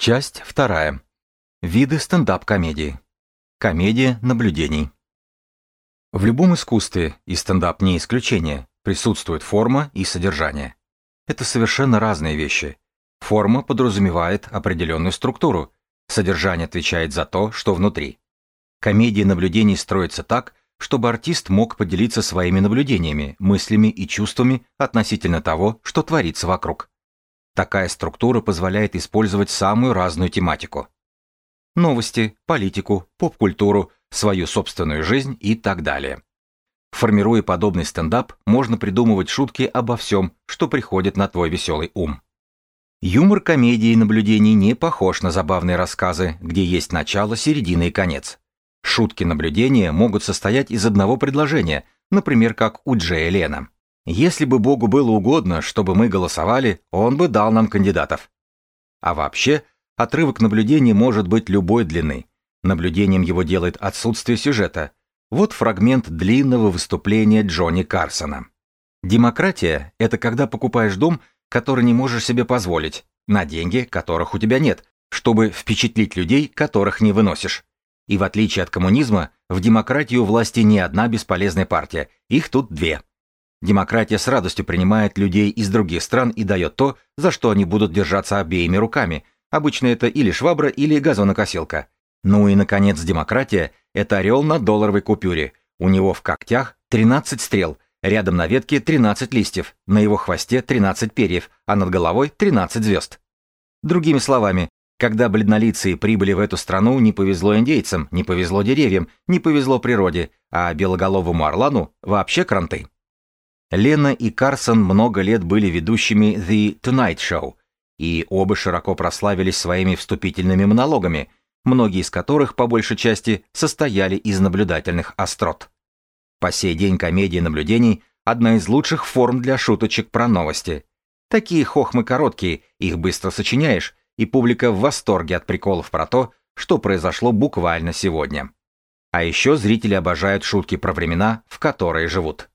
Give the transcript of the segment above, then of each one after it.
Часть вторая. Виды стендап-комедии. Комедия наблюдений. В любом искусстве, и стендап не исключение, присутствует форма и содержание. Это совершенно разные вещи. Форма подразумевает определенную структуру, содержание отвечает за то, что внутри. Комедия наблюдений строится так, чтобы артист мог поделиться своими наблюдениями, мыслями и чувствами относительно того, что творится вокруг. Такая структура позволяет использовать самую разную тематику. Новости, политику, поп-культуру, свою собственную жизнь и так далее. Формируя подобный стендап, можно придумывать шутки обо всем, что приходит на твой веселый ум. Юмор комедии наблюдений не похож на забавные рассказы, где есть начало, середина и конец. Шутки наблюдения могут состоять из одного предложения, например, как у Джея Лена. Если бы Богу было угодно, чтобы мы голосовали, он бы дал нам кандидатов. А вообще, отрывок наблюдения может быть любой длины. Наблюдением его делает отсутствие сюжета. Вот фрагмент длинного выступления Джонни Карсона. Демократия – это когда покупаешь дом, который не можешь себе позволить, на деньги, которых у тебя нет, чтобы впечатлить людей, которых не выносишь. И в отличие от коммунизма, в демократии у власти не одна бесполезная партия, их тут две – Демократия с радостью принимает людей из других стран и дает то, за что они будут держаться обеими руками. Обычно это или швабра, или газонокосилка. Ну и, наконец, демократия – это орел на долларовой купюре. У него в когтях 13 стрел, рядом на ветке 13 листьев, на его хвосте 13 перьев, а над головой 13 звезд. Другими словами, когда бледнолицые прибыли в эту страну, не повезло индейцам, не повезло деревьям, не повезло природе, а белоголовому орлану вообще кранты. Лена и Карсон много лет были ведущими The Tonight Show, и оба широко прославились своими вступительными монологами, многие из которых, по большей части, состояли из наблюдательных острот. По сей день комедия наблюдений – одна из лучших форм для шуточек про новости. Такие хохмы короткие, их быстро сочиняешь, и публика в восторге от приколов про то, что произошло буквально сегодня. А еще зрители обожают шутки про времена, в которые живут.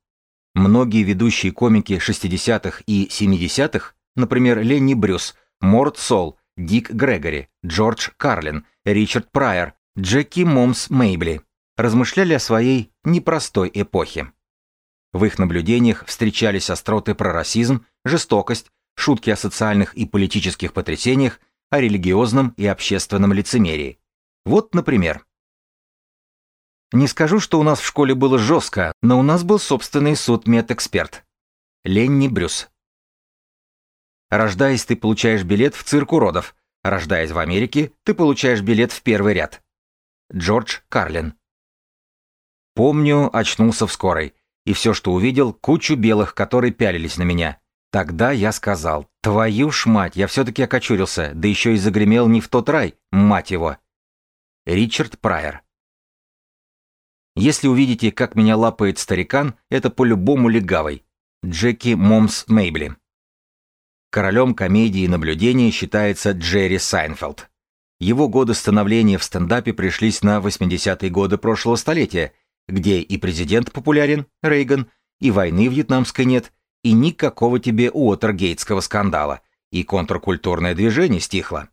Многие ведущие комики 60-х и 70-х, например, Ленни Брюс, Морт Сол, Дик Грегори, Джордж Карлин, Ричард Прайер, Джеки Момс Мейбли, размышляли о своей непростой эпохе. В их наблюдениях встречались остроты про расизм, жестокость, шутки о социальных и политических потрясениях, о религиозном и общественном лицемерии. Вот, например, не скажу, что у нас в школе было жестко, но у нас был собственный суд-медэксперт. Ленни Брюс. Рождаясь, ты получаешь билет в цирк уродов. Рождаясь в Америке, ты получаешь билет в первый ряд. Джордж Карлин. Помню, очнулся в скорой. И все, что увидел, кучу белых, которые пялились на меня. Тогда я сказал, твою ж мать, я все-таки окочурился, да еще и загремел не в тот рай, мать его. Ричард Прайер. Если увидите, как меня лапает старикан, это по-любому легавый. Джеки Момс Мейбли. Королем комедии наблюдения считается Джерри Сайнфелд. Его годы становления в стендапе пришлись на 80-е годы прошлого столетия, где и президент популярен, Рейган, и войны вьетнамской нет, и никакого тебе Уотергейтского скандала, и контркультурное движение стихло.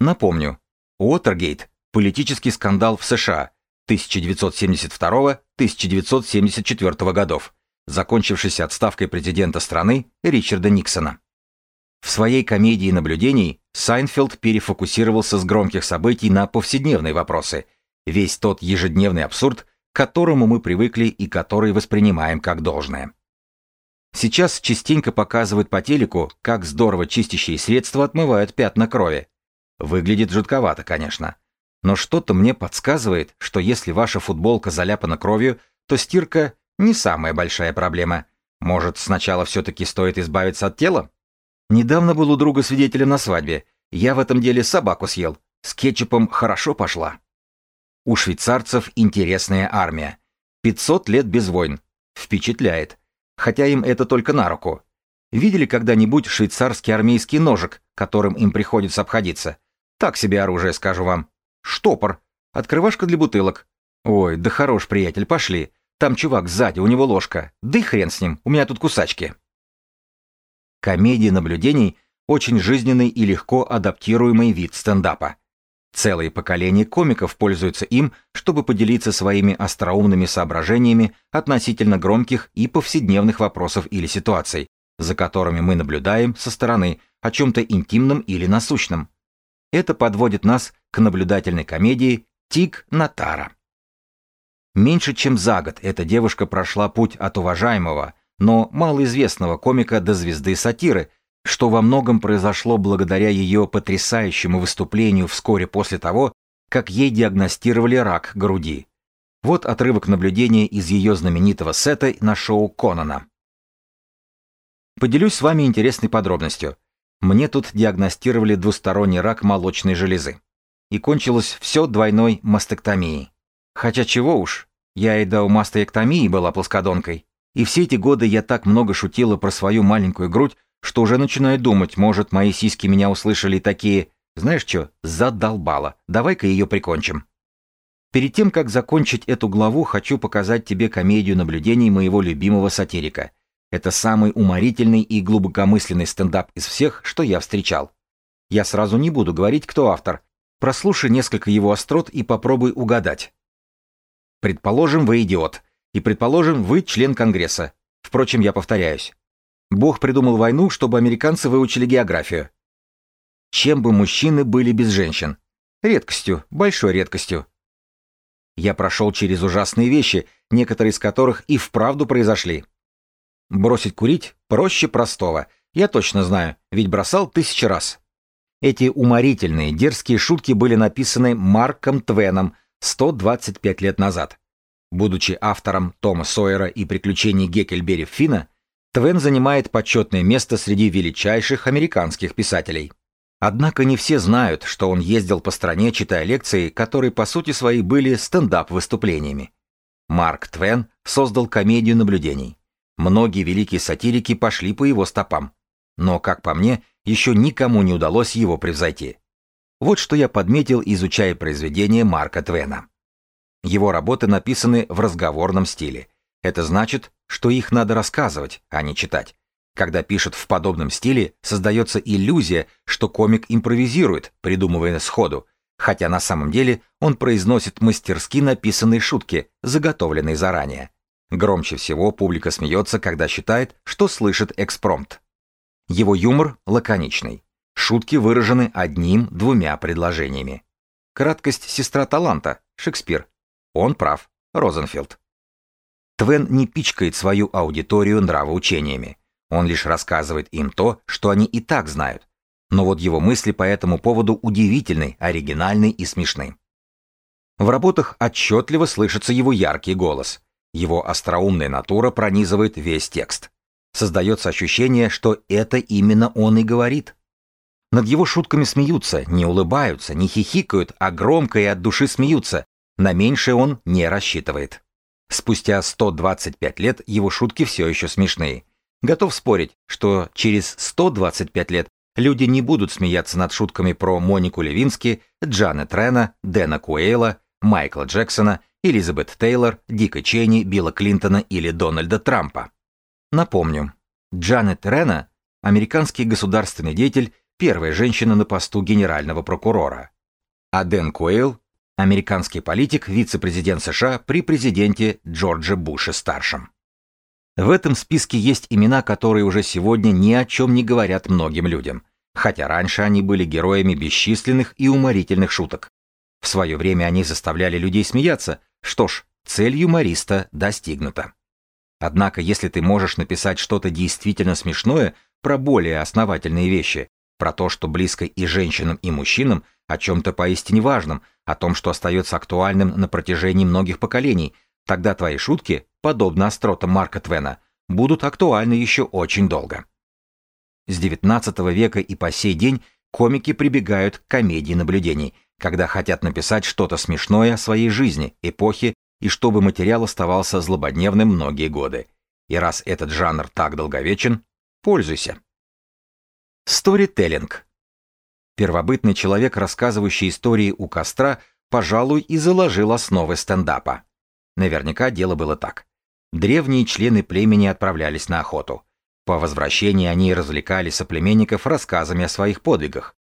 Напомню, Уотергейт – политический скандал в США – 1972-1974 годов, закончившийся отставкой президента страны Ричарда Никсона. В своей комедии наблюдений Сайнфелд перефокусировался с громких событий на повседневные вопросы, весь тот ежедневный абсурд, к которому мы привыкли и который воспринимаем как должное. Сейчас частенько показывают по телеку, как здорово чистящие средства отмывают пятна крови. Выглядит жутковато, конечно. Но что-то мне подсказывает, что если ваша футболка заляпана кровью, то стирка не самая большая проблема. Может, сначала все-таки стоит избавиться от тела? Недавно был у друга свидетеля на свадьбе. Я в этом деле собаку съел. С кетчупом хорошо пошла. У швейцарцев интересная армия. 500 лет без войн. Впечатляет. Хотя им это только на руку. Видели когда-нибудь швейцарский армейский ножик, которым им приходится обходиться? Так себе оружие, скажу вам. Штопор. Открывашка для бутылок. Ой, да хорош, приятель, пошли. Там чувак сзади, у него ложка. Да и хрен с ним, у меня тут кусачки. Комедия наблюдений очень жизненный и легко адаптируемый вид стендапа. Целые поколения комиков пользуются им, чтобы поделиться своими остроумными соображениями относительно громких и повседневных вопросов или ситуаций, за которыми мы наблюдаем со стороны о чем-то интимном или насущном. Это подводит нас к наблюдательной комедии «Тик Натара». Меньше чем за год эта девушка прошла путь от уважаемого, но малоизвестного комика до звезды сатиры, что во многом произошло благодаря ее потрясающему выступлению вскоре после того, как ей диагностировали рак груди. Вот отрывок наблюдения из ее знаменитого сета на шоу Конана. Поделюсь с вами интересной подробностью. Мне тут диагностировали двусторонний рак молочной железы. И кончилось все двойной мастектомией. Хотя чего уж, я и до мастектомии была плоскодонкой. И все эти годы я так много шутила про свою маленькую грудь, что уже начинаю думать, может, мои сиськи меня услышали такие, знаешь что, задолбала, давай-ка ее прикончим. Перед тем, как закончить эту главу, хочу показать тебе комедию наблюдений моего любимого сатирика. Это самый уморительный и глубокомысленный стендап из всех, что я встречал. Я сразу не буду говорить, кто автор. Прослушай несколько его острот и попробуй угадать. Предположим, вы идиот. И предположим, вы член Конгресса. Впрочем, я повторяюсь. Бог придумал войну, чтобы американцы выучили географию. Чем бы мужчины были без женщин? Редкостью, большой редкостью. Я прошел через ужасные вещи, некоторые из которых и вправду произошли. Бросить курить проще простого. Я точно знаю, ведь бросал тысячи раз. Эти уморительные, дерзкие шутки были написаны Марком Твеном 125 лет назад. Будучи автором Тома Сойера и приключений Геккельбери Фина, Твен занимает почетное место среди величайших американских писателей. Однако не все знают, что он ездил по стране, читая лекции, которые по сути своей были стендап-выступлениями. Марк Твен создал комедию наблюдений. Многие великие сатирики пошли по его стопам. Но, как по мне, еще никому не удалось его превзойти. Вот что я подметил, изучая произведения Марка Твена. Его работы написаны в разговорном стиле. Это значит, что их надо рассказывать, а не читать. Когда пишут в подобном стиле, создается иллюзия, что комик импровизирует, придумывая сходу, хотя на самом деле он произносит мастерски написанные шутки, заготовленные заранее. Громче всего публика смеется, когда считает, что слышит экспромт. Его юмор лаконичный. Шутки выражены одним-двумя предложениями. Краткость сестра таланта, Шекспир. Он прав, Розенфилд. Твен не пичкает свою аудиторию нравоучениями. Он лишь рассказывает им то, что они и так знают. Но вот его мысли по этому поводу удивительны, оригинальны и смешны. В работах отчетливо слышится его яркий голос. Его остроумная натура пронизывает весь текст. Создается ощущение, что это именно он и говорит. Над его шутками смеются, не улыбаются, не хихикают, а громко и от души смеются. На меньшее он не рассчитывает. Спустя 125 лет его шутки все еще смешные. Готов спорить, что через 125 лет люди не будут смеяться над шутками про Монику Левински, Джанет Рена, Дэна Куэйла, Майкла Джексона Элизабет Тейлор, Дика Чейни, Билла Клинтона или Дональда Трампа. Напомню, Джанет Рена – американский государственный деятель, первая женщина на посту генерального прокурора. А Дэн Куэйл – американский политик, вице-президент США при президенте Джорджа Буше-старшем. В этом списке есть имена, которые уже сегодня ни о чем не говорят многим людям, хотя раньше они были героями бесчисленных и уморительных шуток. В свое время они заставляли людей смеяться, что ж, цель юмориста достигнута. Однако, если ты можешь написать что-то действительно смешное про более основательные вещи, про то, что близко и женщинам, и мужчинам, о чем-то поистине важном, о том, что остается актуальным на протяжении многих поколений, тогда твои шутки, подобно остротам Марка Твена, будут актуальны еще очень долго. С XIX века и по сей день комики прибегают к комедии наблюдений – когда хотят написать что-то смешное о своей жизни, эпохе, и чтобы материал оставался злободневным многие годы. И раз этот жанр так долговечен, пользуйся. Сторителлинг. Первобытный человек, рассказывающий истории у костра, пожалуй, и заложил основы стендапа. Наверняка дело было так. Древние члены племени отправлялись на охоту. По возвращении они развлекали соплеменников рассказами о своих подвигах.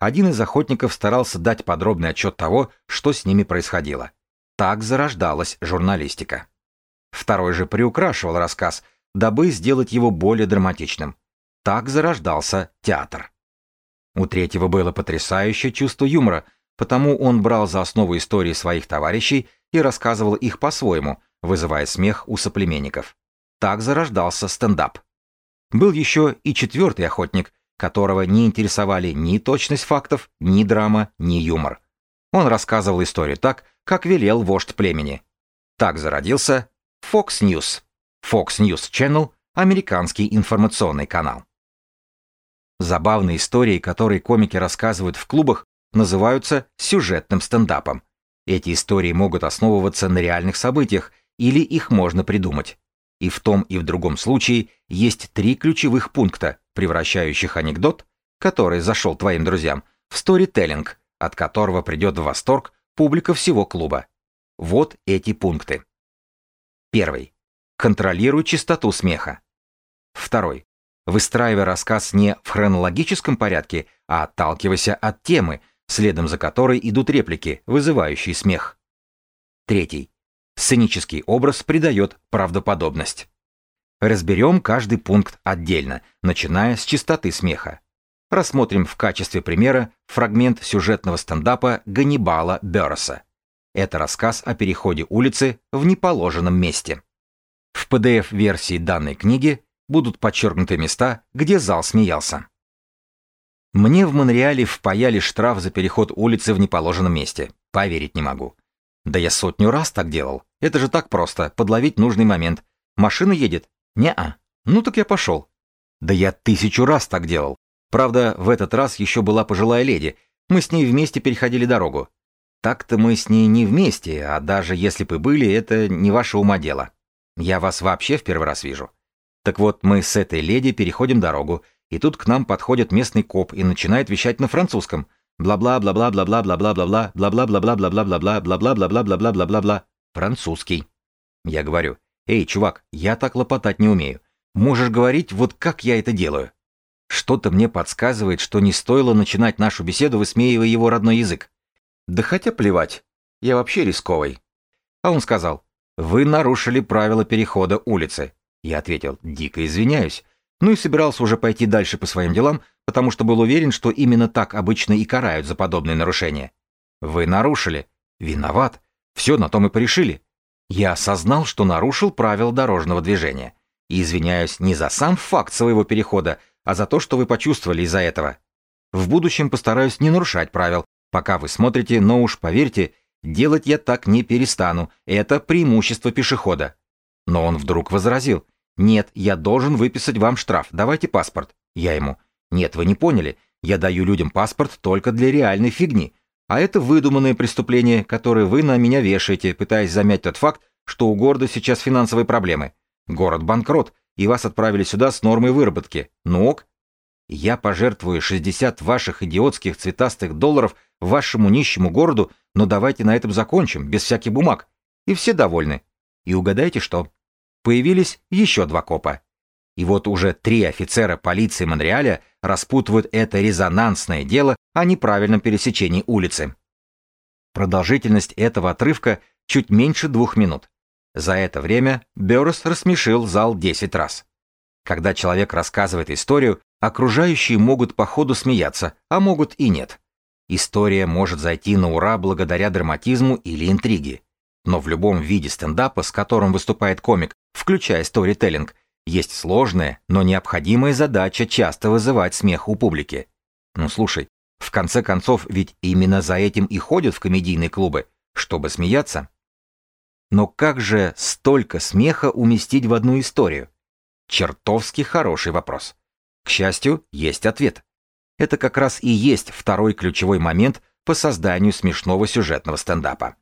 Один из охотников старался дать подробный отчет того, что с ними происходило. Так зарождалась журналистика. Второй же приукрашивал рассказ, дабы сделать его более драматичным. Так зарождался театр. У третьего было потрясающее чувство юмора, потому он брал за основу истории своих товарищей и рассказывал их по-своему, вызывая смех у соплеменников. Так зарождался стендап. Был еще и четвертый охотник, которого не интересовали ни точность фактов, ни драма, ни юмор. Он рассказывал историю так, как велел вождь племени. Так зародился Fox News. Fox News Channel – американский информационный канал. Забавные истории, которые комики рассказывают в клубах, называются сюжетным стендапом. Эти истории могут основываться на реальных событиях, или их можно придумать. И в том и в другом случае есть три ключевых пункта, превращающих анекдот, который зашел твоим друзьям, в сторителлинг, от которого придет в восторг публика всего клуба. Вот эти пункты. Первый. Контролируй частоту смеха. Второй. Выстраивай рассказ не в хронологическом порядке, а отталкивайся от темы, следом за которой идут реплики, вызывающие смех. Третий. Сценический образ придает правдоподобность. Разберем каждый пункт отдельно, начиная с частоты смеха. Рассмотрим в качестве примера фрагмент сюжетного стендапа Ганнибала Бёрроса. Это рассказ о переходе улицы в неположенном месте. В PDF-версии данной книги будут подчеркнуты места, где зал смеялся. Мне в Монреале впаяли штраф за переход улицы в неположенном месте. Поверить не могу. Да я сотню раз так делал. Это же так просто, подловить нужный момент. Машина едет? Не-а. Ну так я пошел. Да я тысячу раз так делал. Правда, в этот раз еще была пожилая леди. Мы с ней вместе переходили дорогу. Так-то мы с ней не вместе, а даже если бы были, это не ваше ума дело. Я вас вообще в первый раз вижу. Так вот, мы с этой леди переходим дорогу, и тут к нам подходит местный коп и начинает вещать на французском. Бла-бла-бла-бла-бла-бла-бла-бла-бла, бла-бла-бла-бла-бла-бла-бла-бла-бла-бла-бла-бла. Французский. Я говорю, эй, чувак, я так лопотать не умею. Можешь говорить, вот как я это делаю. Что-то мне подсказывает, что не стоило начинать нашу беседу, высмеивая его родной язык. Да хотя плевать, я вообще рисковый. А он сказал, вы нарушили правила перехода улицы. Я ответил, дико извиняюсь. Ну и собирался уже пойти дальше по своим делам, потому что был уверен, что именно так обычно и карают за подобные нарушения. Вы нарушили. Виноват. Все на том и порешили. Я осознал, что нарушил правила дорожного движения. И извиняюсь не за сам факт своего перехода, а за то, что вы почувствовали из-за этого. В будущем постараюсь не нарушать правил, Пока вы смотрите, но уж поверьте, делать я так не перестану, это преимущество пешехода. Но он вдруг возразил, нет, я должен выписать вам штраф, давайте паспорт. Я ему, нет, вы не поняли, я даю людям паспорт только для реальной фигни, а это выдуманное преступление, которое вы на меня вешаете, пытаясь замять тот факт, что у города сейчас финансовые проблемы. Город банкрот, и вас отправили сюда с нормой выработки. Ну ок. Я пожертвую 60 ваших идиотских цветастых долларов вашему нищему городу, но давайте на этом закончим, без всяких бумаг. И все довольны. И угадайте что? Появились еще два копа. И вот уже три офицера полиции Монреаля распутывают это резонансное дело о неправильном пересечении улицы. Продолжительность этого отрывка чуть меньше двух минут. За это время Бёррес рассмешил зал 10 раз. Когда человек рассказывает историю, окружающие могут по ходу смеяться, а могут и нет. История может зайти на ура благодаря драматизму или интриге. Но в любом виде стендапа, с которым выступает комик, включая сторителлинг, есть сложная, но необходимая задача часто вызывать смех у публики. Ну слушай, в конце концов, ведь именно за этим и ходят в комедийные клубы, чтобы смеяться. Но как же столько смеха уместить в одну историю? Чертовски хороший вопрос. К счастью, есть ответ. Это как раз и есть второй ключевой момент по созданию смешного сюжетного стендапа.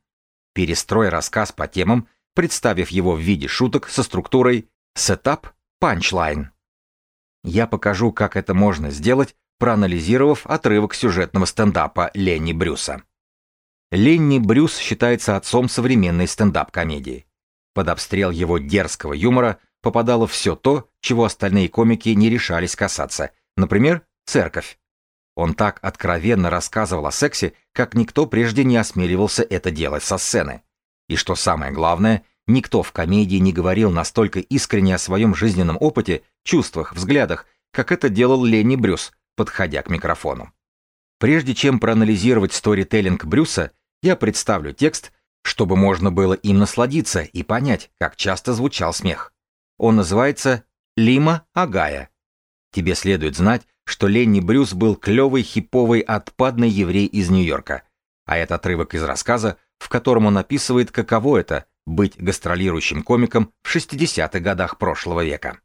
Перестрой рассказ по темам, представив его в виде шуток со структурой сетап, панчлайн. Я покажу, как это можно сделать, проанализировав отрывок сюжетного стендапа Ленни Брюса. Ленни Брюс считается отцом современной стендап-комедии. Под обстрел его дерзкого юмора попадало все то, чего остальные комики не решались касаться. Например, церковь. Он так откровенно рассказывал о сексе, как никто прежде не осмеливался это делать со сцены. И что самое главное, никто в комедии не говорил настолько искренне о своем жизненном опыте, чувствах, взглядах, как это делал Ленни Брюс, подходя к микрофону. Прежде чем проанализировать сторителлинг Брюса, я представлю текст, чтобы можно было им насладиться и понять, как часто звучал смех. Он называется «Лима Агая». Тебе следует знать, что Ленни Брюс был клевый хиповый отпадный еврей из Нью-Йорка, а это отрывок из рассказа, в котором он описывает, каково это — быть гастролирующим комиком в 60-х годах прошлого века.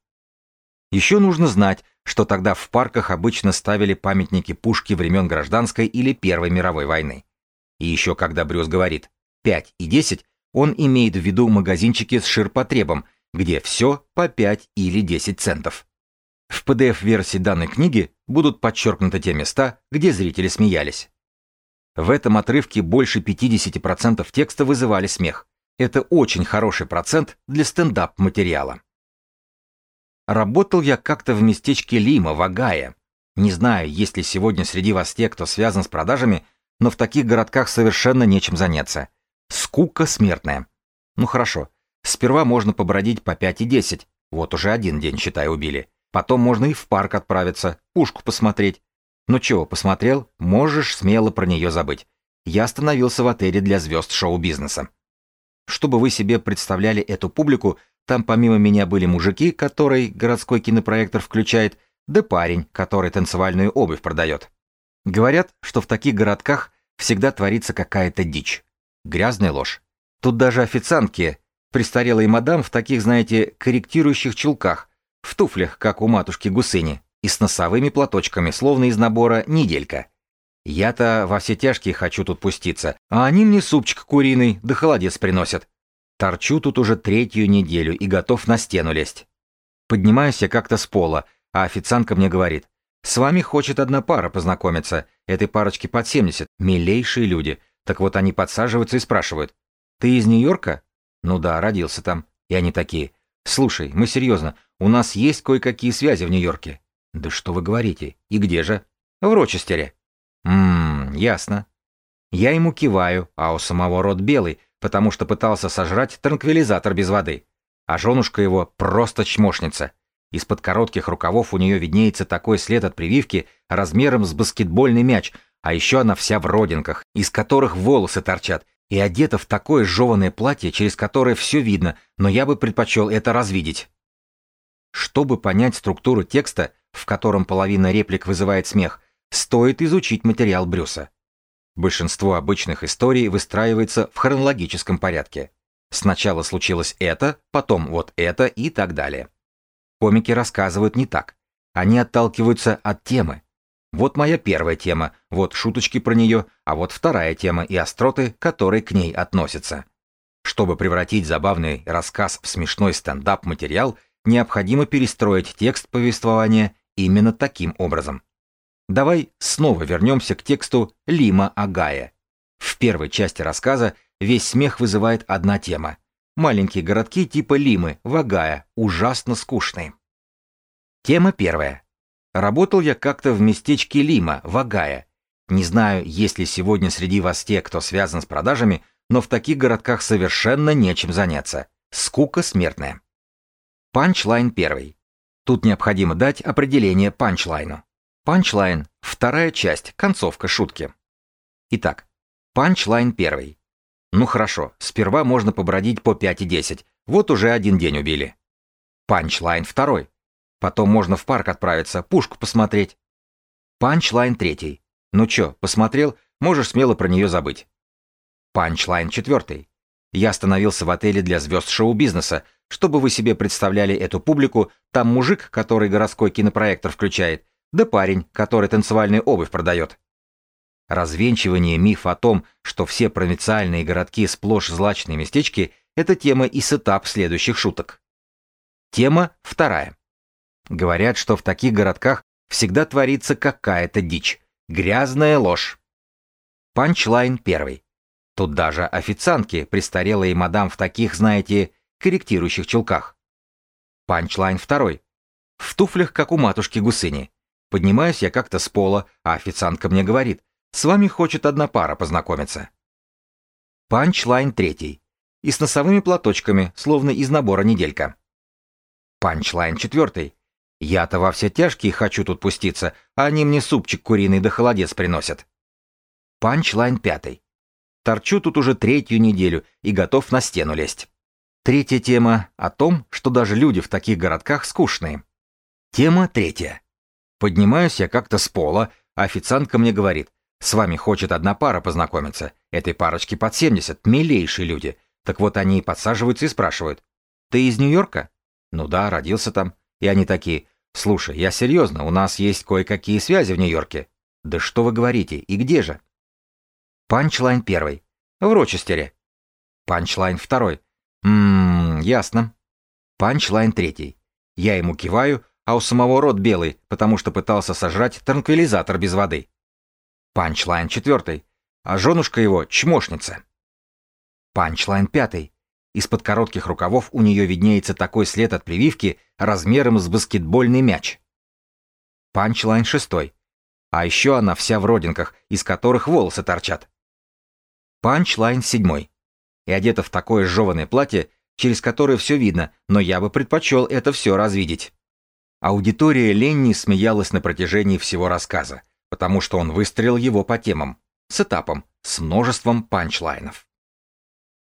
Еще нужно знать, что тогда в парках обычно ставили памятники пушки времен Гражданской или Первой мировой войны. И еще когда Брюс говорит 5 и 10, он имеет в виду магазинчики с ширпотребом, где все по 5 или 10 центов. В PDF-версии данной книги будут подчеркнуты те места, где зрители смеялись. В этом отрывке больше 50% текста вызывали смех. Это очень хороший процент для стендап-материала. Работал я как-то в местечке Лима, в Агае. Не знаю, есть ли сегодня среди вас те, кто связан с продажами, но в таких городках совершенно нечем заняться. Скука смертная. Ну хорошо, сперва можно побродить по 5 и 10, вот уже один день, считай, убили. Потом можно и в парк отправиться, пушку посмотреть. Ну чего, посмотрел, можешь смело про нее забыть. Я остановился в отеле для звезд шоу-бизнеса. Чтобы вы себе представляли эту публику, там помимо меня были мужики, который городской кинопроектор включает, да парень, который танцевальную обувь продает. Говорят, что в таких городках всегда творится какая-то дичь. Грязная ложь. Тут даже официантки, престарелые мадам в таких, знаете, корректирующих чулках, в туфлях, как у матушки Гусыни, и с носовыми платочками, словно из набора «неделька». Я-то во все тяжкие хочу тут пуститься, а они мне супчик куриный да холодец приносят. Торчу тут уже третью неделю и готов на стену лезть. Поднимаюсь я как-то с пола, а официантка мне говорит, «С вами хочет одна пара познакомиться. Этой парочке под 70, милейшие люди. Так вот они подсаживаются и спрашивают, «Ты из Нью-Йорка?» «Ну да, родился там». И они такие, «Слушай, мы серьезно, у нас есть кое-какие связи в Нью-Йорке». «Да что вы говорите? И где же?» «В Рочестере». «Ммм, ясно». Я ему киваю, а у самого рот белый, потому что пытался сожрать транквилизатор без воды. А женушка его просто чмошница. Из-под коротких рукавов у нее виднеется такой след от прививки размером с баскетбольный мяч, а еще она вся в родинках, из которых волосы торчат, и одета в такое жеванное платье, через которое все видно, но я бы предпочел это развидеть. Чтобы понять структуру текста, в котором половина реплик вызывает смех, стоит изучить материал Брюса. Большинство обычных историй выстраивается в хронологическом порядке. Сначала случилось это, потом вот это и так далее. Комики рассказывают не так. Они отталкиваются от темы. Вот моя первая тема, вот шуточки про нее, а вот вторая тема и остроты, которые к ней относятся. Чтобы превратить забавный рассказ в смешной стендап-материал, необходимо перестроить текст повествования именно таким образом. Давай снова вернемся к тексту Лима Агая. В первой части рассказа весь смех вызывает одна тема. Маленькие городки типа Лимы, Вагая, ужасно скучные. Тема первая. Работал я как-то в местечке Лима, Вагая. Не знаю, есть ли сегодня среди вас те, кто связан с продажами, но в таких городках совершенно нечем заняться. Скука смертная. Панчлайн первый. Тут необходимо дать определение панчлайну. Панчлайн – вторая часть, концовка шутки. Итак, панчлайн первый. Ну хорошо, сперва можно побродить по 5 и 10, вот уже один день убили. Панчлайн второй. Потом можно в парк отправиться, пушку посмотреть. Панчлайн третий. Ну чё, посмотрел, можешь смело про нее забыть. Панчлайн четвертый. Я остановился в отеле для звезд шоу-бизнеса. Чтобы вы себе представляли эту публику, там мужик, который городской кинопроектор включает, да парень, который танцевальную обувь продает. Развенчивание мифа о том, что все провинциальные городки сплошь злачные местечки, это тема и сетап следующих шуток. Тема вторая. Говорят, что в таких городках всегда творится какая-то дичь. Грязная ложь. Панчлайн первый. Тут даже официантки, престарелые мадам в таких, знаете, корректирующих чулках. Панчлайн второй. В туфлях, как у матушки Гусыни. Поднимаюсь я как-то с пола, а официантка мне говорит, с вами хочет одна пара познакомиться. Панчлайн третий. И с носовыми платочками, словно из набора неделька. Панчлайн четвертый. Я-то во все тяжкие хочу тут пуститься, а они мне супчик куриный да холодец приносят. Панчлайн пятый. Торчу тут уже третью неделю и готов на стену лезть. Третья тема о том, что даже люди в таких городках скучные. Тема третья. Поднимаюсь я как-то с пола, а официантка мне говорит, с вами хочет одна пара познакомиться. Этой парочке под 70, милейшие люди. Так вот они подсаживаются и спрашивают, ты из Нью-Йорка? Ну да, родился там. И они такие, слушай, я серьезно, у нас есть кое-какие связи в Нью-Йорке. Да что вы говорите, и где же? Панчлайн первый. В Рочестере. Панчлайн второй. Ммм, ясно. Панчлайн третий. Я ему киваю, а у самого рот белый, потому что пытался сожрать транквилизатор без воды. Панчлайн четвертый. А женушка его — чмошница. Панчлайн пятый. Из-под коротких рукавов у нее виднеется такой след от прививки размером с баскетбольный мяч. Панчлайн шестой. А еще она вся в родинках, из которых волосы торчат. Панчлайн седьмой. И одета в такое жеванное платье, через которое все видно, но я бы предпочел это все развидеть. Аудитория Ленни смеялась на протяжении всего рассказа, потому что он выстрелил его по темам, с сетапом, с множеством панчлайнов.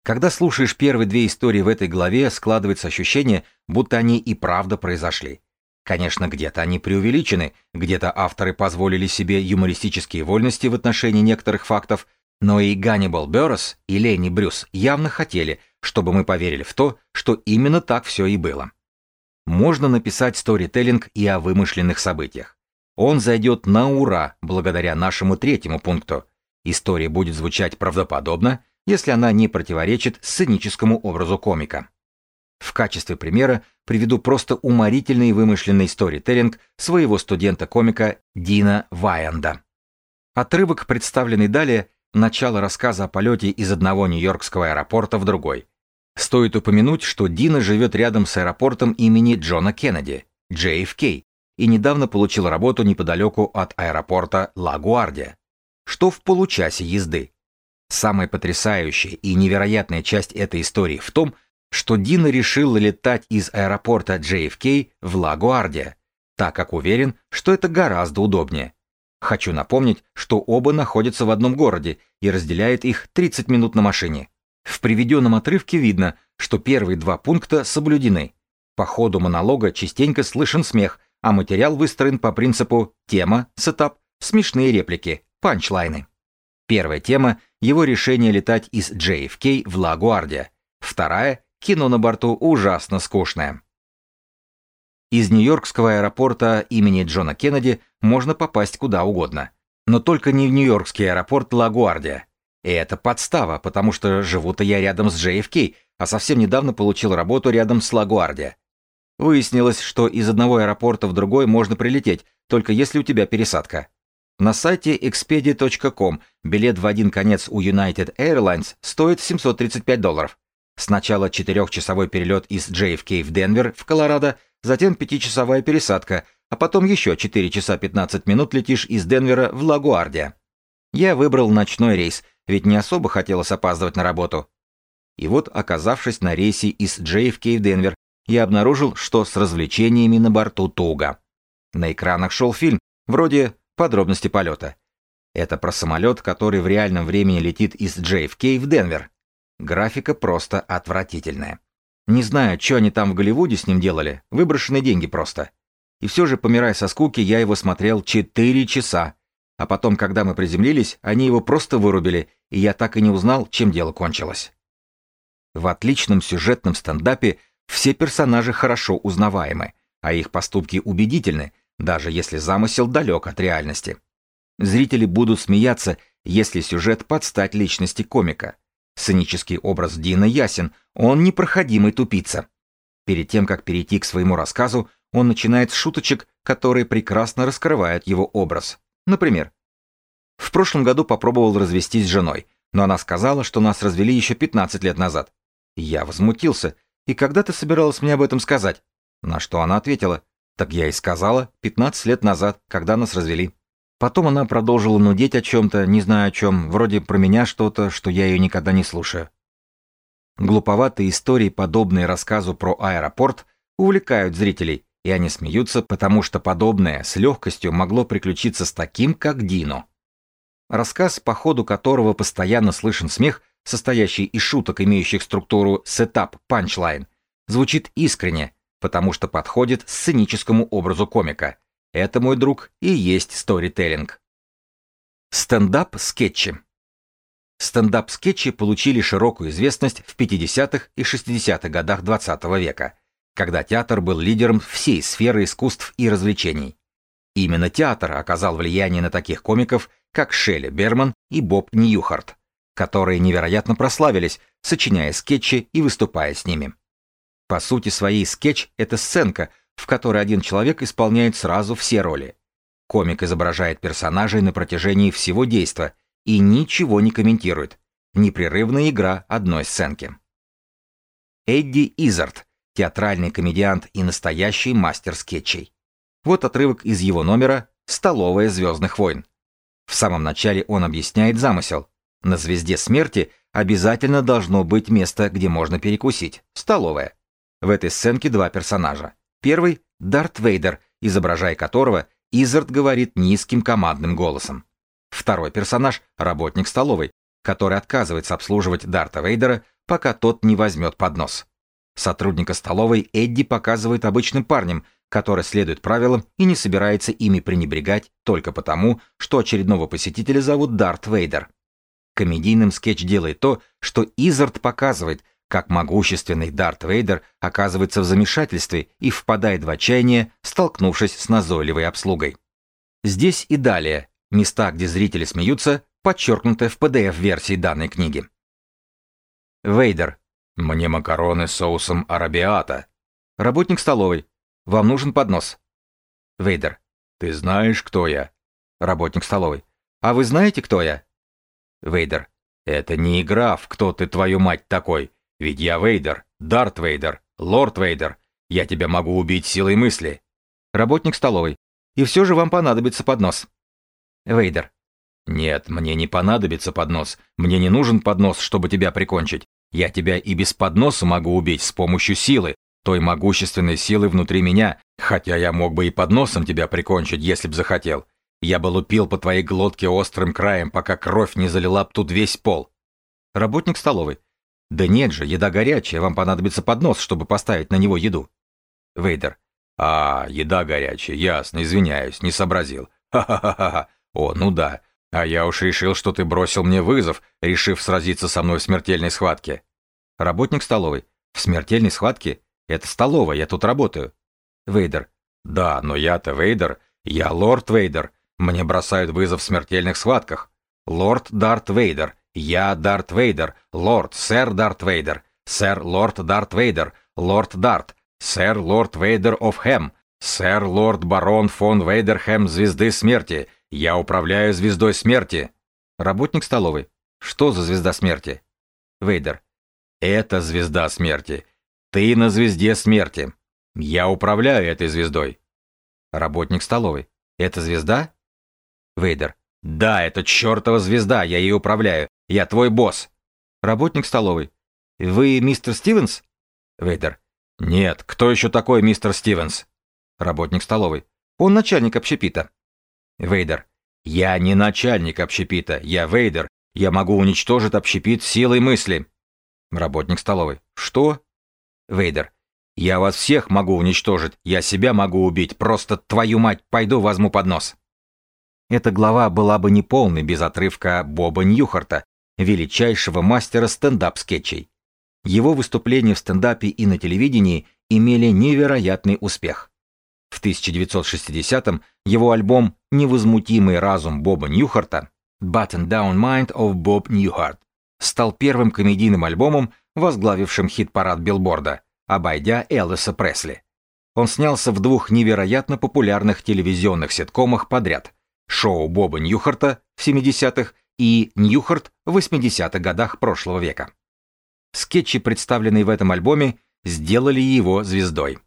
Когда слушаешь первые две истории в этой главе, складывается ощущение, будто они и правда произошли. Конечно, где-то они преувеличены, где-то авторы позволили себе юмористические вольности в отношении некоторых фактов, но и Ганнибал Бёррес, и Ленни Брюс явно хотели, чтобы мы поверили в то, что именно так все и было. Можно написать сторителлинг и о вымышленных событиях. Он зайдет на ура благодаря нашему третьему пункту. История будет звучать правдоподобно, если она не противоречит сценическому образу комика. В качестве примера приведу просто уморительный вымышленный сторителлинг своего студента-комика Дина Вайанда. Отрывок, представленный далее, начало рассказа о полете из одного нью-йоркского аэропорта в другой. Стоит упомянуть, что Дина живет рядом с аэропортом имени Джона Кеннеди, JFK, и недавно получил работу неподалеку от аэропорта Ла-Гуардия, что в получасе езды. Самая потрясающая и невероятная часть этой истории в том, что Дина решил летать из аэропорта JFK в Ла-Гуардия, так как уверен, что это гораздо удобнее. Хочу напомнить, что оба находятся в одном городе и разделяет их 30 минут на машине. В приведенном отрывке видно, что первые два пункта соблюдены. По ходу монолога частенько слышен смех, а материал выстроен по принципу тема, сетап, смешные реплики, панчлайны. Первая тема – его решение летать из JFK в Ла-Гуардия. Вторая – кино на борту ужасно скучное. Из Нью-Йоркского аэропорта имени Джона Кеннеди можно попасть куда угодно. Но только не в Нью-Йоркский аэропорт Ла-Гуардия. И это подстава, потому что живу-то я рядом с JFK, а совсем недавно получил работу рядом с Ла-Гуардия. Выяснилось, что из одного аэропорта в другой можно прилететь, только если у тебя пересадка. На сайте expedia.com билет в один конец у United Airlines стоит 735 долларов. Сначала четырехчасовой перелет из JFK в Денвер, в Колорадо, затем пятичасовая пересадка, а потом еще 4 часа 15 минут летишь из Денвера в Лагуардия. Я выбрал ночной рейс, ведь не особо хотелось опаздывать на работу. И вот, оказавшись на рейсе из JFK в Денвер, я обнаружил, что с развлечениями на борту туго. На экранах шел фильм, вроде «Подробности полета». Это про самолет, который в реальном времени летит из JFK в Денвер. Графика просто отвратительная. Не знаю, что они там в Голливуде с ним делали, выброшенные деньги просто. И все же, помирая со скуки, я его смотрел 4 часа. А потом, когда мы приземлились, они его просто вырубили, и я так и не узнал, чем дело кончилось. В отличном сюжетном стендапе все персонажи хорошо узнаваемы, а их поступки убедительны, даже если замысел далек от реальности. Зрители будут смеяться, если сюжет подстать личности комика. Сценический образ Дина ясен, он непроходимый тупица. Перед тем, как перейти к своему рассказу, он начинает с шуточек, которые прекрасно раскрывают его образ. Например, «В прошлом году попробовал развестись с женой, но она сказала, что нас развели еще 15 лет назад. Я возмутился. И когда ты собиралась мне об этом сказать? На что она ответила, так я и сказала, 15 лет назад, когда нас развели. Потом она продолжила нудеть о чем-то, не знаю о чем, вроде про меня что-то, что я ее никогда не слушаю. Глуповатые истории, подобные рассказу про аэропорт, увлекают зрителей, и они смеются, потому что подобное с легкостью могло приключиться с таким, как Дино. Рассказ, по ходу которого постоянно слышен смех, состоящий из шуток, имеющих структуру сетап-панчлайн, звучит искренне, потому что подходит сценическому образу комика. Это, мой друг, и есть сторителлинг. Стендап-скетчи. Стендап-скетчи получили широкую известность в 50-х и 60-х годах XX -го века, когда театр был лидером всей сферы искусств и развлечений. Именно театр оказал влияние на таких комиков, как Шелли Берман и Боб Ньюхарт, которые невероятно прославились, сочиняя скетчи и выступая с ними. По сути своей скетч — это сценка, в которой один человек исполняет сразу все роли. Комик изображает персонажей на протяжении всего действа и ничего не комментирует. Непрерывная игра одной сценки. Эдди Изард, театральный комедиант и настоящий мастер скетчей. Вот отрывок из его номера «Столовая звездных войн». В самом начале он объясняет замысел. На звезде смерти обязательно должно быть место, где можно перекусить. Столовая. В этой сценке два персонажа. Первый — Дарт Вейдер, изображая которого Изард говорит низким командным голосом. Второй персонаж — работник столовой, который отказывается обслуживать Дарта Вейдера, пока тот не возьмет поднос. Сотрудника столовой Эдди показывает обычным парнем, который следует правилам и не собирается ими пренебрегать только потому, что очередного посетителя зовут Дарт Вейдер. Комедийным скетч делает то, что Изард показывает, как могущественный Дарт Вейдер оказывается в замешательстве и впадает в отчаяние, столкнувшись с назойливой обслугой. Здесь и далее места, где зрители смеются, подчеркнуты в PDF-версии данной книги. Вейдер. Мне макароны с соусом арабиата. Работник столовой. Вам нужен поднос. Вейдер. Ты знаешь, кто я? Работник столовой. А вы знаете, кто я? Вейдер. Это не игра в «Кто ты, твою мать, такой?» Ведь я Вейдер, Дарт Вейдер, Лорд Вейдер. Я тебя могу убить силой мысли. Работник столовой. И все же вам понадобится поднос. Вейдер. Нет, мне не понадобится поднос. Мне не нужен поднос, чтобы тебя прикончить. Я тебя и без подноса могу убить с помощью силы, той могущественной силы внутри меня, хотя я мог бы и подносом тебя прикончить, если б захотел. Я бы лупил по твоей глотке острым краем, пока кровь не залила б тут весь пол. Работник столовой. Да нет же, еда горячая, вам понадобится поднос, чтобы поставить на него еду. Вейдер. А, еда горячая, ясно, извиняюсь, не сообразил. Ха-ха-ха-ха. О, ну да. А я уж решил, что ты бросил мне вызов, решив сразиться со мной в смертельной схватке. Работник столовой. В смертельной схватке? Это столовая, я тут работаю. Вейдер. Да, но я-то Вейдер. Я лорд Вейдер. Мне бросают вызов в смертельных схватках. Лорд Дарт Вейдер. Я Дарт Вейдер, лорд, сэр Дарт Вейдер, сэр лорд Дарт Вейдер, лорд Дарт, сэр лорд Вейдер оф Хэм, сэр лорд барон фон Вейдерхэм звезды смерти. Я управляю звездой смерти. Работник столовой. Что за звезда смерти? Вейдер. Это звезда смерти. Ты на звезде смерти. Я управляю этой звездой. Работник столовой. Это звезда? Вейдер. Да, это чертова звезда, я ей управляю. Я твой босс. Работник столовой. Вы мистер Стивенс? Вейдер. Нет, кто еще такой мистер Стивенс? Работник столовой. Он начальник общепита. Вейдер. Я не начальник общепита, я Вейдер. Я могу уничтожить общепит силой мысли. Работник столовой. Что? Вейдер. Я вас всех могу уничтожить, я себя могу убить, просто твою мать, пойду возьму поднос. Эта глава была бы неполной без отрывка Боба Ньюхарта, величайшего мастера стендап-скетчей. Его выступления в стендапе и на телевидении имели невероятный успех. В 1960-м его альбом «Невозмутимый разум Боба Ньюхарта» «Button Down Mind of Bob Newhart» стал первым комедийным альбомом, возглавившим хит-парад билборда, обойдя Элвиса Пресли. Он снялся в двух невероятно популярных телевизионных ситкомах подряд «Шоу Боба Ньюхарта» в 70-х и Ньюхарт в 80-х годах прошлого века. Скетчи, представленные в этом альбоме, сделали его звездой.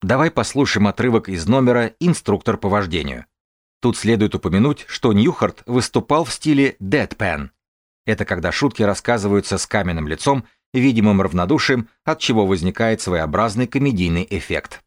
Давай послушаем отрывок из номера «Инструктор по вождению». Тут следует упомянуть, что Ньюхарт выступал в стиле deadpan. Это когда шутки рассказываются с каменным лицом, видимым равнодушием, от чего возникает своеобразный комедийный эффект.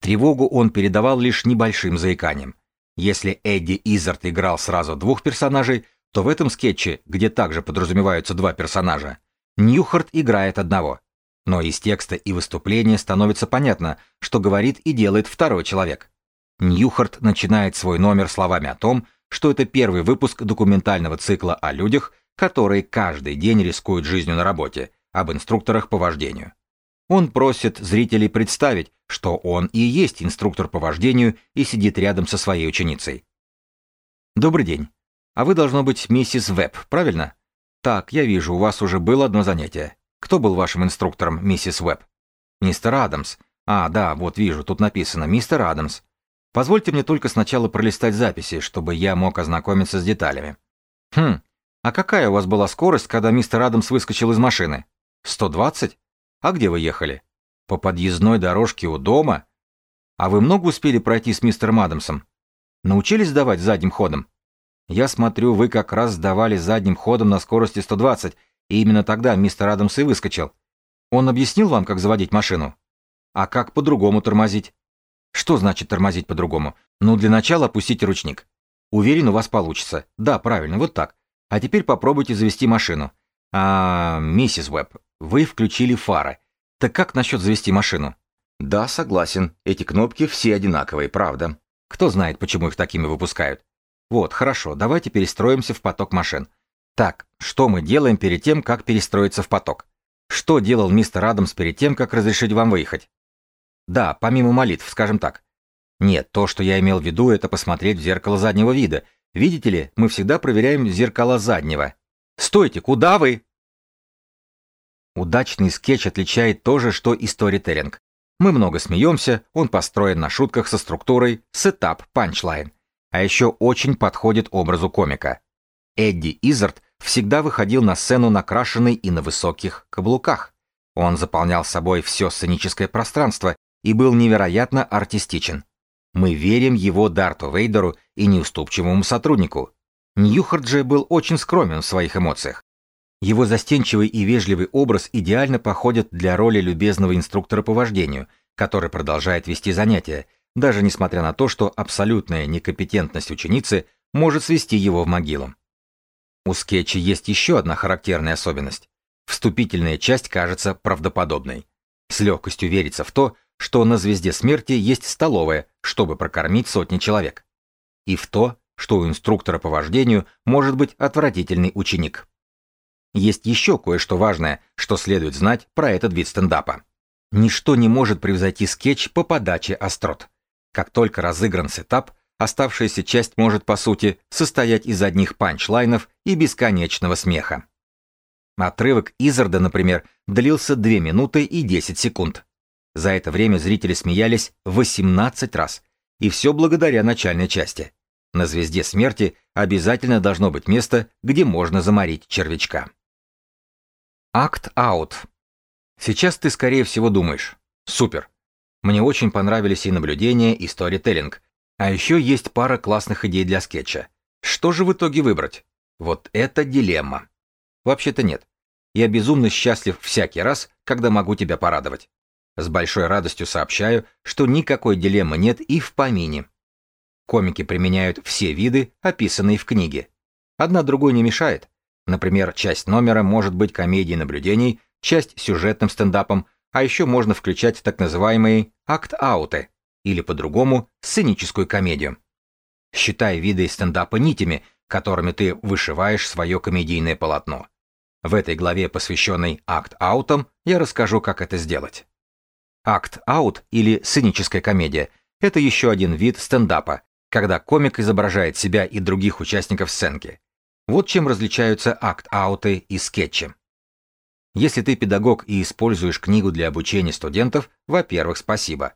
Тревогу он передавал лишь небольшим заиканием. Если Эдди Изард играл сразу двух персонажей, то в этом скетче, где также подразумеваются два персонажа, Ньюхарт играет одного. Но из текста и выступления становится понятно, что говорит и делает второй человек. Ньюхарт начинает свой номер словами о том, что это первый выпуск документального цикла о людях, которые каждый день рискуют жизнью на работе, об инструкторах по вождению. Он просит зрителей представить, что он и есть инструктор по вождению и сидит рядом со своей ученицей. Добрый день. А вы должно быть миссис Веб, правильно? Так, я вижу, у вас уже было одно занятие. Кто был вашим инструктором, миссис Веб? Мистер Адамс. А, да, вот вижу, тут написано «Мистер Адамс». Позвольте мне только сначала пролистать записи, чтобы я мог ознакомиться с деталями. Хм, а какая у вас была скорость, когда мистер Адамс выскочил из машины? 120? А где вы ехали? По подъездной дорожке у дома? А вы много успели пройти с мистером Адамсом? Научились сдавать задним ходом? Я смотрю, вы как раз сдавали задним ходом на скорости 120, и именно тогда мистер Адамс и выскочил. Он объяснил вам, как заводить машину? А как по-другому тормозить? Что значит тормозить по-другому? Ну, для начала опустите ручник. Уверен, у вас получится. Да, правильно, вот так. А теперь попробуйте завести машину. А, миссис Уэбб, вы включили фары. Так как насчет завести машину? Да, согласен. Эти кнопки все одинаковые, правда. Кто знает, почему их такими выпускают? Вот, хорошо, давайте перестроимся в поток машин. Так, что мы делаем перед тем, как перестроиться в поток? Что делал мистер Адамс перед тем, как разрешить вам выехать? Да, помимо молитв, скажем так. Нет, то, что я имел в виду, это посмотреть в зеркало заднего вида. Видите ли, мы всегда проверяем зеркало заднего. Стойте, куда вы? Удачный скетч отличает то же, что и сторителлинг. Мы много смеемся, он построен на шутках со структурой сетап панчлайн. А еще очень подходит образу комика. Эдди Изард всегда выходил на сцену накрашенный и на высоких каблуках. Он заполнял собой все сценическое пространство и был невероятно артистичен. Мы верим его Дарту Вейдеру и неуступчивому сотруднику. Ньюхард же был очень скромен в своих эмоциях. Его застенчивый и вежливый образ идеально походит для роли любезного инструктора по вождению, который продолжает вести занятия, даже несмотря на то, что абсолютная некомпетентность ученицы может свести его в могилу. У скетча есть еще одна характерная особенность. Вступительная часть кажется правдоподобной. С легкостью верится в то, что на звезде смерти есть столовая, чтобы прокормить сотни человек. И в то, что у инструктора по вождению может быть отвратительный ученик. Есть еще кое-что важное, что следует знать про этот вид стендапа. Ничто не может превзойти скетч по подаче острот. Как только разыгран сетап, оставшаяся часть может, по сути, состоять из одних панчлайнов и бесконечного смеха. Отрывок Изарда, например, длился 2 минуты и 10 секунд. За это время зрители смеялись 18 раз, и все благодаря начальной части. На звезде смерти обязательно должно быть место, где можно заморить червячка. Акт-аут. Сейчас ты, скорее всего, думаешь. Супер. Мне очень понравились и наблюдения, и сторителлинг. А еще есть пара классных идей для скетча. Что же в итоге выбрать? Вот это дилемма. Вообще-то нет. Я безумно счастлив всякий раз, когда могу тебя порадовать. С большой радостью сообщаю, что никакой дилеммы нет и в помине. Комики применяют все виды, описанные в книге. Одна другой не мешает. Например, часть номера может быть комедией наблюдений, часть сюжетным стендапом, а еще можно включать так называемые акт-ауты, или по-другому сценическую комедию. Считай виды стендапа нитями, которыми ты вышиваешь свое комедийное полотно. В этой главе, посвященной акт-аутам, я расскажу, как это сделать. Акт-аут или сценическая комедия – это еще один вид стендапа, когда комик изображает себя и других участников сценки. Вот чем различаются акт-ауты и скетчи. Если ты педагог и используешь книгу для обучения студентов, во-первых, спасибо.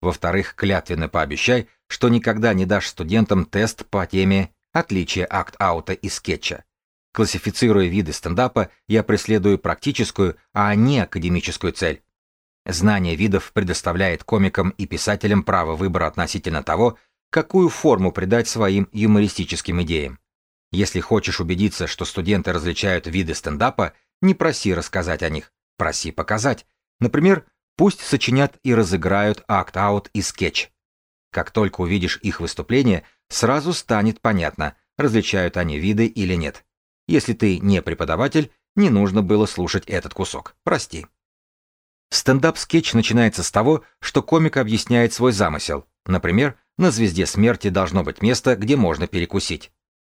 Во-вторых, клятвенно пообещай, что никогда не дашь студентам тест по теме «Отличие акт-аута и скетча». Классифицируя виды стендапа, я преследую практическую, а не академическую цель. Знание видов предоставляет комикам и писателям право выбора относительно того, какую форму придать своим юмористическим идеям. Если хочешь убедиться, что студенты различают виды стендапа, не проси рассказать о них, проси показать. Например, пусть сочинят и разыграют act-out и скетч. Как только увидишь их выступление, сразу станет понятно, различают они виды или нет. Если ты не преподаватель, не нужно было слушать этот кусок. Прости. Стендап-скетч начинается с того, что комик объясняет свой замысел. Например, на «Звезде смерти» должно быть место, где можно перекусить.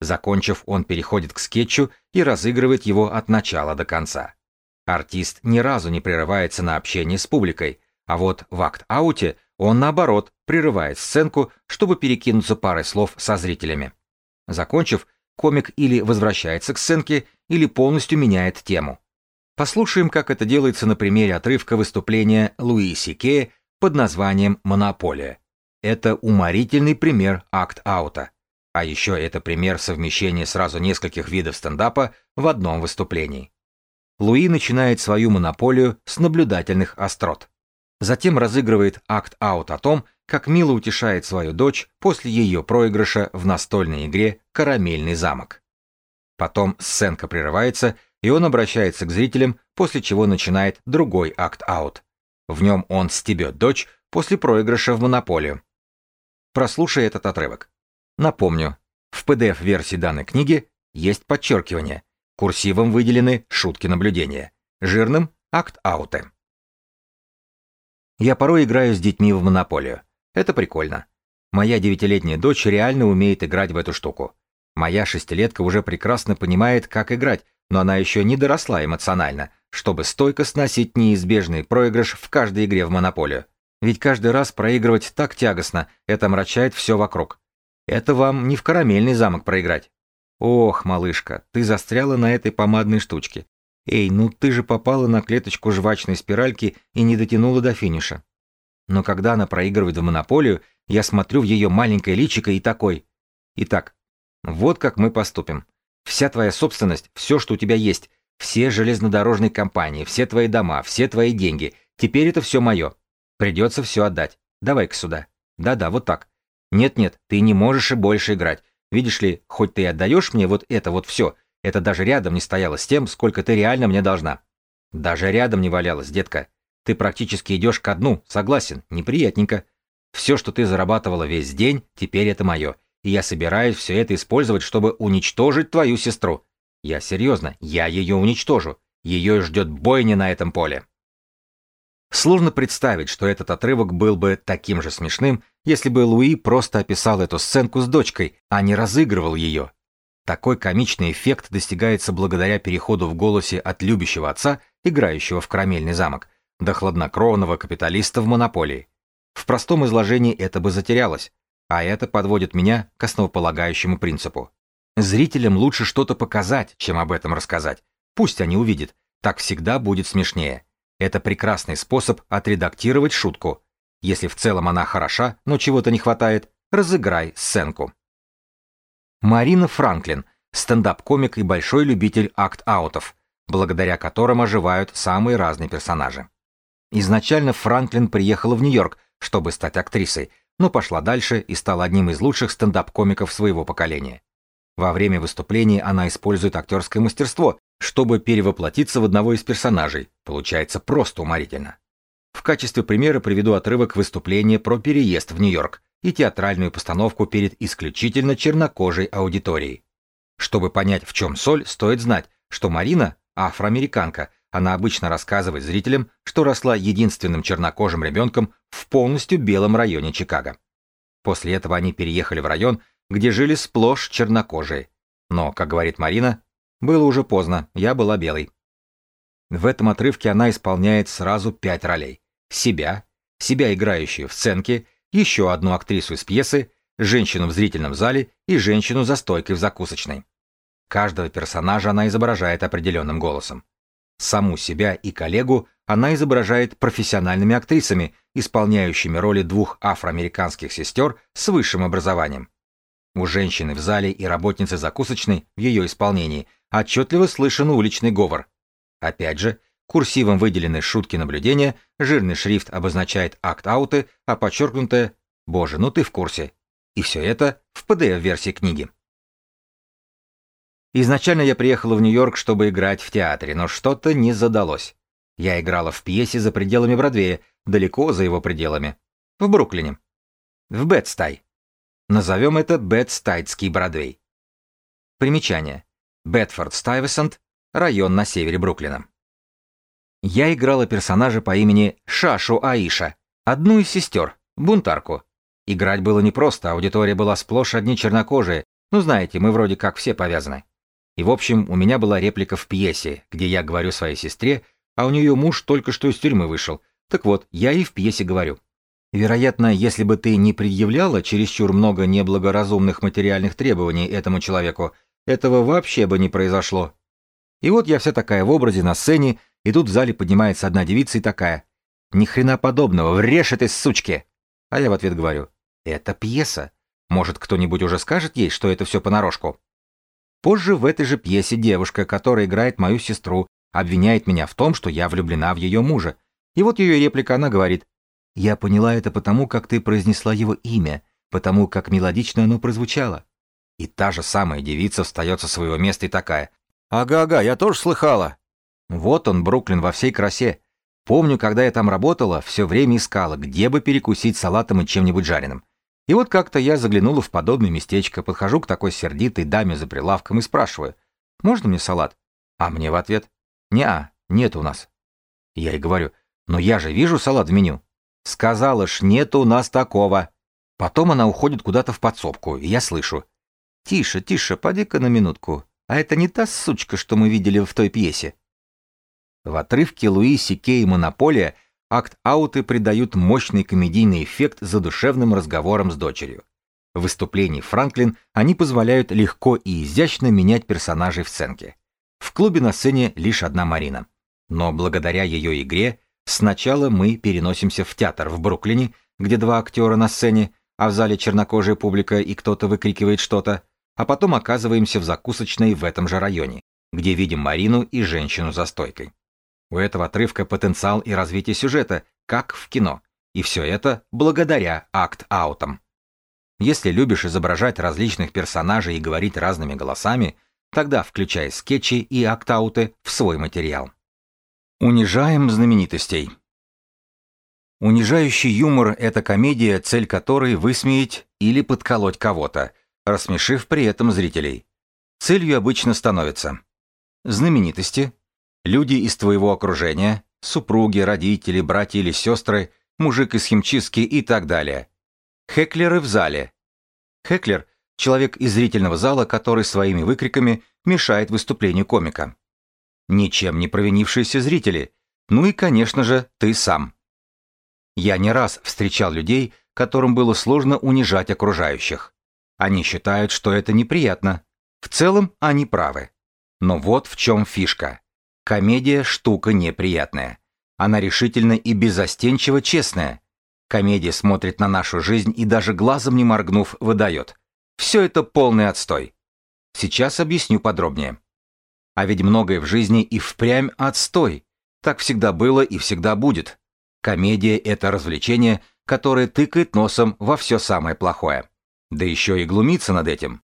Закончив, он переходит к скетчу и разыгрывает его от начала до конца. Артист ни разу не прерывается на общение с публикой, а вот в акт-ауте он, наоборот, прерывает сценку, чтобы перекинуться парой слов со зрителями. Закончив, комик или возвращается к сценке, или полностью меняет тему. Послушаем, как это делается на примере отрывка выступления Луи Сикея под названием «Монополия». Это уморительный пример акт-аута. А еще это пример совмещения сразу нескольких видов стендапа в одном выступлении. Луи начинает свою монополию с наблюдательных острот. Затем разыгрывает акт-аут о том, как Мила утешает свою дочь после ее проигрыша в настольной игре «Карамельный замок». Потом сценка прерывается, и он обращается к зрителям, после чего начинает другой акт-аут. В нем он стебет дочь после проигрыша в монополию. Прослушай этот отрывок. Напомню, в PDF-версии данной книги есть подчеркивание. Курсивом выделены шутки наблюдения. Жирным – акт-ауты. Я порой играю с детьми в монополию. Это прикольно. Моя девятилетняя дочь реально умеет играть в эту штуку. Моя шестилетка уже прекрасно понимает, как играть, но она еще не доросла эмоционально, чтобы стойко сносить неизбежный проигрыш в каждой игре в монополию. Ведь каждый раз проигрывать так тягостно, это омрачает все вокруг. Это вам не в карамельный замок проиграть. Ох, малышка, ты застряла на этой помадной штучке. Эй, ну ты же попала на клеточку жвачной спиральки и не дотянула до финиша. Но когда она проигрывает в монополию, я смотрю в ее маленькое личико и такой. Итак, вот как мы поступим. Вся твоя собственность, все, что у тебя есть, все железнодорожные компании, все твои дома, все твои деньги, теперь это все мое. Придется все отдать. Давай-ка сюда. Да-да, вот так. Нет-нет, ты не можешь и больше играть. Видишь ли, хоть ты и отдаешь мне вот это вот все, это даже рядом не стояло с тем, сколько ты реально мне должна. Даже рядом не валялось, детка. Ты практически идешь ко дну, согласен, неприятненько. Все, что ты зарабатывала весь день, теперь это мое. И я собираюсь все это использовать, чтобы уничтожить твою сестру. Я серьезно, я ее уничтожу. Ее ждет бойня на этом поле. Сложно представить, что этот отрывок был бы таким же смешным, если бы Луи просто описал эту сценку с дочкой, а не разыгрывал ее. Такой комичный эффект достигается благодаря переходу в голосе от любящего отца, играющего в карамельный замок, до хладнокровного капиталиста в монополии. В простом изложении это бы затерялось, а это подводит меня к основополагающему принципу. Зрителям лучше что-то показать, чем об этом рассказать. Пусть они увидят, так всегда будет смешнее. Это прекрасный способ отредактировать шутку. Если в целом она хороша, но чего-то не хватает, разыграй сценку. Марина Франклин – стендап-комик и большой любитель акт-аутов, благодаря которым оживают самые разные персонажи. Изначально Франклин приехала в Нью-Йорк, чтобы стать актрисой, но пошла дальше и стала одним из лучших стендап-комиков своего поколения. Во время выступлений она использует актерское мастерство, чтобы перевоплотиться в одного из персонажей. Получается просто уморительно. В качестве примера приведу отрывок выступления про переезд в Нью-Йорк и театральную постановку перед исключительно чернокожей аудиторией. Чтобы понять, в чем соль, стоит знать, что Марина – афроамериканка, она обычно рассказывает зрителям, что росла единственным чернокожим ребенком в полностью белом районе Чикаго. После этого они переехали в район, где жили сплошь чернокожие. Но, как говорит Марина, было уже поздно, я была белой. В этом отрывке она исполняет сразу пять ролей. Себя, себя играющую в сценке, еще одну актрису из пьесы, женщину в зрительном зале и женщину за стойкой в закусочной. Каждого персонажа она изображает определенным голосом. Саму себя и коллегу она изображает профессиональными актрисами, исполняющими роли двух афроамериканских сестер с высшим образованием. У женщины в зале и работницы закусочной в ее исполнении отчетливо слышен уличный говор. Опять же, курсивом выделены шутки наблюдения, жирный шрифт обозначает акт-ауты, а подчеркнутое «Боже, ну ты в курсе». И все это в PDF-версии книги. Изначально я приехала в Нью-Йорк, чтобы играть в театре, но что-то не задалось. Я играла в пьесе за пределами Бродвея, далеко за его пределами. В Бруклине. В Бетстай. Назовем это Бетстайдский Бродвей. Примечание. Бетфорд-Стайвесант, район на севере Бруклина. Я играла персонажа по имени Шашу Аиша, одну из сестер, бунтарку. Играть было непросто, аудитория была сплошь одни чернокожие, ну знаете, мы вроде как все повязаны. И в общем, у меня была реплика в пьесе, где я говорю своей сестре, а у нее муж только что из тюрьмы вышел. Так вот, я и в пьесе говорю. Вероятно, если бы ты не предъявляла чересчур много неблагоразумных материальных требований этому человеку, этого вообще бы не произошло. И вот я вся такая в образе на сцене, и тут в зале поднимается одна девица и такая. Ни хрена подобного, врежь этой сучке. А я в ответ говорю. Это пьеса. Может, кто-нибудь уже скажет ей, что это все понарошку? Позже в этой же пьесе девушка, которая играет мою сестру, обвиняет меня в том, что я влюблена в ее мужа. И вот ее реплика, она говорит. Я поняла это потому, как ты произнесла его имя, потому как мелодично оно прозвучало. И та же самая девица встает со своего места и такая. «Ага-ага, я тоже слыхала». Вот он, Бруклин, во всей красе. Помню, когда я там работала, все время искала, где бы перекусить салатом и чем-нибудь жареным. И вот как-то я заглянула в подобное местечко, подхожу к такой сердитой даме за прилавком и спрашиваю, «Можно мне салат?» А мне в ответ, «Не-а, нет у нас». Я ей говорю, «Но я же вижу салат в меню». Сказала ж, нет у нас такого. Потом она уходит куда-то в подсобку, и я слышу, «Тише, тише, поди-ка на минутку. А это не та сучка, что мы видели в той пьесе?» В отрывке Луиси Кей «Монополия» акт-ауты придают мощный комедийный эффект задушевным разговором с дочерью. В выступлении Франклин они позволяют легко и изящно менять персонажей в сценке. В клубе на сцене лишь одна Марина. Но благодаря ее игре сначала мы переносимся в театр в Бруклине, где два актера на сцене, а в зале чернокожая публика и кто-то выкрикивает что-то, а потом оказываемся в закусочной в этом же районе, где видим Марину и женщину за стойкой. У этого отрывка потенциал и развитие сюжета, как в кино. И все это благодаря акт-аутам. Если любишь изображать различных персонажей и говорить разными голосами, тогда включай скетчи и акт-ауты в свой материал. Унижаем знаменитостей. Унижающий юмор – это комедия, цель которой высмеять или подколоть кого-то, рассмешив при этом зрителей. Целью обычно становится знаменитости, люди из твоего окружения, супруги, родители, братья или сестры, мужик из химчистки и так далее. Хеклеры в зале. Хеклер – человек из зрительного зала, который своими выкриками мешает выступлению комика. Ничем не провинившиеся зрители. Ну и, конечно же, ты сам. Я не раз встречал людей, которым было сложно унижать окружающих. Они считают, что это неприятно. В целом они правы. Но вот в чем фишка. Комедия – штука неприятная. Она решительно и безостенчиво честная. Комедия смотрит на нашу жизнь и даже глазом не моргнув выдает. Все это полный отстой. Сейчас объясню подробнее. А ведь многое в жизни и впрямь отстой. Так всегда было и всегда будет. Комедия – это развлечение, которое тыкает носом во все самое плохое. Да еще и глумиться над этим.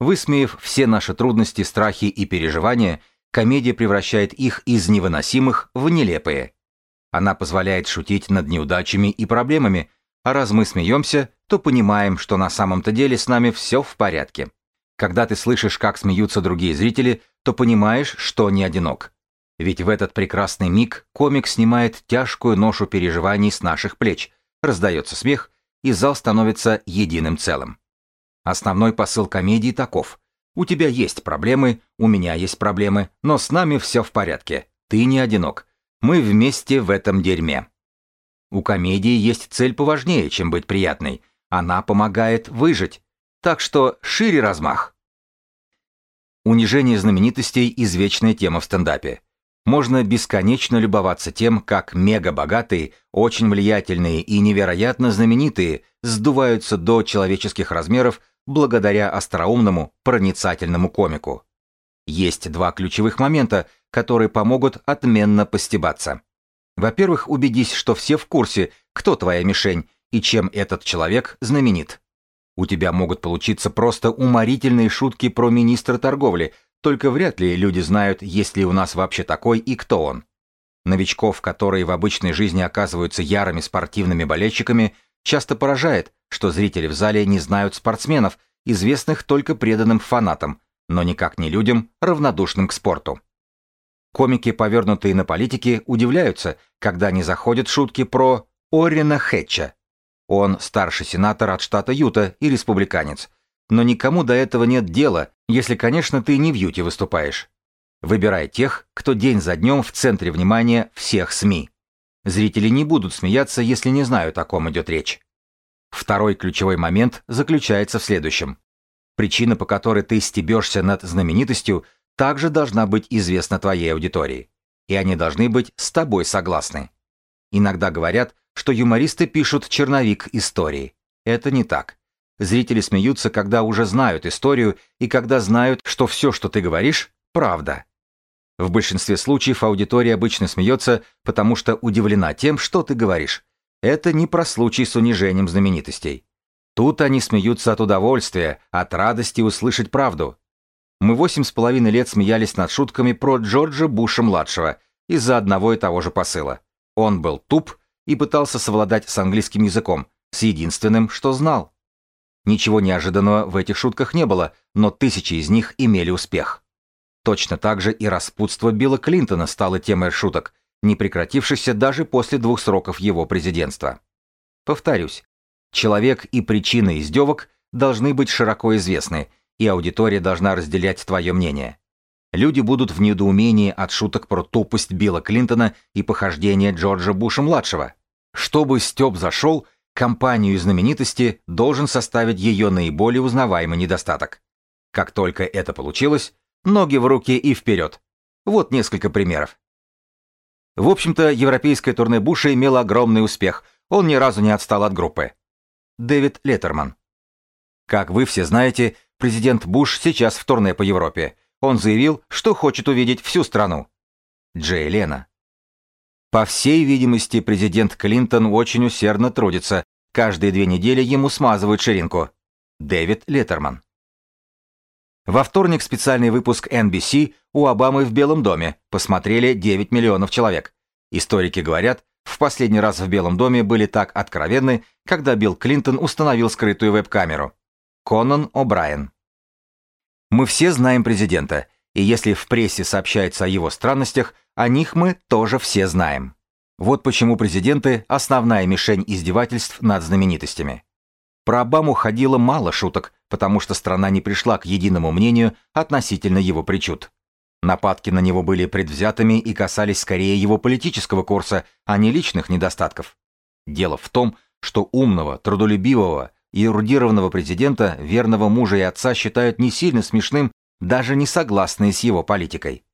Высмеяв все наши трудности, страхи и переживания, комедия превращает их из невыносимых в нелепые. Она позволяет шутить над неудачами и проблемами, а раз мы смеемся, то понимаем, что на самом-то деле с нами все в порядке. Когда ты слышишь, как смеются другие зрители, то понимаешь, что не одинок. Ведь в этот прекрасный миг комик снимает тяжкую ношу переживаний с наших плеч, раздается смех, и зал становится единым целым. Основной посыл комедии таков. У тебя есть проблемы, у меня есть проблемы, но с нами все в порядке. Ты не одинок. Мы вместе в этом дерьме. У комедии есть цель поважнее, чем быть приятной. Она помогает выжить. Так что шире размах. Унижение знаменитостей – извечная тема в стендапе. Можно бесконечно любоваться тем, как мега-богатые, очень влиятельные и невероятно знаменитые сдуваются до человеческих размеров благодаря остроумному, проницательному комику. Есть два ключевых момента, которые помогут отменно постебаться. Во-первых, убедись, что все в курсе, кто твоя мишень и чем этот человек знаменит. У тебя могут получиться просто уморительные шутки про министра торговли, только вряд ли люди знают, есть ли у нас вообще такой и кто он. Новичков, которые в обычной жизни оказываются ярыми спортивными болельщиками, часто поражает, что зрители в зале не знают спортсменов, известных только преданным фанатам, но никак не людям, равнодушным к спорту. Комики, повернутые на политики, удивляются, когда не заходят шутки про Орина Хэтча. Он старший сенатор от штата Юта и республиканец. Но никому до этого нет дела, если, конечно, ты не в Юте выступаешь. Выбирай тех, кто день за днем в центре внимания всех СМИ. Зрители не будут смеяться, если не знают, о ком идет речь. Второй ключевой момент заключается в следующем. Причина, по которой ты стебешься над знаменитостью, также должна быть известна твоей аудитории. И они должны быть с тобой согласны. Иногда говорят, что юмористы пишут черновик истории. Это не так. Зрители смеются, когда уже знают историю и когда знают, что все, что ты говоришь, правда. В большинстве случаев аудитория обычно смеется, потому что удивлена тем, что ты говоришь. Это не про случай с унижением знаменитостей. Тут они смеются от удовольствия, от радости услышать правду. Мы восемь с половиной лет смеялись над шутками про Джорджа Буша-младшего из-за одного и того же посыла. Он был туп и пытался совладать с английским языком, с единственным, что знал. Ничего неожиданного в этих шутках не было, но тысячи из них имели успех. Точно так же и распутство Билла Клинтона стало темой шуток, не прекратившихся даже после двух сроков его президентства. Повторюсь, человек и причина издевок должны быть широко известны, и аудитория должна разделять твое мнение. Люди будут в недоумении от шуток про тупость Билла Клинтона и похождения Джорджа Буша-младшего. Чтобы Степ зашел, компанию знаменитости должен составить ее наиболее узнаваемый недостаток. Как только это получилось, ноги в руки и вперед. Вот несколько примеров. В общем-то, европейское турне Буша имело огромный успех, он ни разу не отстал от группы. Дэвид Леттерман. Как вы все знаете, президент Буш сейчас в турне по Европе. Он заявил, что хочет увидеть всю страну. Джей Лена. По всей видимости, президент Клинтон очень усердно трудится. Каждые две недели ему смазывают ширинку. Дэвид Леттерман. Во вторник специальный выпуск NBC у Обамы в Белом доме посмотрели 9 миллионов человек. Историки говорят, в последний раз в Белом доме были так откровенны, когда Билл Клинтон установил скрытую веб-камеру. Конан О'Брайен. Мы все знаем президента, и если в прессе сообщается о его странностях, о них мы тоже все знаем. Вот почему президенты – основная мишень издевательств над знаменитостями. Про Обаму ходило мало шуток, потому что страна не пришла к единому мнению относительно его причуд. Нападки на него были предвзятыми и касались скорее его политического курса, а не личных недостатков. Дело в том, что умного, трудолюбивого и эрудированного президента, верного мужа и отца считают не сильно смешным, даже не согласные с его политикой.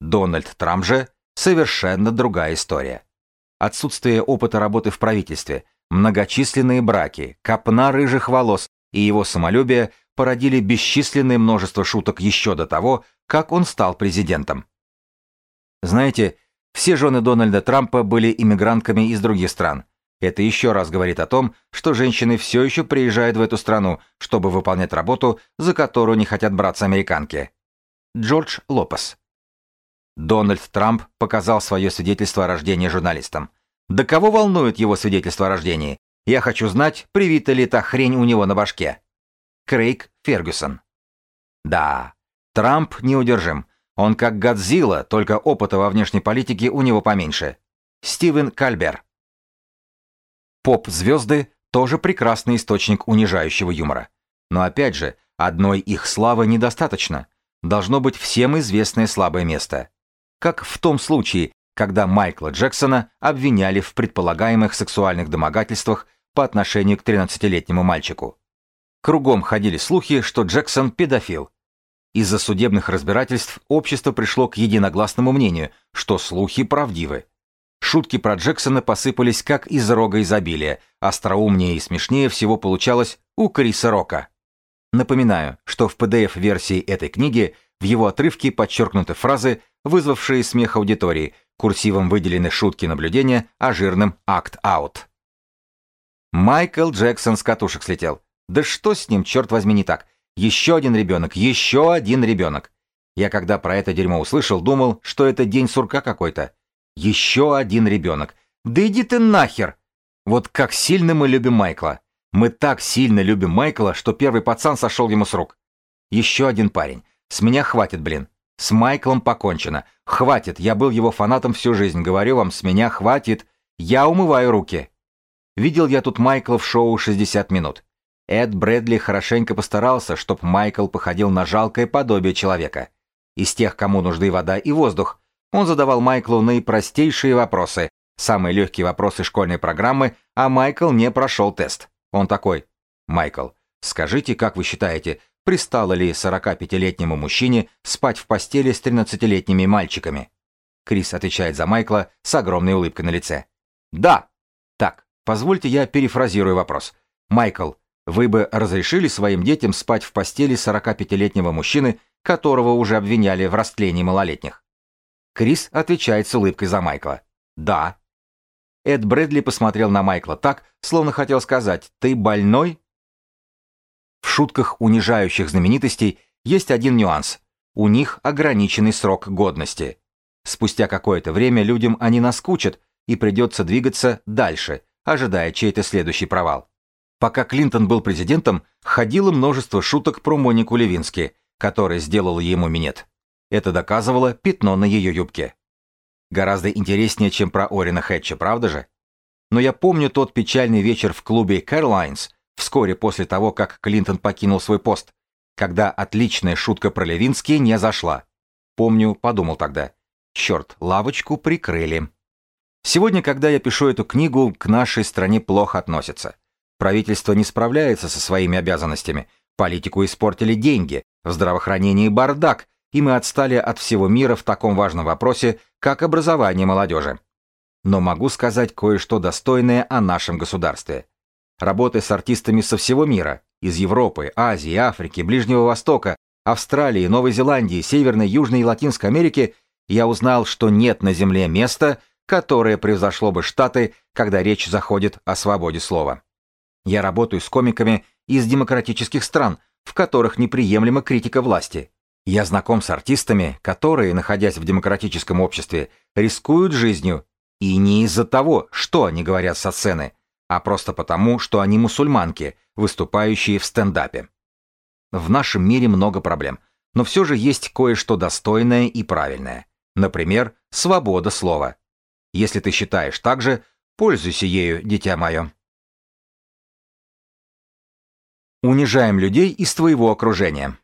Дональд Трамп же – совершенно другая история. Отсутствие опыта работы в правительстве – Многочисленные браки, копна рыжих волос и его самолюбие породили бесчисленное множество шуток еще до того, как он стал президентом. Знаете, все жены Дональда Трампа были иммигрантками из других стран. Это еще раз говорит о том, что женщины все еще приезжают в эту страну, чтобы выполнять работу, за которую не хотят браться американки. Джордж Лопес. Дональд Трамп показал свое свидетельство о рождении журналистам. Да кого волнует его свидетельство о рождении? Я хочу знать, привита ли та хрень у него на башке. Крейг Фергюсон. Да, Трамп неудержим. Он как Годзилла, только опыта во внешней политике у него поменьше. Стивен Кальбер. Поп-звезды тоже прекрасный источник унижающего юмора. Но опять же, одной их славы недостаточно. Должно быть всем известное слабое место. Как в том случае, когда Майкла Джексона обвиняли в предполагаемых сексуальных домогательствах по отношению к 13-летнему мальчику. Кругом ходили слухи, что Джексон педофил. Из-за судебных разбирательств общество пришло к единогласному мнению, что слухи правдивы. Шутки про Джексона посыпались как из рога изобилия, остроумнее и смешнее всего получалось у Криса Рока. Напоминаю, что в PDF-версии этой книги В его отрывке подчеркнуты фразы, вызвавшие смех аудитории, курсивом выделены шутки наблюдения, а жирным «акт-аут». Майкл Джексон с катушек слетел. Да что с ним, черт возьми, не так? Еще один ребенок, еще один ребенок. Я когда про это дерьмо услышал, думал, что это день сурка какой-то. Еще один ребенок. Да иди ты нахер! Вот как сильно мы любим Майкла. Мы так сильно любим Майкла, что первый пацан сошел ему с рук. Еще один парень. С меня хватит, блин. С Майклом покончено. Хватит, я был его фанатом всю жизнь. Говорю вам, с меня хватит. Я умываю руки. Видел я тут Майкла в шоу «60 минут». Эд Брэдли хорошенько постарался, чтобы Майкл походил на жалкое подобие человека. Из тех, кому нужны вода и воздух, он задавал Майклу наипростейшие вопросы, самые легкие вопросы школьной программы, а Майкл не прошел тест. Он такой, «Майкл, скажите, как вы считаете, пристало ли 45-летнему мужчине спать в постели с 13-летними мальчиками?» Крис отвечает за Майкла с огромной улыбкой на лице. «Да!» «Так, позвольте я перефразирую вопрос. Майкл, вы бы разрешили своим детям спать в постели 45-летнего мужчины, которого уже обвиняли в растлении малолетних?» Крис отвечает с улыбкой за Майкла. «Да». Эд Брэдли посмотрел на Майкла так, словно хотел сказать «Ты больной?» В шутках унижающих знаменитостей есть один нюанс. У них ограниченный срок годности. Спустя какое-то время людям они наскучат, и придется двигаться дальше, ожидая чей-то следующий провал. Пока Клинтон был президентом, ходило множество шуток про Монику Левински, которая сделала ему минет. Это доказывало пятно на ее юбке. Гораздо интереснее, чем про Орина Хэтча, правда же? Но я помню тот печальный вечер в клубе Carolines, вскоре после того, как Клинтон покинул свой пост, когда отличная шутка про Левински не зашла. Помню, подумал тогда. Черт, лавочку прикрыли. Сегодня, когда я пишу эту книгу, к нашей стране плохо относятся. Правительство не справляется со своими обязанностями. Политику испортили деньги, в здравоохранении бардак, и мы отстали от всего мира в таком важном вопросе, как образование молодежи. Но могу сказать кое-что достойное о нашем государстве. Работая с артистами со всего мира, из Европы, Азии, Африки, Ближнего Востока, Австралии, Новой Зеландии, Северной, Южной и Латинской Америки, я узнал, что нет на Земле места, которое превзошло бы Штаты, когда речь заходит о свободе слова. Я работаю с комиками из демократических стран, в которых неприемлема критика власти, я знаком с артистами, которые, находясь в демократическом обществе, рискуют жизнью, и не из-за того, что они говорят со сцены, а просто потому, что они мусульманки, выступающие в стендапе. В нашем мире много проблем, но все же есть кое-что достойное и правильное. Например, свобода слова. Если ты считаешь так же, пользуйся ею, дитя мое. Унижаем людей из твоего окружения.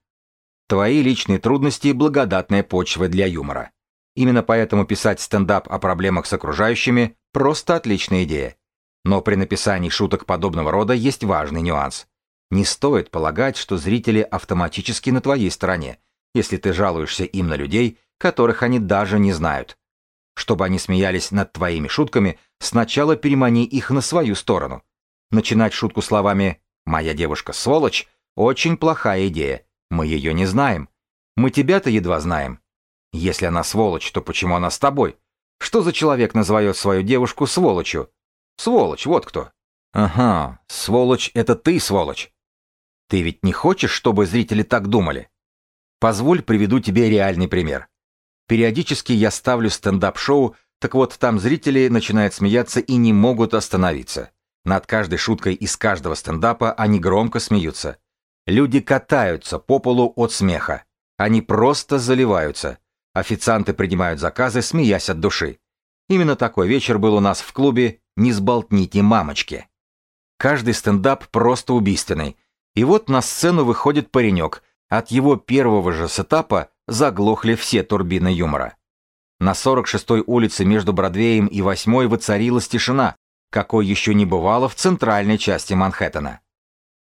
Твои личные трудности – благодатная почва для юмора. Именно поэтому писать стендап о проблемах с окружающими – просто отличная идея. Но при написании шуток подобного рода есть важный нюанс. Не стоит полагать, что зрители автоматически на твоей стороне, если ты жалуешься им на людей, которых они даже не знают. Чтобы они смеялись над твоими шутками, сначала перемани их на свою сторону. Начинать шутку словами «моя девушка сволочь» – очень плохая идея, мы ее не знаем. Мы тебя-то едва знаем. Если она сволочь, то почему она с тобой? Что за человек называет свою девушку сволочью? Сволочь, вот кто. Ага, сволочь — это ты, сволочь. Ты ведь не хочешь, чтобы зрители так думали? Позволь приведу тебе реальный пример. Периодически я ставлю стендап-шоу, так вот там зрители начинают смеяться и не могут остановиться. Над каждой шуткой из каждого стендапа они громко смеются. Люди катаются по полу от смеха. Они просто заливаются. Официанты принимают заказы, смеясь от души. Именно такой вечер был у нас в клубе «Не сболтните мамочки». Каждый стендап просто убийственный. И вот на сцену выходит паренек. От его первого же сетапа заглохли все турбины юмора. На 46-й улице между Бродвеем и 8-й воцарилась тишина, какой еще не бывало в центральной части Манхэттена.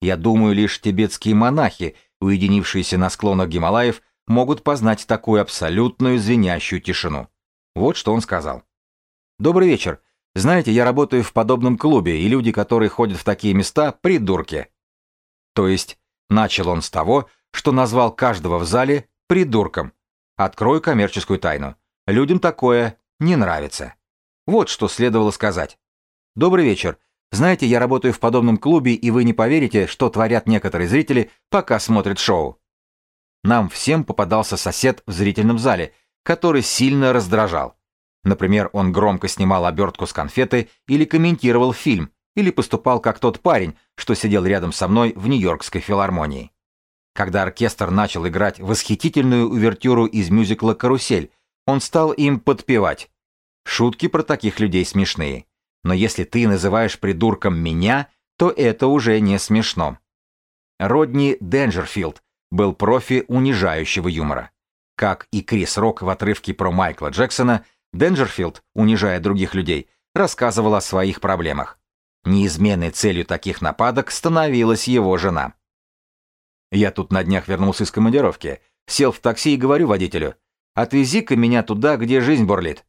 Я думаю, лишь тибетские монахи, уединившиеся на склонах Гималаев, могут познать такую абсолютную звенящую тишину. Вот что он сказал. «Добрый вечер. Знаете, я работаю в подобном клубе, и люди, которые ходят в такие места, придурки». То есть, начал он с того, что назвал каждого в зале придурком. Открою коммерческую тайну. Людям такое не нравится. Вот что следовало сказать. Добрый вечер. Знаете, я работаю в подобном клубе, и вы не поверите, что творят некоторые зрители, пока смотрят шоу. Нам всем попадался сосед в зрительном зале, который сильно раздражал. Например, он громко снимал обертку с конфеты или комментировал фильм, или поступал как тот парень, что сидел рядом со мной в Нью-Йоркской филармонии. Когда оркестр начал играть восхитительную увертюру из мюзикла «Карусель», он стал им подпевать. Шутки про таких людей смешные. Но если ты называешь придурком меня, то это уже не смешно. Родни Денджерфилд был профи унижающего юмора. Как и Крис Рок в отрывке про Майкла Джексона, Денджерфилд, унижая других людей, рассказывал о своих проблемах. Неизменной целью таких нападок становилась его жена. Я тут на днях вернулся из командировки, сел в такси и говорю водителю, «Отвези-ка меня туда, где жизнь бурлит».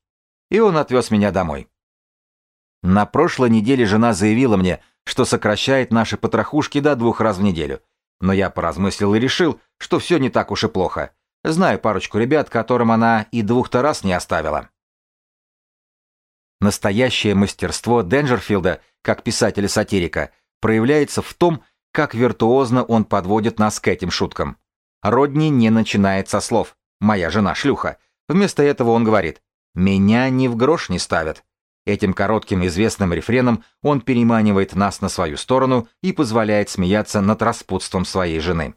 И он отвез меня домой. На прошлой неделе жена заявила мне, что сокращает наши потрохушки до двух раз в неделю. Но я поразмыслил и решил, что все не так уж и плохо. Знаю парочку ребят, которым она и двух-то раз не оставила. Настоящее мастерство Денджерфилда, как писателя-сатирика, проявляется в том, как виртуозно он подводит нас к этим шуткам. Родни не начинает со слов «моя жена шлюха». Вместо этого он говорит «меня ни в грош не ставят». Этим коротким известным рефреном он переманивает нас на свою сторону и позволяет смеяться над распутством своей жены.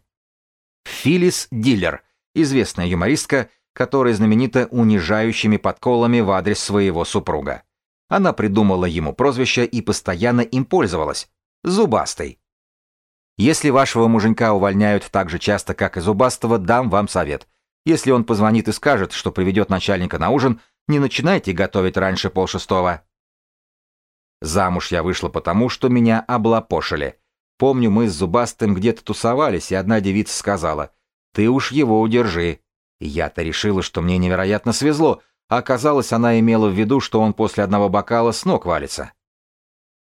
Филлис Диллер, известная юмористка, которая знаменита унижающими подколами в адрес своего супруга. Она придумала ему прозвище и постоянно им пользовалась. Зубастый. Если вашего муженька увольняют так же часто, как и Зубастого, дам вам совет. Если он позвонит и скажет, что приведет начальника на ужин, не начинайте готовить раньше полшестого. Замуж я вышла потому, что меня облапошили. Помню, мы с Зубастым где-то тусовались, и одна девица сказала, «Ты уж его удержи». Я-то решила, что мне невероятно свезло, оказалось, она имела в виду, что он после одного бокала с ног валится.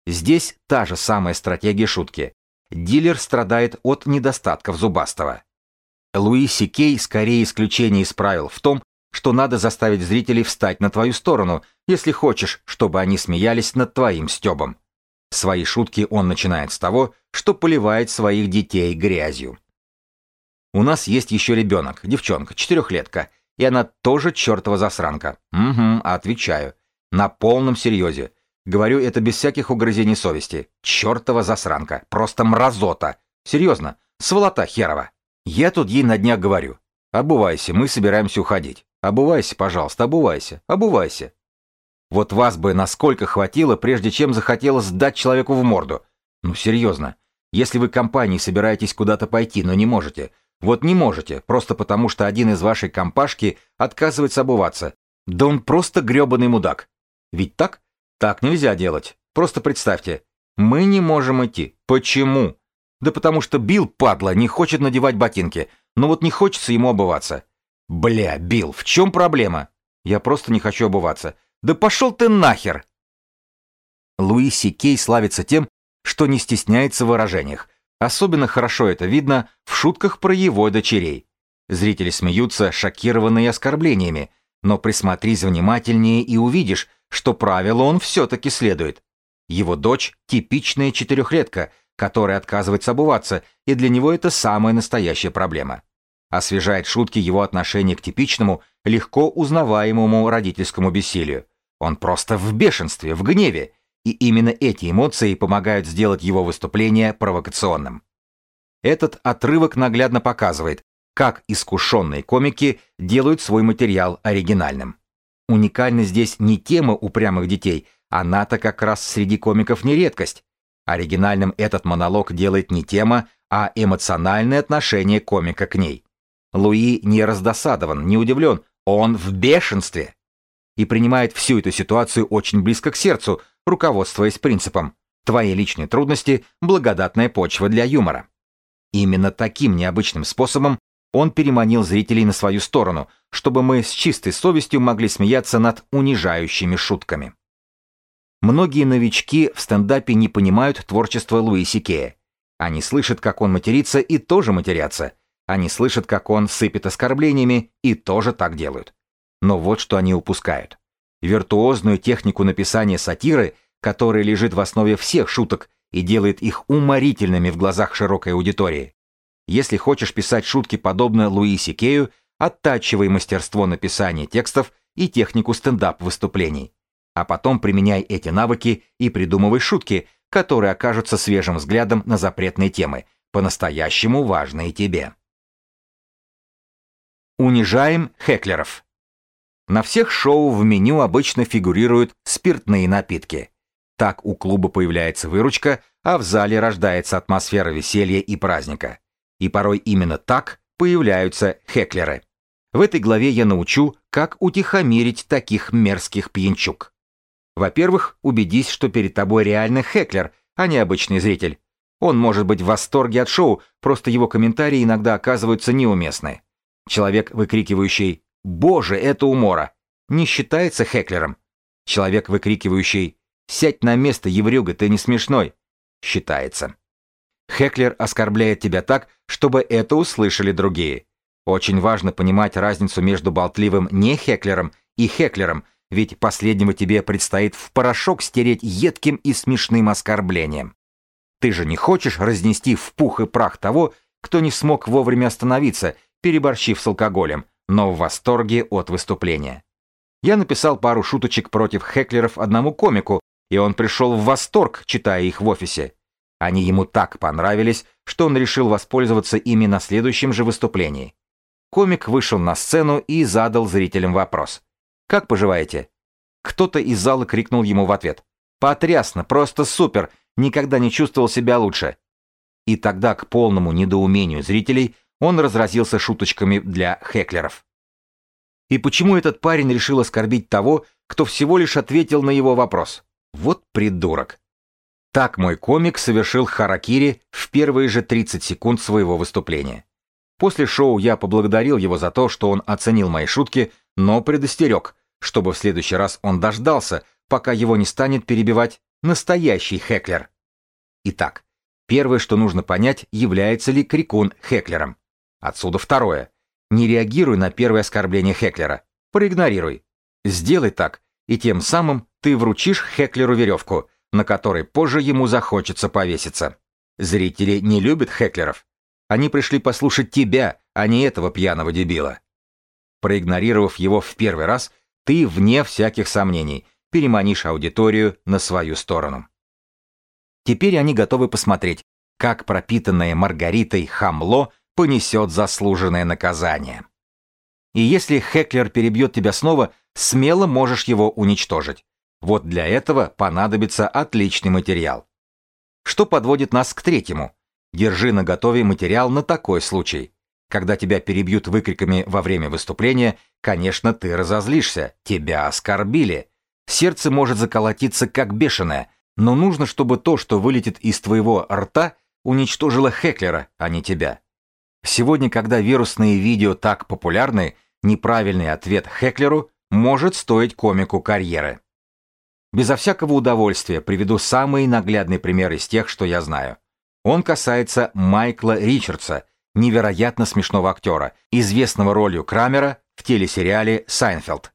Здесь та же самая стратегия шутки. Дилер страдает от недостатков зубастого. Луи Кей скорее исключение из правил в том, что надо заставить зрителей встать на твою сторону, если хочешь, чтобы они смеялись над твоим стебом. Свои шутки он начинает с того, что поливает своих детей грязью. У нас есть еще ребенок, девчонка, четырехлетка, и она тоже чертова засранка. Угу, отвечаю. На полном серьезе. Говорю это без всяких угрызений совести. Чертова засранка. Просто мразота. Серьезно. Сволота херова. Я тут ей на днях говорю. Обувайся, мы собираемся уходить. Обувайся, пожалуйста, обувайся. Обувайся. Вот вас бы насколько хватило, прежде чем захотелось сдать человеку в морду. Ну, серьезно. Если вы компанией собираетесь куда-то пойти, но не можете, вот не можете, просто потому что один из вашей компашки отказывается обуваться. Да он просто грёбаный мудак. Ведь так? Так нельзя делать. Просто представьте. Мы не можем идти. Почему? Да потому что Билл, падла, не хочет надевать ботинки. Но вот не хочется ему обуваться. Бля, Билл, в чем проблема? Я просто не хочу обуваться. Да пошел ты нахер! Луи Кей славится тем, что не стесняется в выражениях, Особенно хорошо это видно в шутках про его дочерей. Зрители смеются, шокированные оскорблениями, но присмотрись внимательнее и увидишь, что правило он все-таки следует. Его дочь – типичная четырехлетка, которая отказывается обуваться, и для него это самая настоящая проблема. Освежает шутки его отношение к типичному, легко узнаваемому родительскому бессилию. Он просто в бешенстве, в гневе, и именно эти эмоции помогают сделать его выступление провокационным. Этот отрывок наглядно показывает, как искушенные комики делают свой материал оригинальным. Уникальна здесь не тема упрямых детей, она-то как раз среди комиков не редкость. Оригинальным этот монолог делает не тема, а эмоциональное отношение комика к ней. Луи не раздосадован, не удивлен, он в бешенстве. И принимает всю эту ситуацию очень близко к сердцу, руководствуясь принципом «твои личные трудности – благодатная почва для юмора». Именно таким необычным способом он переманил зрителей на свою сторону, чтобы мы с чистой совестью могли смеяться над унижающими шутками. Многие новички в стендапе не понимают творчества Луи Сикея. Они слышат, как он матерится, и тоже матерятся. Они слышат, как он сыпет оскорблениями, и тоже так делают. Но вот что они упускают. Виртуозную технику написания сатиры, которая лежит в основе всех шуток и делает их уморительными в глазах широкой аудитории. Если хочешь писать шутки подобно Луисе Кею, оттачивай мастерство написания текстов и технику стендап-выступлений. А потом применяй эти навыки и придумывай шутки, которые окажутся свежим взглядом на запретные темы, по-настоящему важные тебе. Унижаем хеклеров. На всех шоу в меню обычно фигурируют спиртные напитки. Так у клуба появляется выручка, а в зале рождается атмосфера веселья и праздника. И порой именно так появляются хеклеры. В этой главе я научу, как утихомирить таких мерзких пьянчук. Во-первых, убедись, что перед тобой реальный хеклер, а не обычный зритель. Он может быть в восторге от шоу, просто его комментарии иногда оказываются неуместны. Человек, выкрикивающий «Боже, это умора!» не считается хеклером. Человек, выкрикивающий «Сядь на место, еврюга, ты не смешной!» считается. Хеклер оскорбляет тебя так, чтобы это услышали другие. Очень важно понимать разницу между болтливым не-хеклером и хеклером, ведь последнего тебе предстоит в порошок стереть едким и смешным оскорблением. Ты же не хочешь разнести в пух и прах того, кто не смог вовремя остановиться, переборщив с алкоголем, но в восторге от выступления. Я написал пару шуточек против хеклеров одному комику, и он пришел в восторг, читая их в офисе. Они ему так понравились, что он решил воспользоваться ими на следующем же выступлении. Комик вышел на сцену и задал зрителям вопрос. «Как поживаете?» Кто-то из зала крикнул ему в ответ. «Потрясно, просто супер, никогда не чувствовал себя лучше». И тогда, к полному недоумению зрителей, он разразился шуточками для хеклеров. И почему этот парень решил оскорбить того, кто всего лишь ответил на его вопрос? Вот придурок. Так мой комик совершил харакири в первые же 30 секунд своего выступления. После шоу я поблагодарил его за то, что он оценил мои шутки, но предостерег, чтобы в следующий раз он дождался, пока его не станет перебивать настоящий хеклер. Итак, первое, что нужно понять, является ли крикун хеклером. Отсюда второе. Не реагируй на первое оскорбление хеклера. Проигнорируй. Сделай так, и тем самым ты вручишь хеклеру веревку, на которой позже ему захочется повеситься. Зрители не любят хеклеров. Они пришли послушать тебя, а не этого пьяного дебила. Проигнорировав его в первый раз, ты, вне всяких сомнений, переманишь аудиторию на свою сторону. Теперь они готовы посмотреть, как пропитанное Маргаритой хамло понесет заслуженное наказание. И если Хеклер перебьет тебя снова, смело можешь его уничтожить. Вот для этого понадобится отличный материал. Что подводит нас к третьему? Держи на готове материал на такой случай. Когда тебя перебьют выкриками во время выступления, конечно, ты разозлишься, тебя оскорбили. Сердце может заколотиться как бешеное, но нужно, чтобы то, что вылетит из твоего рта, уничтожило Хеклера, а не тебя. Сегодня, когда вирусные видео так популярны, неправильный ответ Хеклеру может стоить комику карьеры. Безо всякого удовольствия приведу самый наглядный пример из тех, что я знаю. Он касается Майкла Ричардса, невероятно смешного актера, известного ролью Крамера в телесериале «Сайнфелд».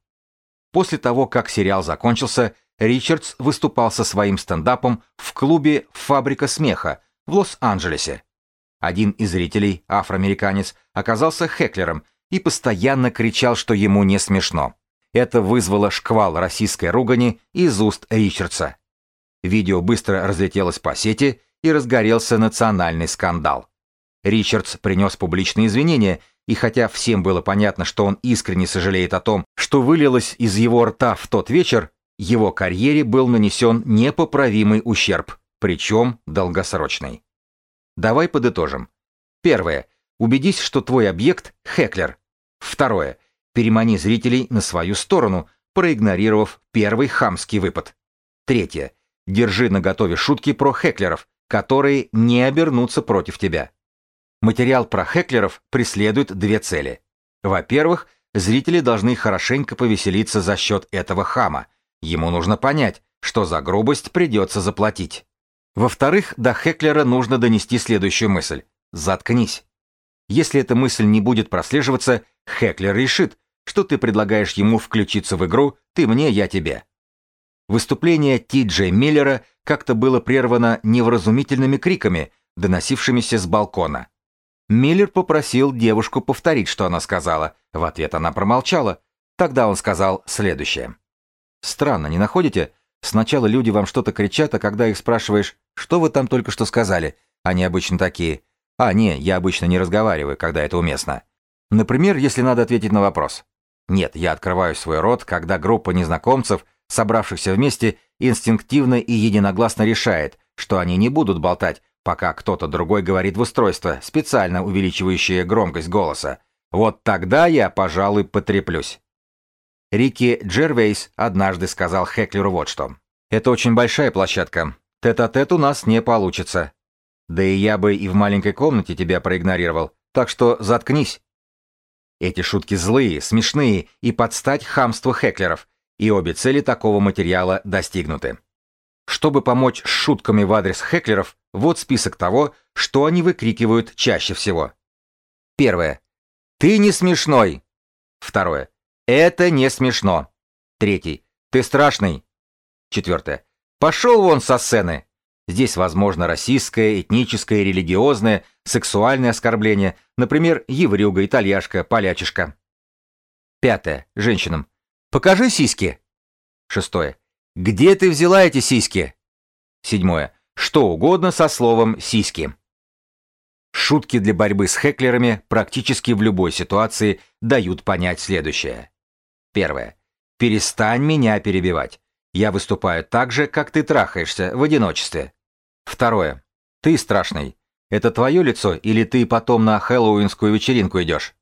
После того, как сериал закончился, Ричардс выступал со своим стендапом в клубе «Фабрика смеха» в Лос-Анджелесе. Один из зрителей, афроамериканец, оказался хеклером и постоянно кричал, что ему не смешно. Это вызвало шквал российской ругани из уст Ричардса. Видео быстро разлетелось по сети и разгорелся национальный скандал. Ричардс принес публичные извинения, и хотя всем было понятно, что он искренне сожалеет о том, что вылилось из его рта в тот вечер, его карьере был нанесен непоправимый ущерб, причем долгосрочный. Давай подытожим. Первое. Убедись, что твой объект – хеклер. Второе. Перемани зрителей на свою сторону, проигнорировав первый хамский выпад. Третье. Держи наготове шутки про хеклеров, которые не обернутся против тебя. Материал про хеклеров преследует две цели. Во-первых, зрители должны хорошенько повеселиться за счет этого хама. Ему нужно понять, что за грубость придется заплатить. Во-вторых, до Хеклера нужно донести следующую мысль. Заткнись. Если эта мысль не будет прослеживаться, Хеклер решит, что ты предлагаешь ему включиться в игру «ты мне, я тебе». Выступление Ти Джей Миллера как-то было прервано невразумительными криками, доносившимися с балкона. Миллер попросил девушку повторить, что она сказала. В ответ она промолчала. Тогда он сказал следующее. «Странно, не находите? Сначала люди вам что-то кричат, а когда их спрашиваешь, что вы там только что сказали, они обычно такие. А, не, я обычно не разговариваю, когда это уместно. Например, если надо ответить на вопрос. Нет, я открываю свой рот, когда группа незнакомцев, собравшихся вместе, инстинктивно и единогласно решает, что они не будут болтать, пока кто-то другой говорит в устройство, специально увеличивающее громкость голоса. Вот тогда я, пожалуй, потреплюсь. Рики Джервейс однажды сказал Хеклеру вот что. «Это очень большая площадка. Тет-а-тет -тет у нас не получится. Да и я бы и в маленькой комнате тебя проигнорировал, так что заткнись». Эти шутки злые, смешные и подстать хамству Хеклеров, и обе цели такого материала достигнуты. Чтобы помочь с шутками в адрес Хеклеров, вот список того, что они выкрикивают чаще всего. Первое. Ты не смешной. Второе. Это не смешно. Третий. Ты страшный. Четвертое. Пошел вон со сцены. Здесь возможно расистское, этническое, религиозное, сексуальное оскорбление, например, еврюга, итальяшка, полячишка. Пятое. Женщинам. Покажи сиськи. Шестое. Где ты взяла эти сиськи? Седьмое. Что угодно со словом «сиськи». Шутки для борьбы с хеклерами практически в любой ситуации дают понять следующее. Первое. Перестань меня перебивать. Я выступаю так же, как ты трахаешься, в одиночестве. Второе. Ты страшный. Это твое лицо или ты потом на хэллоуинскую вечеринку идешь?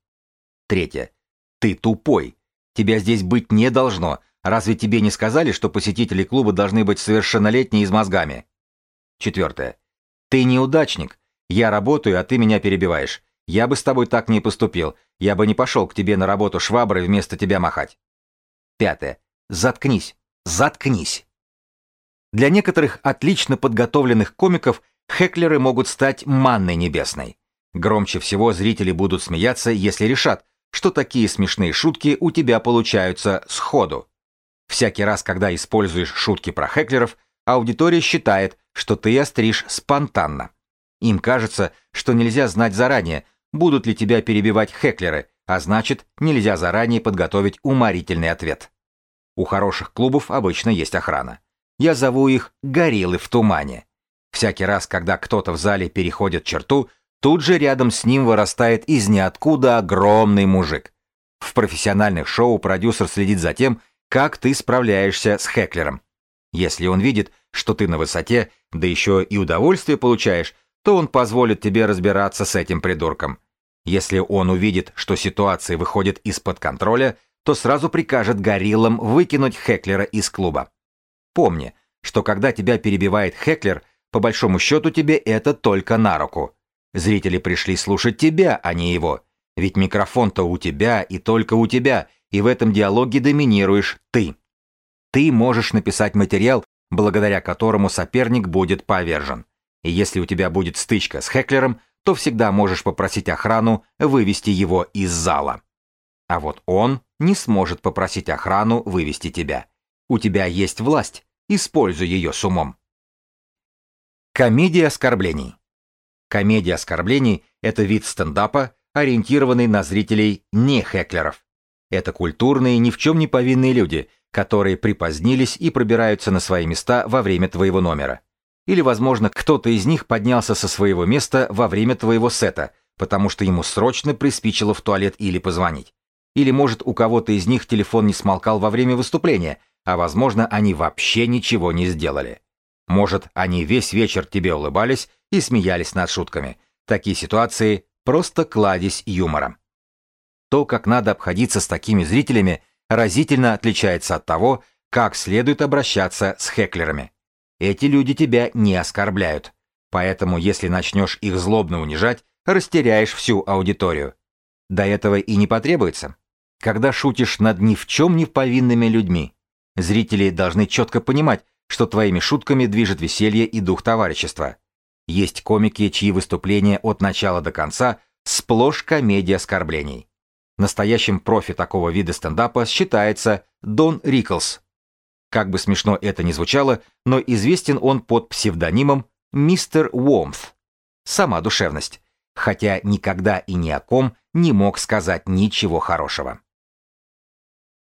Третье. Ты тупой. Тебя здесь быть не должно. Разве тебе не сказали, что посетители клуба должны быть совершеннолетние и с мозгами? Четвертое. Ты неудачник. Я работаю, а ты меня перебиваешь. Я бы с тобой так не поступил. Я бы не пошел к тебе на работу шваброй вместо тебя махать. Пятое. Заткнись. Заткнись. Для некоторых отлично подготовленных комиков хеклеры могут стать манной небесной. Громче всего зрители будут смеяться, если решат, что такие смешные шутки у тебя получаются сходу. Всякий раз, когда используешь шутки про хеклеров, аудитория считает, что ты остришь спонтанно. Им кажется, что нельзя знать заранее, будут ли тебя перебивать хеклеры, а значит, нельзя заранее подготовить уморительный ответ. У хороших клубов обычно есть охрана. Я зову их «гориллы в тумане». Всякий раз, когда кто-то в зале переходит черту, тут же рядом с ним вырастает из ниоткуда огромный мужик. В профессиональных шоу продюсер следит за тем, как ты справляешься с хеклером. Если он видит, что ты на высоте, да еще и удовольствие получаешь, то он позволит тебе разбираться с этим придурком. Если он увидит, что ситуация выходит из-под контроля, то сразу прикажет гориллам выкинуть Хеклера из клуба. Помни, что когда тебя перебивает Хеклер, по большому счету тебе это только на руку. Зрители пришли слушать тебя, а не его. Ведь микрофон-то у тебя и только у тебя, и в этом диалоге доминируешь ты. Ты можешь написать материал, благодаря которому соперник будет повержен. И если у тебя будет стычка с Хеклером, то всегда можешь попросить охрану вывести его из зала. А вот он не сможет попросить охрану вывести тебя. У тебя есть власть, используй ее с умом. Комедия оскорблений. Комедия оскорблений – это вид стендапа, ориентированный на зрителей не хеклеров. Это культурные, ни в чем не повинные люди, которые припозднились и пробираются на свои места во время твоего номера. Или, возможно, кто-то из них поднялся со своего места во время твоего сета, потому что ему срочно приспичило в туалет или позвонить. Или, может, у кого-то из них телефон не смолкал во время выступления, а, возможно, они вообще ничего не сделали. Может, они весь вечер тебе улыбались и смеялись над шутками. Такие ситуации – просто кладезь юмора. То, как надо обходиться с такими зрителями, разительно отличается от того, как следует обращаться с хеклерами. Эти люди тебя не оскорбляют. Поэтому, если начнешь их злобно унижать, растеряешь всю аудиторию. До этого и не потребуется. Когда шутишь над ни в чем не повинными людьми, зрители должны четко понимать, что твоими шутками движет веселье и дух товарищества. Есть комики, чьи выступления от начала до конца сплошь комедия оскорблений. Настоящим профи такого вида стендапа считается Дон Риклс. Как бы смешно это ни звучало, но известен он под псевдонимом Мистер Уомф. Сама душевность. Хотя никогда и ни о ком не мог сказать ничего хорошего.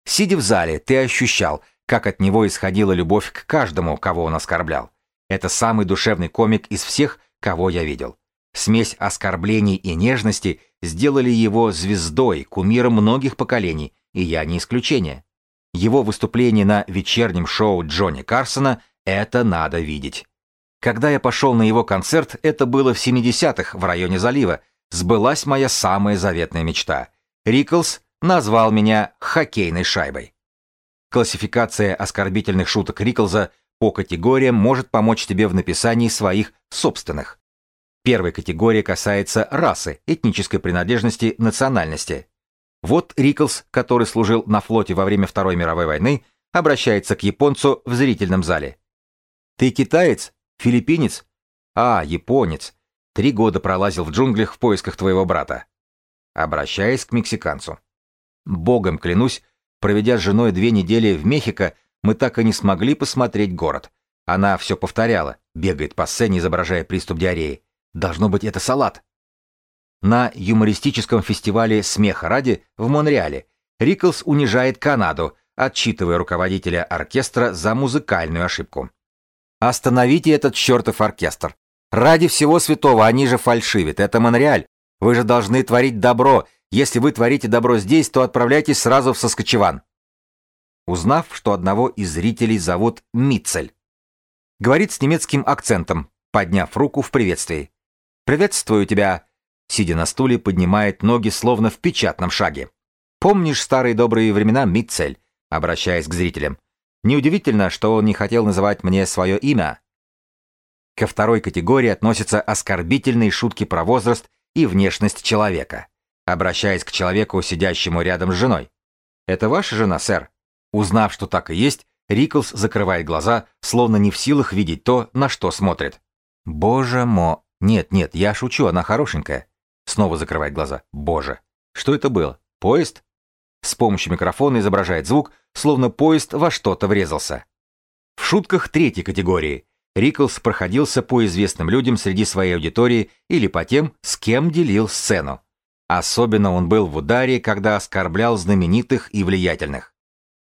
Сидя в зале, ты ощущал, как от него исходила любовь к каждому, кого он оскорблял. Это самый душевный комик из всех, кого я видел. Смесь оскорблений и нежности сделали его звездой, кумиром многих поколений, и я не исключение. Его выступление на вечернем шоу Джонни Карсона это надо видеть. Когда я пошел на его концерт, это было в 70-х в районе залива, сбылась моя самая заветная мечта. Риклс назвал меня хоккейной шайбой. Классификация оскорбительных шуток Риклза по категориям может помочь тебе в написании своих собственных. Первая категория касается расы, этнической принадлежности, национальности. Вот Риклс, который служил на флоте во время Второй мировой войны, обращается к японцу в зрительном зале. «Ты китаец? Филиппинец? А, японец. Три года пролазил в джунглях в поисках твоего брата». Обращаясь к мексиканцу. «Богом клянусь, проведя с женой две недели в Мехико, мы так и не смогли посмотреть город. Она все повторяла, бегает по сцене, изображая приступ диареи. Должно быть, это салат. На юмористическом фестивале «Смеха ради» в Монреале Риклс унижает Канаду, отчитывая руководителя оркестра за музыкальную ошибку. «Остановите этот чертов оркестр! Ради всего святого, они же фальшивят, это Монреаль. Вы же должны творить добро. Если вы творите добро здесь, то отправляйтесь сразу в Соскочеван». Узнав, что одного из зрителей зовут Митцель, говорит с немецким акцентом, подняв руку в приветствии. «Приветствую тебя!» Сидя на стуле, поднимает ноги словно в печатном шаге. «Помнишь старые добрые времена, Митцель?» Обращаясь к зрителям. «Неудивительно, что он не хотел называть мне свое имя». Ко второй категории относятся оскорбительные шутки про возраст и внешность человека. Обращаясь к человеку, сидящему рядом с женой. «Это ваша жена, сэр?» Узнав, что так и есть, Риклс закрывает глаза, словно не в силах видеть то, на что смотрит. «Боже мо...» «Нет, нет, я шучу, она хорошенькая». Снова закрывает глаза. «Боже, что это было? Поезд?» С помощью микрофона изображает звук, словно поезд во что-то врезался. В шутках третьей категории Риклс проходился по известным людям среди своей аудитории или по тем, с кем делил сцену. Особенно он был в ударе, когда оскорблял знаменитых и влиятельных.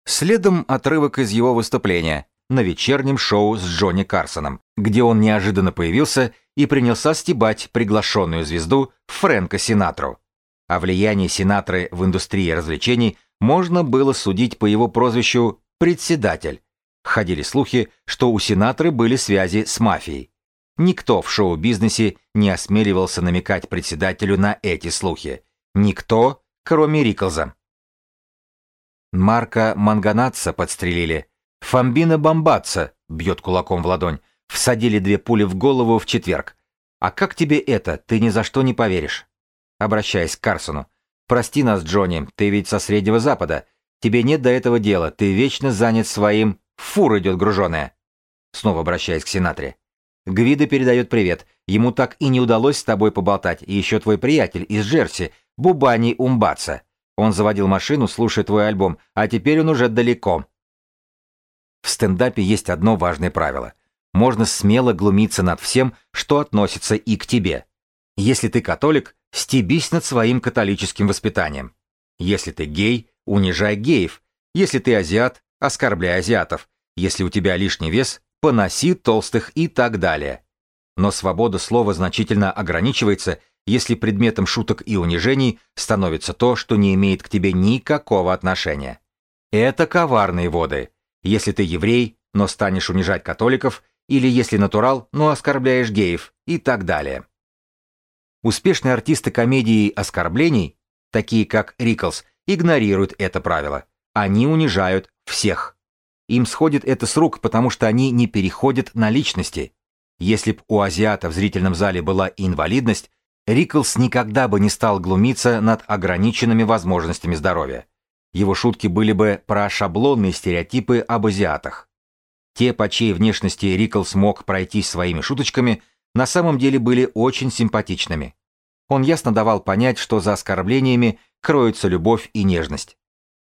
Следом отрывок из его выступления на вечернем шоу с Джонни Карсоном, где он неожиданно появился и принялся стебать приглашенную звезду Фрэнка Синатру. О влиянии Синатры в индустрии развлечений можно было судить по его прозвищу «председатель». Ходили слухи, что у Синатры были связи с мафией. Никто в шоу-бизнесе не осмеливался намекать председателю на эти слухи. Никто, кроме Риклза. Марка Манганатца подстрелили, Фамбина Бомбаца, бьет кулаком в ладонь, всадили две пули в голову в четверг. А как тебе это, ты ни за что не поверишь. Обращаясь к Карсону. Прости нас, Джонни, ты ведь со Среднего Запада. Тебе нет до этого дела, ты вечно занят своим... Фур идет груженая. Снова обращаясь к сенатре. Гвида передает привет. Ему так и не удалось с тобой поболтать. И еще твой приятель из Джерси, Бубани Умбаца. Он заводил машину, слушая твой альбом, а теперь он уже далеко. В стендапе есть одно важное правило. Можно смело глумиться над всем, что относится и к тебе. Если ты католик, стебись над своим католическим воспитанием. Если ты гей, унижай геев. Если ты азиат, оскорбляй азиатов. Если у тебя лишний вес, поноси толстых и так далее. Но свобода слова значительно ограничивается, если предметом шуток и унижений становится то, что не имеет к тебе никакого отношения. Это коварные воды. Если ты еврей, но станешь унижать католиков, или если натурал, но оскорбляешь геев и так далее. Успешные артисты комедии оскорблений, такие как Риклс, игнорируют это правило. Они унижают всех. Им сходит это с рук, потому что они не переходят на личности. Если б у азиата в зрительном зале была инвалидность, Риклс никогда бы не стал глумиться над ограниченными возможностями здоровья его шутки были бы про шаблонные стереотипы об азиатах. Те, по чьей внешности Рикл смог пройтись своими шуточками, на самом деле были очень симпатичными. Он ясно давал понять, что за оскорблениями кроется любовь и нежность.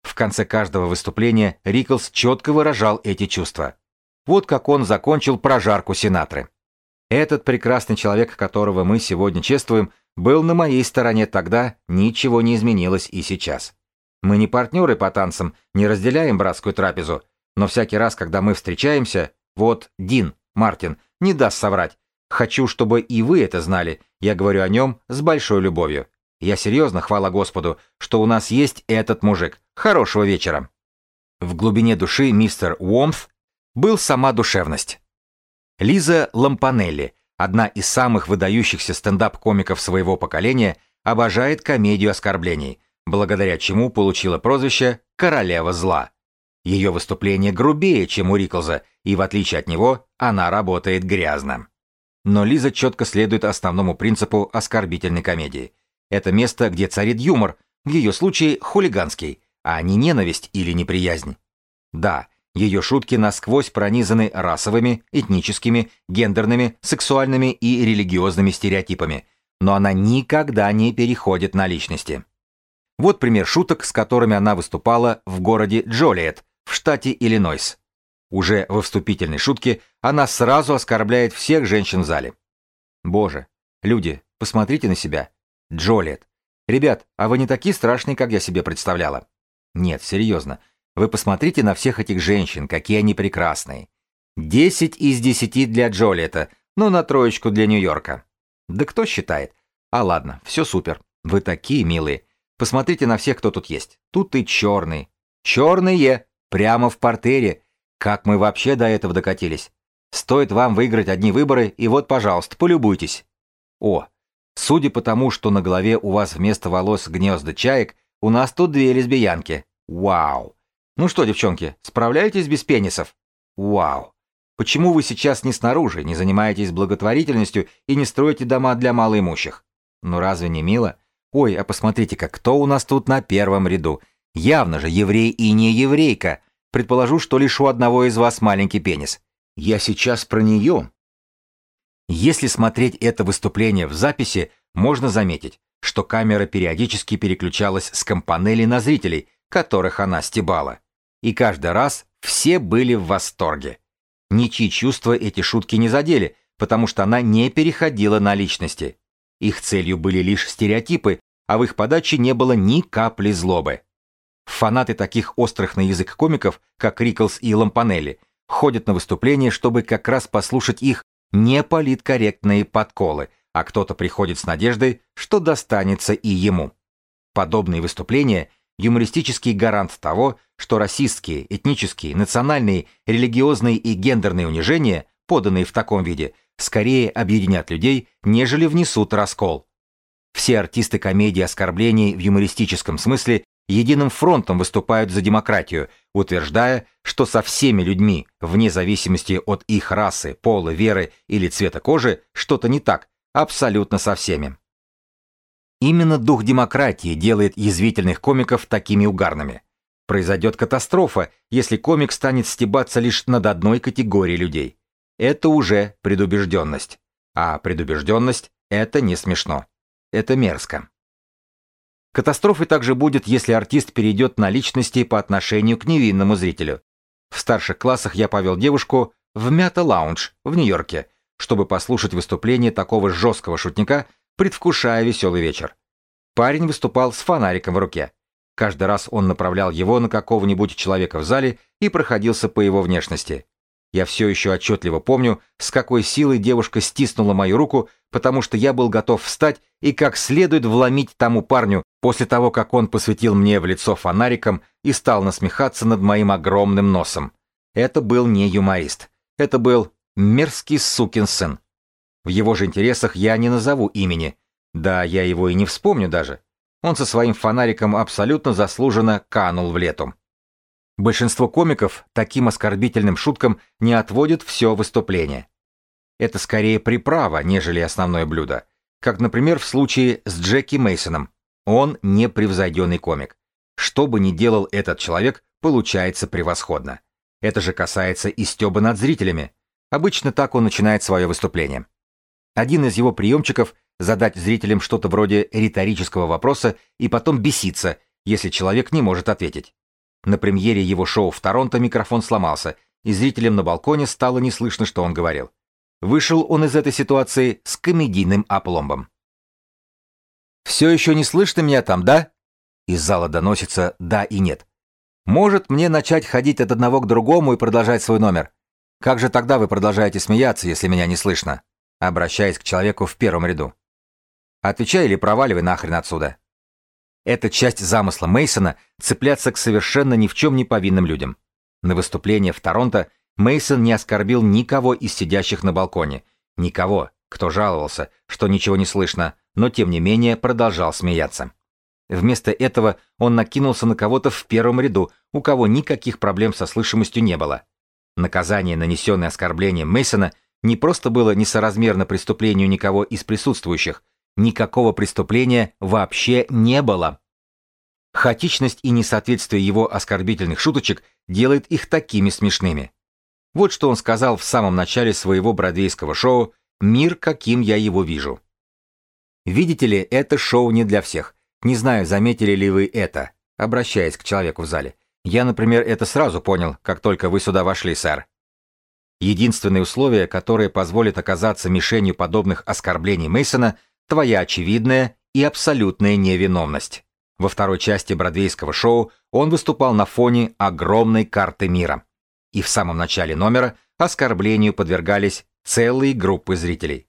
В конце каждого выступления Риклс четко выражал эти чувства. Вот как он закончил прожарку Синатры. Этот прекрасный человек, которого мы сегодня чествуем, был на моей стороне тогда, ничего не изменилось и сейчас. Мы не партнеры по танцам, не разделяем братскую трапезу, но всякий раз, когда мы встречаемся, вот Дин, Мартин, не даст соврать. Хочу, чтобы и вы это знали, я говорю о нем с большой любовью. Я серьезно, хвала Господу, что у нас есть этот мужик. Хорошего вечера. В глубине души мистер Уомф был сама душевность. Лиза Лампанелли, одна из самых выдающихся стендап-комиков своего поколения, обожает комедию оскорблений, благодаря чему получила прозвище «Королева зла». Ее выступление грубее, чем у Риклза, и в отличие от него, она работает грязно. Но Лиза четко следует основному принципу оскорбительной комедии. Это место, где царит юмор, в ее случае хулиганский, а не ненависть или неприязнь. Да, ее шутки насквозь пронизаны расовыми, этническими, гендерными, сексуальными и религиозными стереотипами, но она никогда не переходит на личности. Вот пример шуток, с которыми она выступала в городе Джолиет, в штате Иллинойс. Уже во вступительной шутке она сразу оскорбляет всех женщин в зале. Боже, люди, посмотрите на себя. Джолиет. Ребят, а вы не такие страшные, как я себе представляла. Нет, серьезно. Вы посмотрите на всех этих женщин, какие они прекрасные. Десять из десяти для Джолиета, ну на троечку для Нью-Йорка. Да кто считает? А ладно, все супер. Вы такие милые. Посмотрите на всех, кто тут есть. Тут и черный. Черные! Прямо в портере. Как мы вообще до этого докатились? Стоит вам выиграть одни выборы, и вот, пожалуйста, полюбуйтесь. О, судя по тому, что на голове у вас вместо волос гнезда чаек, у нас тут две лесбиянки. Вау! Ну что, девчонки, справляетесь без пенисов? Вау! Почему вы сейчас не снаружи, не занимаетесь благотворительностью и не строите дома для малоимущих? Ну разве не мило? Ой, а посмотрите-ка, кто у нас тут на первом ряду? Явно же еврей и не еврейка. Предположу, что лишь у одного из вас маленький пенис. Я сейчас про нее. Если смотреть это выступление в записи, можно заметить, что камера периодически переключалась с компанели на зрителей, которых она стебала. И каждый раз все были в восторге. Ничьи чувства эти шутки не задели, потому что она не переходила на личности. Их целью были лишь стереотипы, а в их подаче не было ни капли злобы. Фанаты таких острых на язык комиков, как Риклс и Лампанелли, ходят на выступления, чтобы как раз послушать их неполиткорректные подколы, а кто-то приходит с надеждой, что достанется и ему. Подобные выступления – юмористический гарант того, что расистские, этнические, национальные, религиозные и гендерные унижения, поданные в таком виде, скорее объединят людей, нежели внесут раскол. Все артисты комедии оскорблений в юмористическом смысле единым фронтом выступают за демократию, утверждая, что со всеми людьми, вне зависимости от их расы, пола, веры или цвета кожи, что-то не так, абсолютно со всеми. Именно дух демократии делает язвительных комиков такими угарными. Произойдет катастрофа, если комик станет стебаться лишь над одной категорией людей. Это уже предубежденность. А предубежденность – это не смешно. Это мерзко. Катастрофой также будет, если артист перейдет на личности по отношению к невинному зрителю. В старших классах я повел девушку в Мята Лаунж в Нью-Йорке, чтобы послушать выступление такого жесткого шутника, предвкушая веселый вечер. Парень выступал с фонариком в руке. Каждый раз он направлял его на какого-нибудь человека в зале и проходился по его внешности. Я все еще отчетливо помню, с какой силой девушка стиснула мою руку, потому что я был готов встать и как следует вломить тому парню после того, как он посветил мне в лицо фонариком и стал насмехаться над моим огромным носом. Это был не юморист. Это был мерзкий сукин сын. В его же интересах я не назову имени. Да, я его и не вспомню даже. Он со своим фонариком абсолютно заслуженно канул в лету. Большинство комиков таким оскорбительным шуткам не отводят все выступление. Это скорее приправа, нежели основное блюдо. Как, например, в случае с Джеки Мейсоном. Он непревзойденный комик. Что бы ни делал этот человек, получается превосходно. Это же касается и стеба над зрителями. Обычно так он начинает свое выступление. Один из его приемчиков задать зрителям что-то вроде риторического вопроса и потом беситься, если человек не может ответить. На премьере его шоу в Торонто микрофон сломался, и зрителям на балконе стало не слышно, что он говорил. Вышел он из этой ситуации с комедийным опломбом. «Все еще не слышно меня там, да?» Из зала доносится «да» и «нет». «Может мне начать ходить от одного к другому и продолжать свой номер? Как же тогда вы продолжаете смеяться, если меня не слышно?» Обращаясь к человеку в первом ряду. «Отвечай или проваливай нахрен отсюда». Это часть замысла Мейсона цепляться к совершенно ни в чем не повинным людям. На выступление в Торонто Мейсон не оскорбил никого из сидящих на балконе, никого, кто жаловался, что ничего не слышно, но тем не менее продолжал смеяться. Вместо этого он накинулся на кого-то в первом ряду, у кого никаких проблем со слышимостью не было. Наказание, нанесенное оскорблением Мейсона, не просто было несоразмерно преступлению никого из присутствующих, никакого преступления вообще не было. Хаотичность и несоответствие его оскорбительных шуточек делает их такими смешными. Вот что он сказал в самом начале своего бродвейского шоу «Мир, каким я его вижу». Видите ли, это шоу не для всех. Не знаю, заметили ли вы это, обращаясь к человеку в зале. Я, например, это сразу понял, как только вы сюда вошли, сэр. Единственное условие, которое позволит оказаться мишенью подобных оскорблений Мейсона, твоя очевидная и абсолютная невиновность. Во второй части бродвейского шоу он выступал на фоне огромной карты мира. И в самом начале номера оскорблению подвергались целые группы зрителей.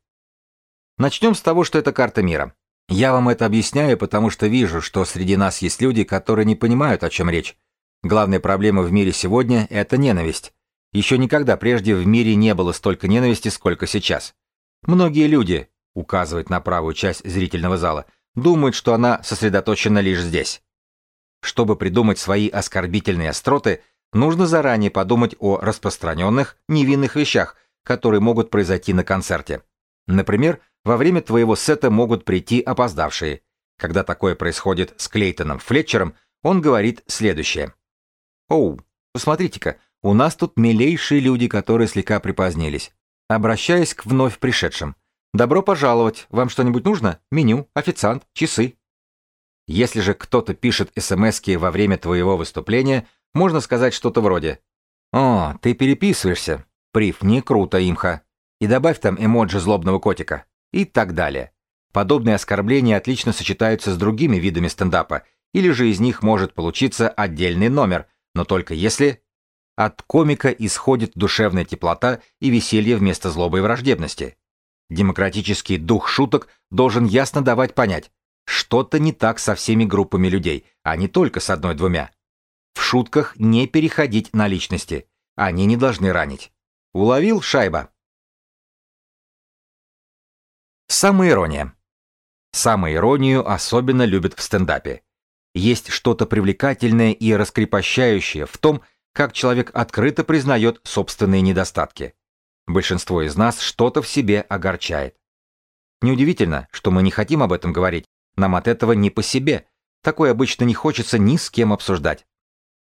Начнем с того, что это карта мира. Я вам это объясняю, потому что вижу, что среди нас есть люди, которые не понимают, о чем речь. Главная проблема в мире сегодня – это ненависть. Еще никогда прежде в мире не было столько ненависти, сколько сейчас. Многие люди, указывают на правую часть зрительного зала, думают, что она сосредоточена лишь здесь. Чтобы придумать свои оскорбительные остроты, нужно заранее подумать о распространенных, невинных вещах, которые могут произойти на концерте. Например, во время твоего сета могут прийти опоздавшие. Когда такое происходит с Клейтоном Флетчером, он говорит следующее. «Оу, посмотрите-ка, у нас тут милейшие люди, которые слегка припозднились. Обращаясь к вновь пришедшим. Добро пожаловать, вам что-нибудь нужно? Меню, официант, часы». Если же кто-то пишет СМСки во время твоего выступления, можно сказать что-то вроде «О, ты переписываешься. Прив, не круто, имха. И добавь там эмоджи злобного котика и так далее. Подобные оскорбления отлично сочетаются с другими видами стендапа, или же из них может получиться отдельный номер, но только если от комика исходит душевная теплота и веселье вместо злобы и враждебности. Демократический дух шуток должен ясно давать понять, что-то не так со всеми группами людей, а не только с одной-двумя. В шутках не переходить на личности, они не должны ранить. Уловил шайба? Самоирония. Самоиронию особенно любят в стендапе. Есть что-то привлекательное и раскрепощающее в том, как человек открыто признает собственные недостатки. Большинство из нас что-то в себе огорчает. Неудивительно, что мы не хотим об этом говорить, нам от этого не по себе, такое обычно не хочется ни с кем обсуждать.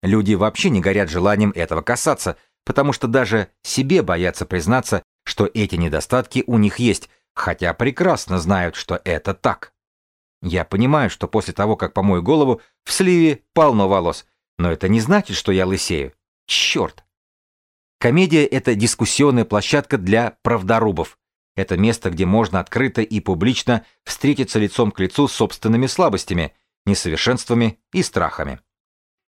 Люди вообще не горят желанием этого касаться, потому что даже себе боятся признаться, что эти недостатки у них есть, хотя прекрасно знают, что это так. Я понимаю, что после того, как помою голову, в сливе полно волос, но это не значит, что я лысею. Черт! Комедия — это дискуссионная площадка для правдорубов. Это место, где можно открыто и публично встретиться лицом к лицу с собственными слабостями, несовершенствами и страхами.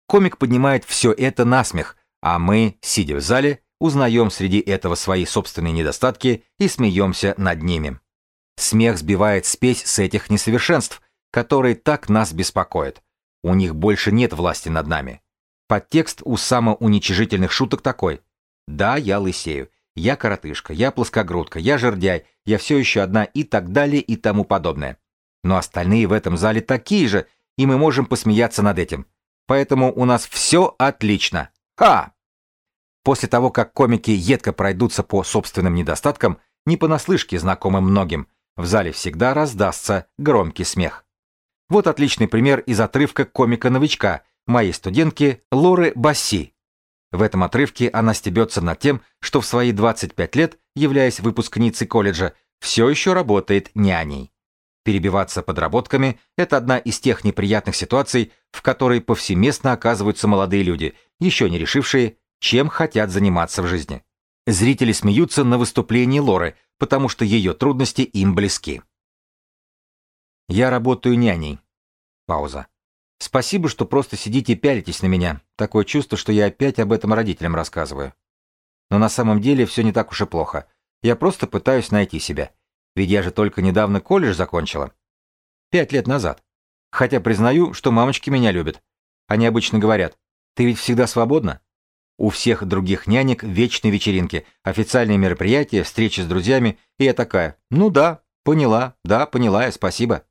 Комик поднимает все это на смех, а мы, сидя в зале, узнаем среди этого свои собственные недостатки и смеемся над ними. Смех сбивает спесь с этих несовершенств, которые так нас беспокоят. У них больше нет власти над нами. Подтекст у самоуничижительных шуток такой. Да, я лысею, я коротышка, я плоскогрудка, я жердяй, я все еще одна и так далее и тому подобное. Но остальные в этом зале такие же, и мы можем посмеяться над этим. Поэтому у нас все отлично. Ха! После того, как комики едко пройдутся по собственным недостаткам, не понаслышке знакомым многим, в зале всегда раздастся громкий смех. Вот отличный пример из отрывка комика-новичка, моей студентки Лоры Басси. В этом отрывке она стебется над тем, что в свои 25 лет, являясь выпускницей колледжа, все еще работает няней. Перебиваться подработками – это одна из тех неприятных ситуаций, в которой повсеместно оказываются молодые люди, еще не решившие, чем хотят заниматься в жизни. Зрители смеются на выступлении Лоры, потому что ее трудности им близки. Я работаю няней. Пауза. Спасибо, что просто сидите и пялитесь на меня. Такое чувство, что я опять об этом родителям рассказываю. Но на самом деле все не так уж и плохо. Я просто пытаюсь найти себя. Ведь я же только недавно колледж закончила. Пять лет назад. Хотя признаю, что мамочки меня любят. Они обычно говорят, ты ведь всегда свободна? У всех других нянек вечные вечеринки, официальные мероприятия, встречи с друзьями, и я такая, ну да, поняла, да, поняла я, спасибо.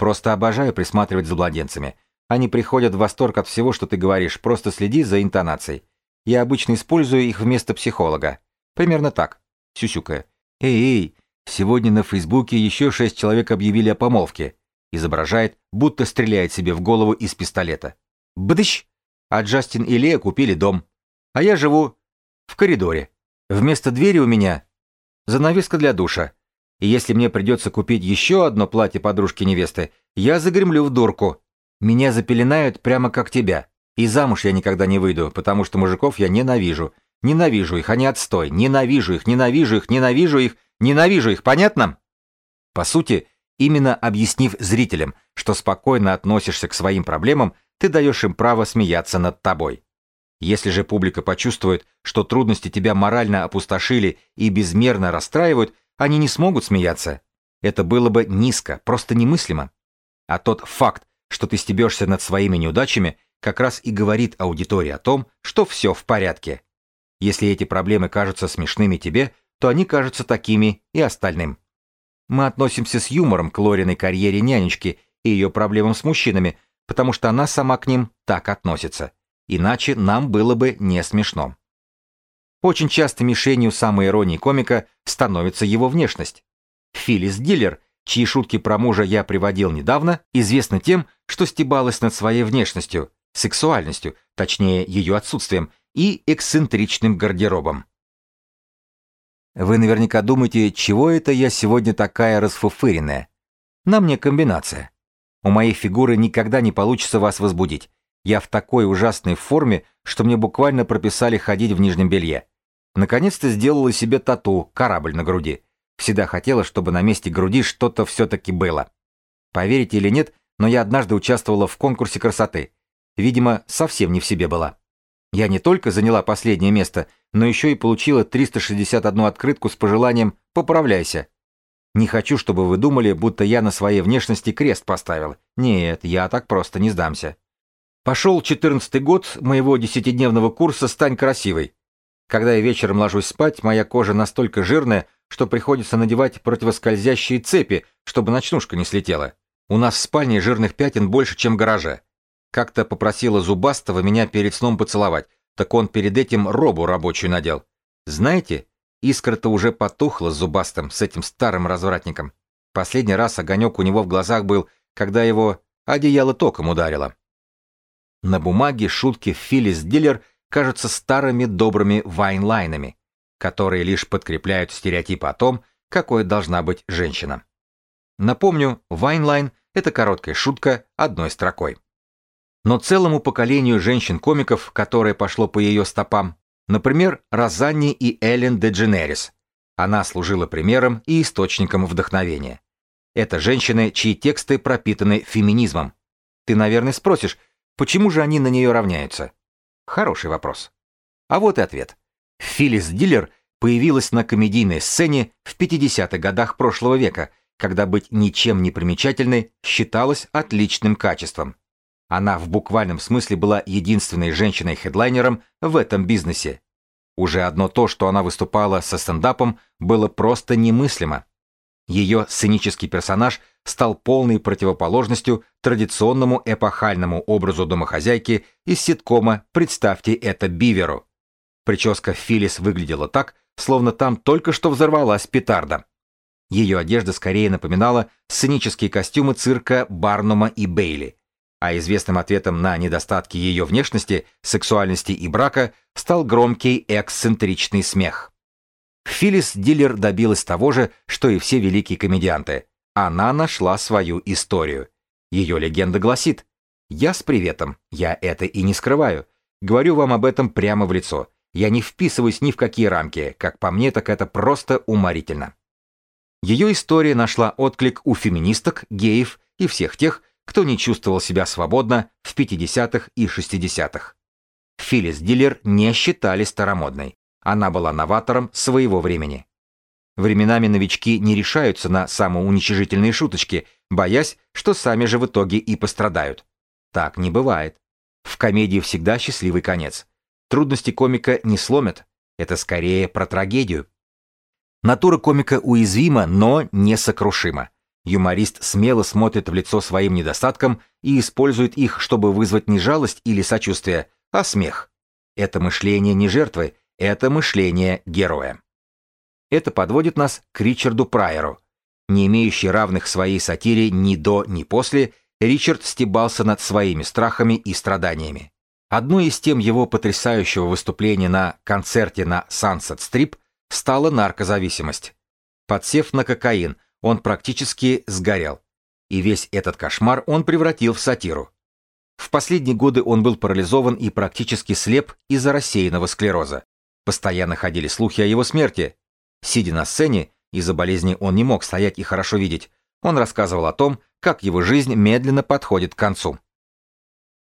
Просто обожаю присматривать за младенцами. Они приходят в восторг от всего, что ты говоришь, просто следи за интонацией. Я обычно использую их вместо психолога. Примерно так, сюсюкая. Эй-эй, сегодня на Фейсбуке еще шесть человек объявили о помолвке. Изображает, будто стреляет себе в голову из пистолета. Бдыщ! А Джастин и Лея купили дом. А я живу в коридоре. Вместо двери у меня занавеска для душа. И если мне придется купить еще одно платье подружки-невесты, я загремлю в дурку. Меня запеленают прямо как тебя. И замуж я никогда не выйду, потому что мужиков я ненавижу. Ненавижу их, они отстой. Ненавижу их, ненавижу их, ненавижу их, ненавижу их, понятно? По сути, именно объяснив зрителям, что спокойно относишься к своим проблемам, ты даешь им право смеяться над тобой. Если же публика почувствует, что трудности тебя морально опустошили и безмерно расстраивают, они не смогут смеяться. Это было бы низко, просто немыслимо. А тот факт, что ты стебешься над своими неудачами, как раз и говорит аудитории о том, что все в порядке. Если эти проблемы кажутся смешными тебе, то они кажутся такими и остальным. Мы относимся с юмором к Лориной карьере нянечки и ее проблемам с мужчинами, потому что она сама к ним так относится. Иначе нам было бы не смешно. Очень часто мишенью самой иронии комика становится его внешность. Филлис Диллер, чьи шутки про мужа я приводил недавно, известна тем, что стебалась над своей внешностью, сексуальностью, точнее ее отсутствием, и эксцентричным гардеробом. Вы наверняка думаете, чего это я сегодня такая расфуфыренная? На мне комбинация. У моей фигуры никогда не получится вас возбудить. Я в такой ужасной форме, что мне буквально прописали ходить в нижнем белье. Наконец-то сделала себе тату, корабль на груди. Всегда хотела, чтобы на месте груди что-то все-таки было. Поверите или нет, но я однажды участвовала в конкурсе красоты. Видимо, совсем не в себе была. Я не только заняла последнее место, но еще и получила 361 открытку с пожеланием «поправляйся». Не хочу, чтобы вы думали, будто я на своей внешности крест поставил. Нет, я так просто не сдамся. Пошел четырнадцатый год моего десятидневного курса «Стань красивой». Когда я вечером ложусь спать, моя кожа настолько жирная, что приходится надевать противоскользящие цепи, чтобы ночнушка не слетела. У нас в спальне жирных пятен больше, чем в гараже. Как-то попросила Зубастого меня перед сном поцеловать, так он перед этим робу рабочую надел. Знаете, искра-то уже потухла с Зубастым, с этим старым развратником. Последний раз огонек у него в глазах был, когда его одеяло током ударило. На бумаге шутки Филлис Диллер кажутся старыми добрыми вайнлайнами, которые лишь подкрепляют стереотипы о том, какой должна быть женщина. Напомню, one-line — это короткая шутка одной строкой. Но целому поколению женщин-комиков, которое пошло по ее стопам, например, Розанни и Эллен Дедженерис, она служила примером и источником вдохновения. Это женщины, чьи тексты пропитаны феминизмом. Ты, наверное, спросишь, Почему же они на нее равняются? Хороший вопрос. А вот и ответ. Филлис Диллер появилась на комедийной сцене в 50-х годах прошлого века, когда быть ничем не примечательной считалось отличным качеством. Она в буквальном смысле была единственной женщиной-хедлайнером в этом бизнесе. Уже одно то, что она выступала со стендапом, было просто немыслимо. Ее сценический персонаж стал полной противоположностью традиционному эпохальному образу домохозяйки из ситкома «Представьте это Биверу». Прическа Филлис выглядела так, словно там только что взорвалась петарда. Ее одежда скорее напоминала сценические костюмы цирка Барнума и Бейли, а известным ответом на недостатки ее внешности, сексуальности и брака стал громкий эксцентричный смех. Филлис Диллер добилась того же, что и все великие комедианты. Она нашла свою историю. Ее легенда гласит «Я с приветом, я это и не скрываю. Говорю вам об этом прямо в лицо. Я не вписываюсь ни в какие рамки, как по мне, так это просто уморительно». Ее история нашла отклик у феминисток, геев и всех тех, кто не чувствовал себя свободно в 50-х и 60-х. Филлис Диллер не считали старомодной. Она была новатором своего времени. Временами новички не решаются на самоуничижительные шуточки, боясь, что сами же в итоге и пострадают. Так не бывает. В комедии всегда счастливый конец. Трудности комика не сломят. Это скорее про трагедию. Натура комика уязвима, но несокрушима. Юморист смело смотрит в лицо своим недостаткам и использует их, чтобы вызвать не жалость или сочувствие, а смех. Это мышление не жертвы, это мышление героя. Это подводит нас к Ричарду Прайеру. Не имеющий равных своей сатире ни до, ни после, Ричард стебался над своими страхами и страданиями. Одной из тем его потрясающего выступления на концерте на Sunset Strip стала наркозависимость. Подсев на кокаин, он практически сгорел. И весь этот кошмар он превратил в сатиру. В последние годы он был парализован и практически слеп из-за рассеянного склероза. Постоянно ходили слухи о его смерти, Сидя на сцене, из-за болезни он не мог стоять и хорошо видеть, он рассказывал о том, как его жизнь медленно подходит к концу.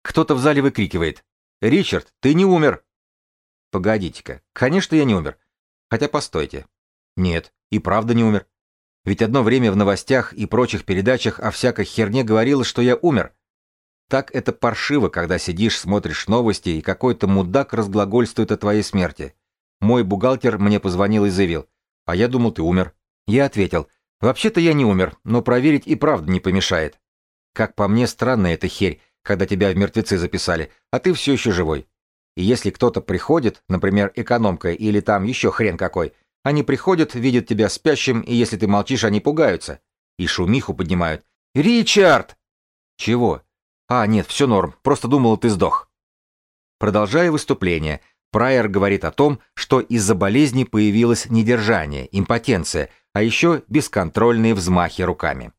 Кто-то в зале выкрикивает «Ричард, ты не умер!» Погодите-ка, конечно, я не умер. Хотя постойте. Нет, и правда не умер. Ведь одно время в новостях и прочих передачах о всякой херне говорилось, что я умер. Так это паршиво, когда сидишь, смотришь новости, и какой-то мудак разглагольствует о твоей смерти. Мой бухгалтер мне позвонил и заявил, а я думал, ты умер. Я ответил, вообще-то я не умер, но проверить и правда не помешает. Как по мне, странная эта херь, когда тебя в мертвецы записали, а ты все еще живой. И если кто-то приходит, например, экономка или там еще хрен какой, они приходят, видят тебя спящим, и если ты молчишь, они пугаются. И шумиху поднимают. «Ричард!» «Чего?» «А, нет, все норм, просто думал, ты сдох». Продолжая выступление, Прайер говорит о том, что из-за болезни появилось недержание, импотенция, а еще бесконтрольные взмахи руками.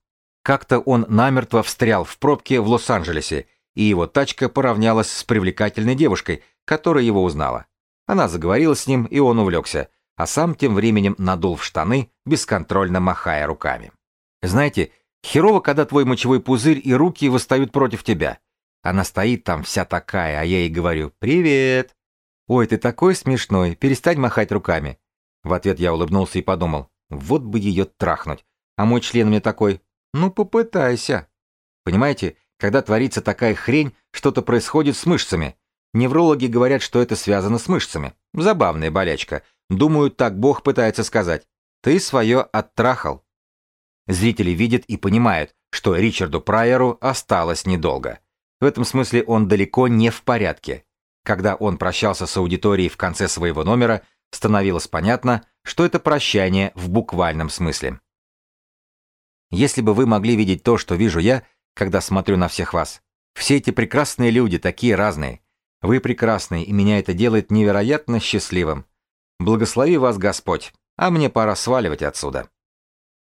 Как-то он намертво встрял в пробке в Лос-Анджелесе, и его тачка поравнялась с привлекательной девушкой, которая его узнала. Она заговорила с ним, и он увлекся, а сам тем временем надул в штаны, бесконтрольно махая руками. Знаете, херово, когда твой мочевой пузырь и руки восстают против тебя. Она стоит там вся такая, а я ей говорю «Привет!» «Ой, ты такой смешной, перестань махать руками». В ответ я улыбнулся и подумал, вот бы ее трахнуть. А мой член мне такой, ну попытайся. Понимаете, когда творится такая хрень, что-то происходит с мышцами. Неврологи говорят, что это связано с мышцами. Забавная болячка. Думаю, так Бог пытается сказать. Ты свое оттрахал. Зрители видят и понимают, что Ричарду Прайеру осталось недолго. В этом смысле он далеко не в порядке. Когда он прощался с аудиторией в конце своего номера, становилось понятно, что это прощание в буквальном смысле. Если бы вы могли видеть то, что вижу я, когда смотрю на всех вас. Все эти прекрасные люди, такие разные. Вы прекрасны, и меня это делает невероятно счастливым. Благослови вас Господь, а мне пора сваливать отсюда.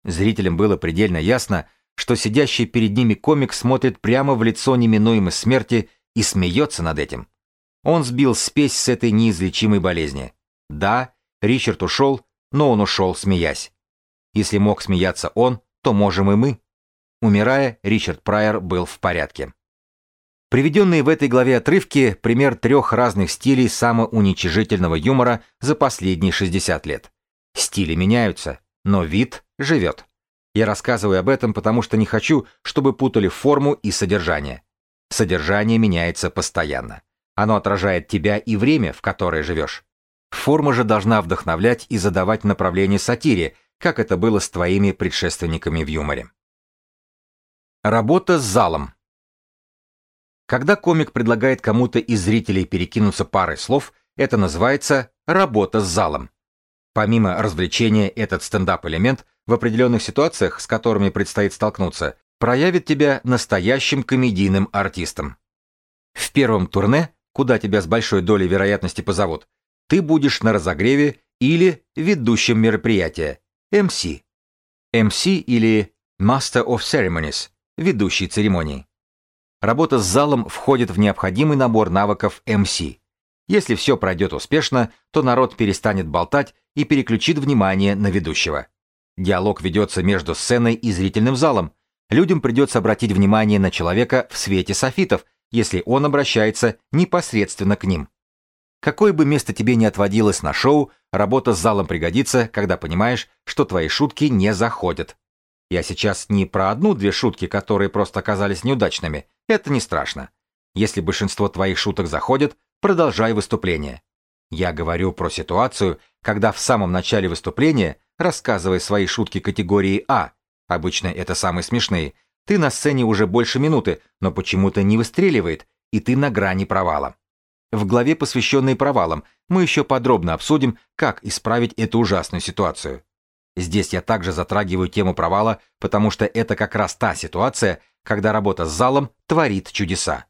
Зрителям было предельно ясно, что сидящий перед ними комик смотрит прямо в лицо неминуемой смерти и смеется над этим. Он сбил спесь с этой неизлечимой болезни. Да, Ричард ушел, но он ушел, смеясь. Если мог смеяться он, то можем и мы. Умирая, Ричард Прайер был в порядке. Приведенные в этой главе отрывки – пример трех разных стилей самоуничижительного юмора за последние 60 лет. Стили меняются, но вид живет. Я рассказываю об этом, потому что не хочу, чтобы путали форму и содержание. Содержание меняется постоянно. Оно отражает тебя и время, в которое живешь. Форма же должна вдохновлять и задавать направление сатире, как это было с твоими предшественниками в юморе. Работа с залом. Когда комик предлагает кому-то из зрителей перекинуться парой слов, это называется «работа с залом». Помимо развлечения, этот стендап-элемент в определенных ситуациях, с которыми предстоит столкнуться, проявит тебя настоящим комедийным артистом. В первом турне куда тебя с большой долей вероятности позовут, ты будешь на разогреве или ведущем мероприятия, МС. МС или Master of Ceremonies, ведущий церемонии. Работа с залом входит в необходимый набор навыков MC. Если все пройдет успешно, то народ перестанет болтать и переключит внимание на ведущего. Диалог ведется между сценой и зрительным залом. Людям придется обратить внимание на человека в свете софитов, если он обращается непосредственно к ним. Какое бы место тебе ни отводилось на шоу, работа с залом пригодится, когда понимаешь, что твои шутки не заходят. Я сейчас не про одну-две шутки, которые просто оказались неудачными. Это не страшно. Если большинство твоих шуток заходит, продолжай выступление. Я говорю про ситуацию, когда в самом начале выступления, рассказывая свои шутки категории А, обычно это самые смешные, ты на сцене уже больше минуты, но почему-то не выстреливает, и ты на грани провала. В главе, посвященной провалам, мы еще подробно обсудим, как исправить эту ужасную ситуацию. Здесь я также затрагиваю тему провала, потому что это как раз та ситуация, когда работа с залом творит чудеса.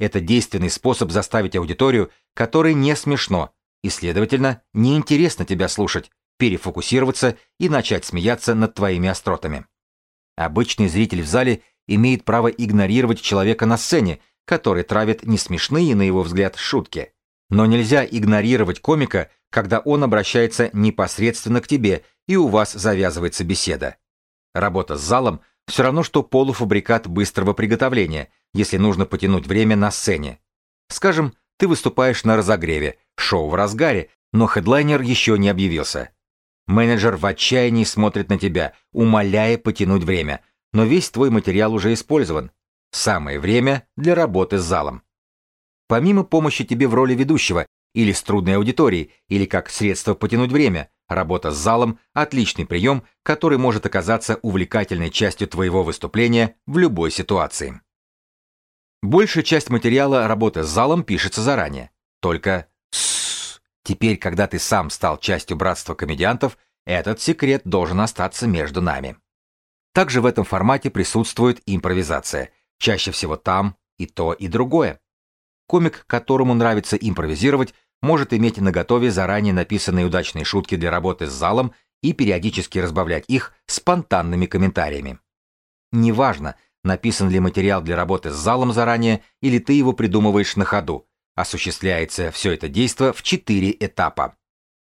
Это действенный способ заставить аудиторию, которой не смешно, и, следовательно, неинтересно тебя слушать, перефокусироваться и начать смеяться над твоими остротами. Обычный зритель в зале имеет право игнорировать человека на сцене, который травит несмешные, на его взгляд, шутки. Но нельзя игнорировать комика, когда он обращается непосредственно к тебе, и у вас завязывается беседа. Работа с залом все равно, что полуфабрикат быстрого приготовления, если нужно потянуть время на сцене. Скажем, ты выступаешь на разогреве, шоу в разгаре, но хедлайнер еще не объявился. Менеджер в отчаянии смотрит на тебя, умоляя потянуть время, но весь твой материал уже использован. Самое время для работы с залом. Помимо помощи тебе в роли ведущего, или с трудной аудиторией, или как средство потянуть время, работа с залом – отличный прием, который может оказаться увлекательной частью твоего выступления в любой ситуации. Большая часть материала работы с залом пишется заранее. Только. Теперь, когда ты сам стал частью братства комедиантов, этот секрет должен остаться между нами. Также в этом формате присутствует импровизация – Чаще всего там и то, и другое. Комик, которому нравится импровизировать, может иметь наготове заранее написанные удачные шутки для работы с залом и периодически разбавлять их спонтанными комментариями. Неважно, написан ли материал для работы с залом заранее или ты его придумываешь на ходу, осуществляется все это действо в четыре этапа.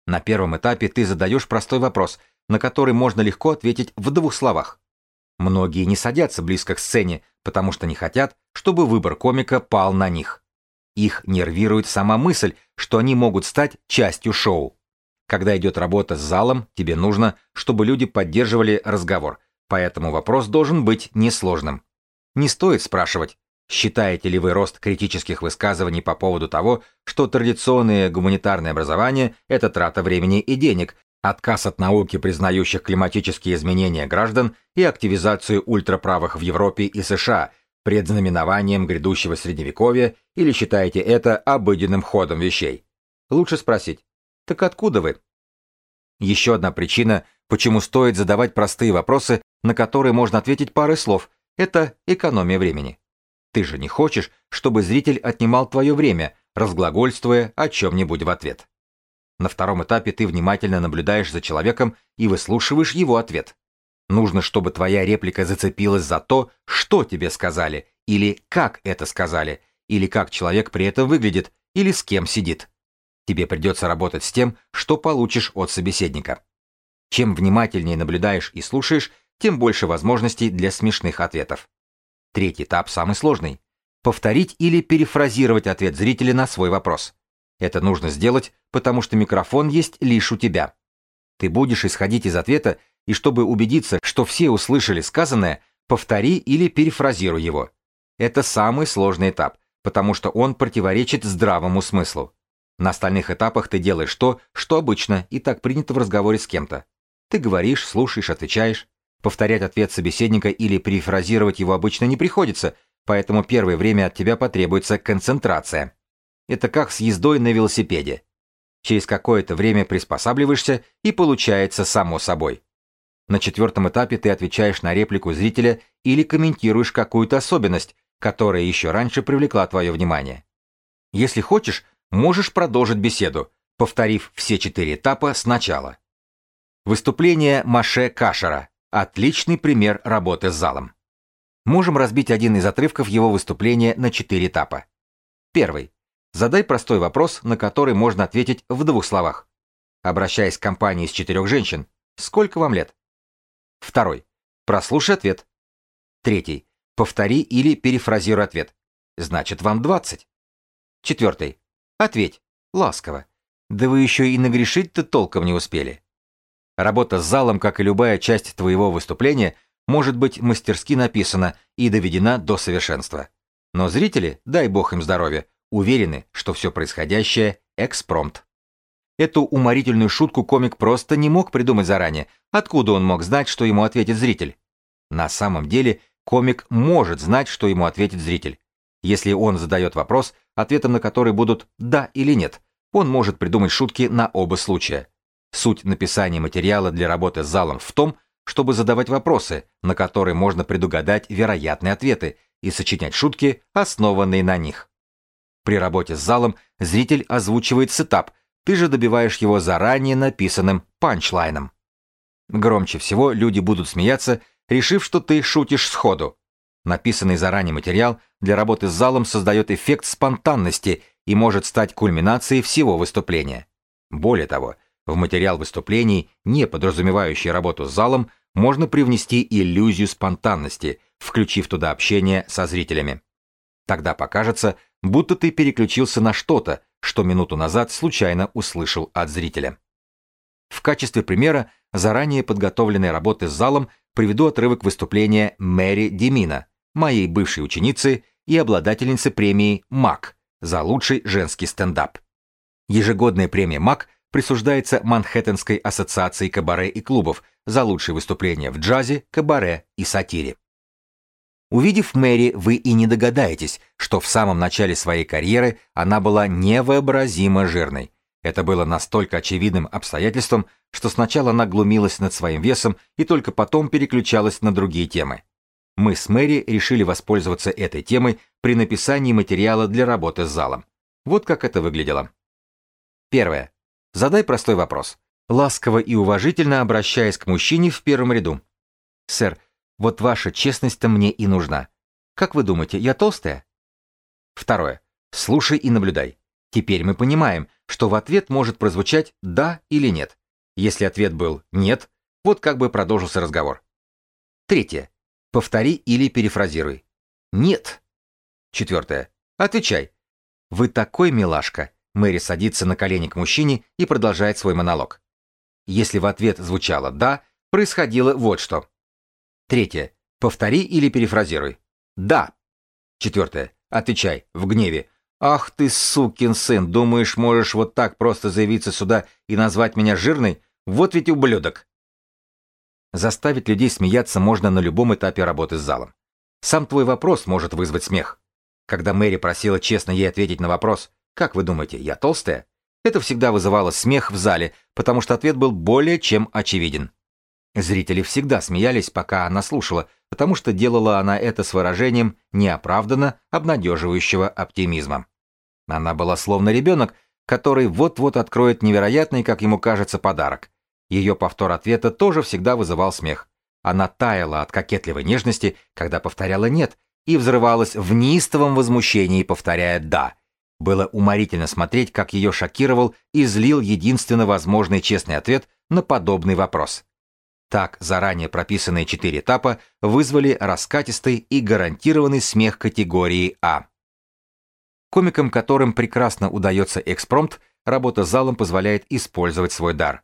На первом этапе ты задаешь простой вопрос, на который можно легко ответить в двух словах. Многие не садятся близко к сцене, потому что не хотят, чтобы выбор комика пал на них. Их нервирует сама мысль, что они могут стать частью шоу. Когда идет работа с залом, тебе нужно, чтобы люди поддерживали разговор, поэтому вопрос должен быть несложным. Не стоит спрашивать, считаете ли вы рост критических высказываний по поводу того, что традиционное гуманитарное образование – это трата времени и денег, отказ от науки, признающих климатические изменения граждан, и активизацию ультраправых в Европе и США, предзнаменованием грядущего средневековья, или считаете это обыденным ходом вещей? Лучше спросить, так откуда вы? Еще одна причина, почему стоит задавать простые вопросы, на которые можно ответить парой слов, это экономия времени. Ты же не хочешь, чтобы зритель отнимал твое время, разглагольствуя о чем-нибудь в ответ. На втором этапе ты внимательно наблюдаешь за человеком и выслушиваешь его ответ. Нужно, чтобы твоя реплика зацепилась за то, что тебе сказали, или как это сказали, или как человек при этом выглядит, или с кем сидит. Тебе придется работать с тем, что получишь от собеседника. Чем внимательнее наблюдаешь и слушаешь, тем больше возможностей для смешных ответов. Третий этап самый сложный. Повторить или перефразировать ответ зрителя на свой вопрос. Это нужно сделать, потому что микрофон есть лишь у тебя. Ты будешь исходить из ответа, и чтобы убедиться, что все услышали сказанное, повтори или перефразируй его. Это самый сложный этап, потому что он противоречит здравому смыслу. На остальных этапах ты делаешь то, что обычно и так принято в разговоре с кем-то. Ты говоришь, слушаешь, отвечаешь. Повторять ответ собеседника или перефразировать его обычно не приходится, поэтому первое время от тебя потребуется концентрация. Это как с ездой на велосипеде. Через какое-то время приспосабливаешься и получается само собой. На четвертом этапе ты отвечаешь на реплику зрителя или комментируешь какую-то особенность, которая еще раньше привлекла твое внимание. Если хочешь, можешь продолжить беседу, повторив все четыре этапа сначала. Выступление Маше Кашера. Отличный пример работы с залом. Можем разбить один из отрывков его выступления на четыре этапа. Первый. Задай простой вопрос, на который можно ответить в двух словах. Обращаясь к компании из четырех женщин, сколько вам лет? Второй. Прослушай ответ. Третий. Повтори или перефразируй ответ. Значит, вам 20. Четвертый. Ответь. Ласково. Да вы еще и нагрешить-то толком не успели. Работа с залом, как и любая часть твоего выступления, может быть мастерски написана и доведена до совершенства. Но зрители, дай бог им здоровья, уверены, что все происходящее – экспромт. Эту уморительную шутку комик просто не мог придумать заранее. Откуда он мог знать, что ему ответит зритель? На самом деле, комик может знать, что ему ответит зритель. Если он задает вопрос, ответом на который будут «да» или «нет», он может придумать шутки на оба случая. Суть написания материала для работы с залом в том, чтобы задавать вопросы, на которые можно предугадать вероятные ответы и сочинять шутки, основанные на них. При работе с залом зритель озвучивает сетап, ты же добиваешь его заранее написанным панчлайном. Громче всего люди будут смеяться, решив, что ты шутишь сходу. Написанный заранее материал для работы с залом создает эффект спонтанности и может стать кульминацией всего выступления. Более того, в материал выступлений, не подразумевающий работу с залом, можно привнести иллюзию спонтанности, включив туда общение со зрителями. Тогда покажется, будто ты переключился на что-то, что минуту назад случайно услышал от зрителя. В качестве примера заранее подготовленной работы с залом приведу отрывок выступления Мэри Демина, моей бывшей ученицы и обладательницы премии МАК за лучший женский стендап. Ежегодная премия МАК присуждается Манхэттенской ассоциации кабаре и клубов за лучшие выступления в джазе, кабаре и сатире. Увидев Мэри, вы и не догадаетесь, что в самом начале своей карьеры она была невообразимо жирной. Это было настолько очевидным обстоятельством, что сначала она глумилась над своим весом и только потом переключалась на другие темы. Мы с Мэри решили воспользоваться этой темой при написании материала для работы с залом. Вот как это выглядело. Первое. Задай простой вопрос. Ласково и уважительно обращаясь к мужчине в первом ряду. «Сэр, вот ваша честность-то мне и нужна. Как вы думаете, я толстая?» Второе. Слушай и наблюдай. Теперь мы понимаем, что в ответ может прозвучать «да» или «нет». Если ответ был «нет», вот как бы продолжился разговор. Третье. Повтори или перефразируй. «Нет». Четвертое. Отвечай. «Вы такой милашка. Мэри садится на колени к мужчине и продолжает свой монолог. Если в ответ звучало «да», происходило вот что. Третье. Повтори или перефразируй. «Да». Четвертое. Отвечай, в гневе. «Ах ты, сукин сын, думаешь, можешь вот так просто заявиться сюда и назвать меня жирной? Вот ведь ублюдок!» Заставить людей смеяться можно на любом этапе работы с залом. Сам твой вопрос может вызвать смех. Когда Мэри просила честно ей ответить на вопрос как вы думаете, я толстая? Это всегда вызывало смех в зале, потому что ответ был более чем очевиден. Зрители всегда смеялись, пока она слушала, потому что делала она это с выражением неоправданно обнадеживающего оптимизма. Она была словно ребенок, который вот-вот откроет невероятный, как ему кажется, подарок. Ее повтор ответа тоже всегда вызывал смех. Она таяла от кокетливой нежности, когда повторяла «нет», и взрывалась в неистовом возмущении, повторяя «да», было уморительно смотреть, как ее шокировал и злил единственно возможный честный ответ на подобный вопрос. Так заранее прописанные четыре этапа вызвали раскатистый и гарантированный смех категории А. Комикам, которым прекрасно удается экспромт, работа залом позволяет использовать свой дар.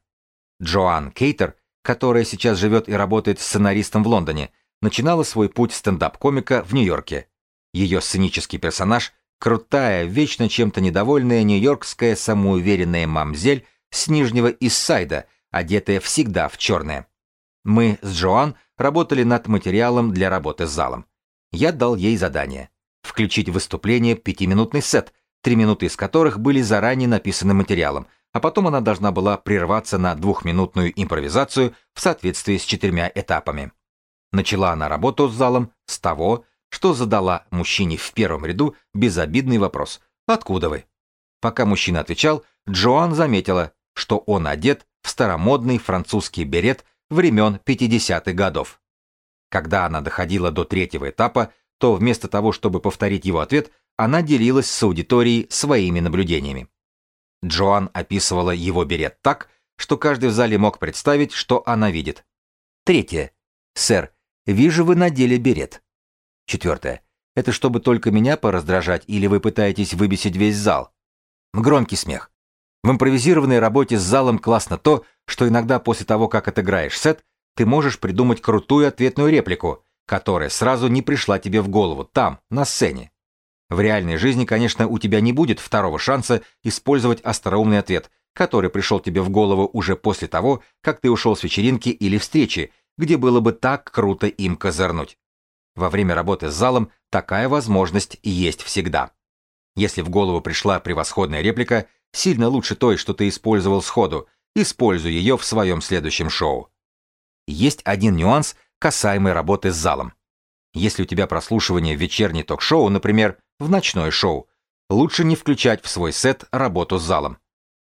Джоан Кейтер, которая сейчас живет и работает сценаристом в Лондоне, начинала свой путь стендап-комика в Нью-Йорке. Ее сценический персонаж Крутая, вечно чем-то недовольная нью-йоркская самоуверенная мамзель с Нижнего Иссайда, одетая всегда в черное. Мы с Джоан работали над материалом для работы с залом. Я дал ей задание — включить выступление пятиминутный сет, три минуты из которых были заранее написаны материалом, а потом она должна была прерваться на двухминутную импровизацию в соответствии с четырьмя этапами. Начала она работу с залом с того, что задала мужчине в первом ряду безобидный вопрос «Откуда вы?». Пока мужчина отвечал, Джоан заметила, что он одет в старомодный французский берет времен 50-х годов. Когда она доходила до третьего этапа, то вместо того, чтобы повторить его ответ, она делилась с аудиторией своими наблюдениями. Джоан описывала его берет так, что каждый в зале мог представить, что она видит. Третье. Сэр, вижу, вы надели берет. Четвертое. Это чтобы только меня пораздражать или вы пытаетесь выбесить весь зал? Громкий смех. В импровизированной работе с залом классно то, что иногда после того, как отыграешь сет, ты можешь придумать крутую ответную реплику, которая сразу не пришла тебе в голову там, на сцене. В реальной жизни, конечно, у тебя не будет второго шанса использовать остроумный ответ, который пришел тебе в голову уже после того, как ты ушел с вечеринки или встречи, где было бы так круто им козырнуть. Во время работы с залом такая возможность есть всегда. Если в голову пришла превосходная реплика, сильно лучше той, что ты использовал сходу, используй ее в своем следующем шоу. Есть один нюанс, касаемый работы с залом. Если у тебя прослушивание в вечерней ток-шоу, например, в ночное шоу, лучше не включать в свой сет работу с залом.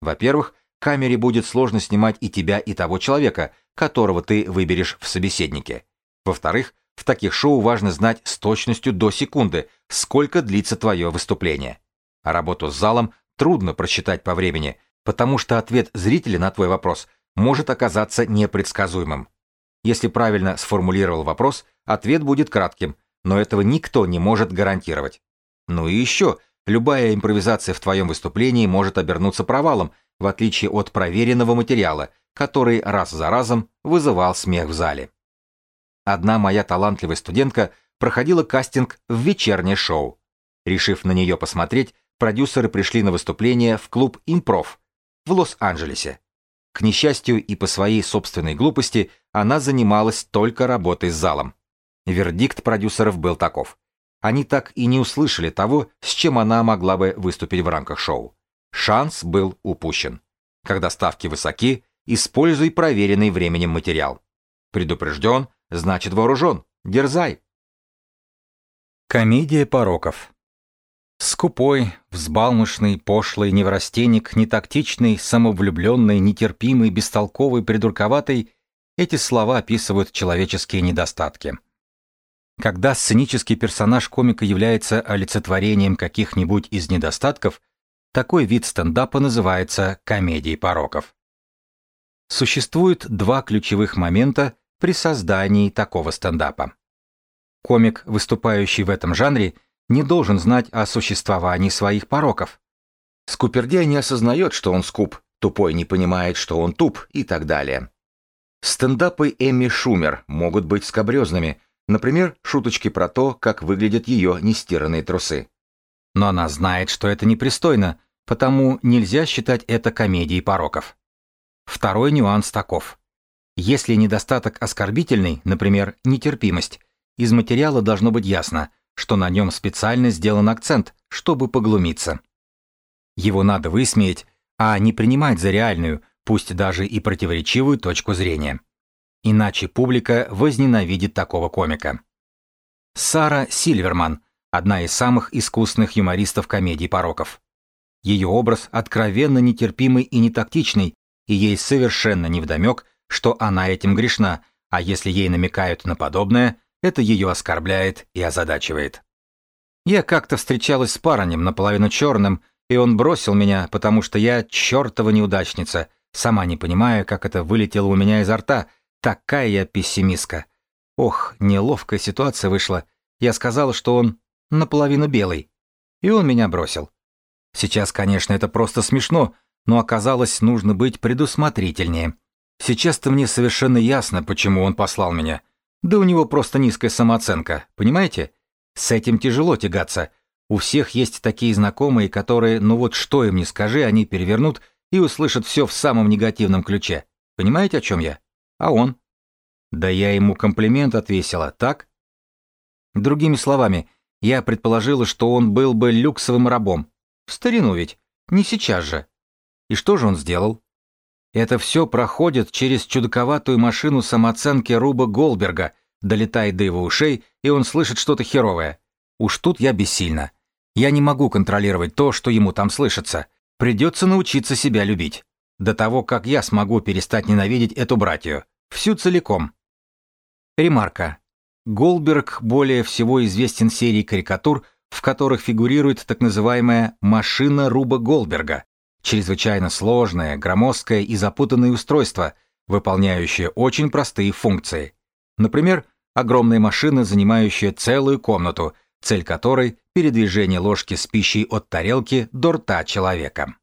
Во-первых, камере будет сложно снимать и тебя, и того человека, которого ты выберешь в собеседнике. Во-вторых, в таких шоу важно знать с точностью до секунды, сколько длится твое выступление. А работу с залом трудно просчитать по времени, потому что ответ зрителя на твой вопрос может оказаться непредсказуемым. Если правильно сформулировал вопрос, ответ будет кратким, но этого никто не может гарантировать. Ну и еще, любая импровизация в твоем выступлении может обернуться провалом, в отличие от проверенного материала, который раз за разом вызывал смех в зале. Одна моя талантливая студентка проходила кастинг в вечернее шоу. Решив на нее посмотреть, продюсеры пришли на выступление в клуб «Импров» в Лос-Анджелесе. К несчастью и по своей собственной глупости она занималась только работой с залом. Вердикт продюсеров был таков. Они так и не услышали того, с чем она могла бы выступить в рамках шоу. Шанс был упущен. Когда ставки высоки, используй проверенный временем материал. Предупрежден, значит вооружен. Дерзай. Комедия пороков. Скупой, взбалмошный, пошлый, неврастенник, нетактичный, самовлюбленный, нетерпимый, бестолковый, придурковатый — эти слова описывают человеческие недостатки. Когда сценический персонаж комика является олицетворением каких-нибудь из недостатков, такой вид стендапа называется комедией пороков. Существует два ключевых момента при создании такого стендапа. Комик, выступающий в этом жанре, не должен знать о существовании своих пороков. Скупердяй не осознает, что он скуп, тупой не понимает, что он туп и так далее. Стендапы Эми Шумер могут быть скобрезными, например, шуточки про то, как выглядят ее нестиранные трусы. Но она знает, что это непристойно, потому нельзя считать это комедией пороков. Второй нюанс таков. Если недостаток оскорбительный, например, нетерпимость, из материала должно быть ясно – что на нем специально сделан акцент, чтобы поглумиться. Его надо высмеять, а не принимать за реальную, пусть даже и противоречивую точку зрения. Иначе публика возненавидит такого комика. Сара Сильверман – одна из самых искусных юмористов комедий пороков. Ее образ откровенно нетерпимый и нетактичный, и ей совершенно невдомек, что она этим грешна, а если ей намекают на подобное, это ее оскорбляет и озадачивает. Я как-то встречалась с парнем наполовину черным, и он бросил меня, потому что я чертова неудачница, сама не понимаю, как это вылетело у меня изо рта, такая я пессимистка. Ох, неловкая ситуация вышла. Я сказала, что он наполовину белый. И он меня бросил. Сейчас, конечно, это просто смешно, но оказалось, нужно быть предусмотрительнее. Сейчас-то мне совершенно ясно, почему он послал меня. Да у него просто низкая самооценка, понимаете? С этим тяжело тягаться. У всех есть такие знакомые, которые, ну вот что им не скажи, они перевернут и услышат все в самом негативном ключе. Понимаете, о чем я? А он? Да я ему комплимент отвесила, так? Другими словами, я предположила, что он был бы люксовым рабом. В старину ведь, не сейчас же. И что же он сделал? Это все проходит через чудаковатую машину самооценки Руба Голберга, долетает до его ушей, и он слышит что-то херовое. Уж тут я бессильна. Я не могу контролировать то, что ему там слышится. Придется научиться себя любить. До того, как я смогу перестать ненавидеть эту братью. Всю целиком. Ремарка. Голберг более всего известен серией карикатур, в которых фигурирует так называемая «машина Руба Голберга», чрезвычайно сложное, громоздкое и запутанное устройство, выполняющее очень простые функции. Например, огромная машина, занимающая целую комнату, цель которой – передвижение ложки с пищей от тарелки до рта человека.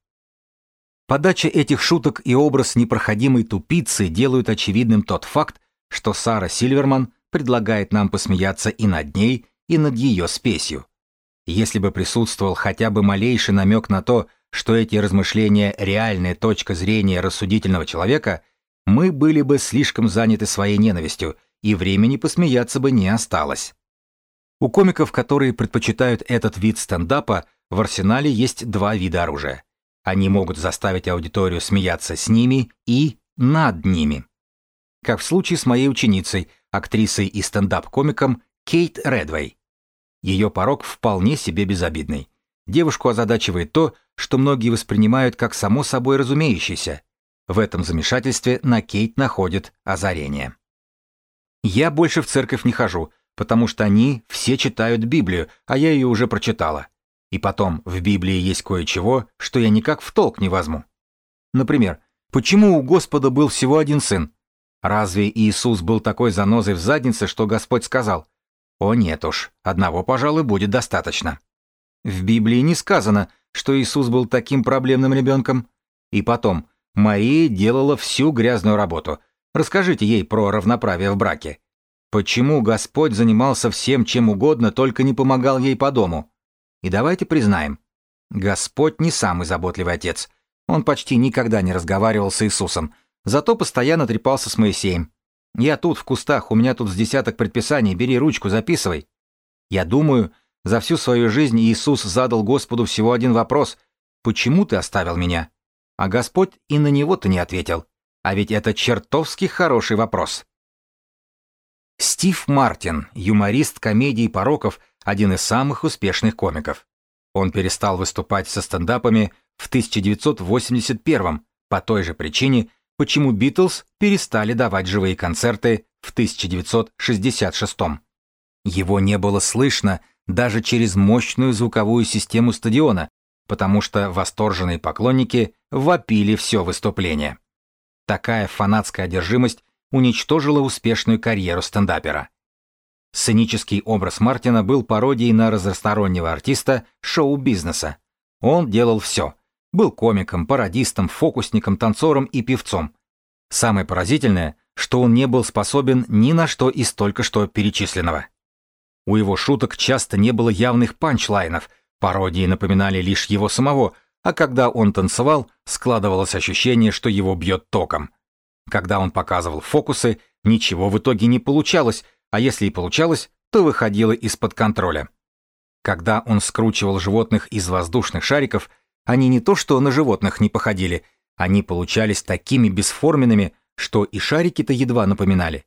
Подача этих шуток и образ непроходимой тупицы делают очевидным тот факт, что Сара Сильверман предлагает нам посмеяться и над ней, и над ее спесью. Если бы присутствовал хотя бы малейший намек на то, что эти размышления – реальная точка зрения рассудительного человека, мы были бы слишком заняты своей ненавистью, и времени посмеяться бы не осталось. У комиков, которые предпочитают этот вид стендапа, в арсенале есть два вида оружия. Они могут заставить аудиторию смеяться с ними и над ними. Как в случае с моей ученицей, актрисой и стендап-комиком Кейт Редвей. Ее порог вполне себе безобидный. Девушку озадачивает то, что многие воспринимают как само собой разумеющееся. В этом замешательстве на Кейт находит озарение. Я больше в церковь не хожу, потому что они все читают Библию, а я ее уже прочитала. И потом, в Библии есть кое-чего, что я никак в толк не возьму. Например, почему у Господа был всего один сын? Разве Иисус был такой занозой в заднице, что Господь сказал, «О нет уж, одного, пожалуй, будет достаточно». В Библии не сказано, что Иисус был таким проблемным ребенком. И потом, Мария делала всю грязную работу. Расскажите ей про равноправие в браке. Почему Господь занимался всем чем угодно, только не помогал ей по дому? И давайте признаем, Господь не самый заботливый отец. Он почти никогда не разговаривал с Иисусом, зато постоянно трепался с Моисеем. Я тут в кустах, у меня тут с десяток предписаний, бери ручку, записывай. Я думаю, за всю свою жизнь Иисус задал Господу всего один вопрос «Почему ты оставил меня?» А Господь и на него-то не ответил. А ведь это чертовски хороший вопрос. Стив Мартин, юморист комедий пороков, один из самых успешных комиков. Он перестал выступать со стендапами в 1981 по той же причине, почему Битлз перестали давать живые концерты в 1966 Его не было слышно даже через мощную звуковую систему стадиона, потому что восторженные поклонники вопили все выступление. Такая фанатская одержимость уничтожила успешную карьеру стендапера. Сценический образ Мартина был пародией на разностороннего артиста шоу-бизнеса. Он делал все. Был комиком, пародистом, фокусником, танцором и певцом. Самое поразительное, что он не был способен ни на что из только что перечисленного. У его шуток часто не было явных панчлайнов, пародии напоминали лишь его самого, а когда он танцевал, складывалось ощущение, что его бьет током. Когда он показывал фокусы, ничего в итоге не получалось, а если и получалось, то выходило из-под контроля. Когда он скручивал животных из воздушных шариков, они не то что на животных не походили, они получались такими бесформенными, что и шарики-то едва напоминали.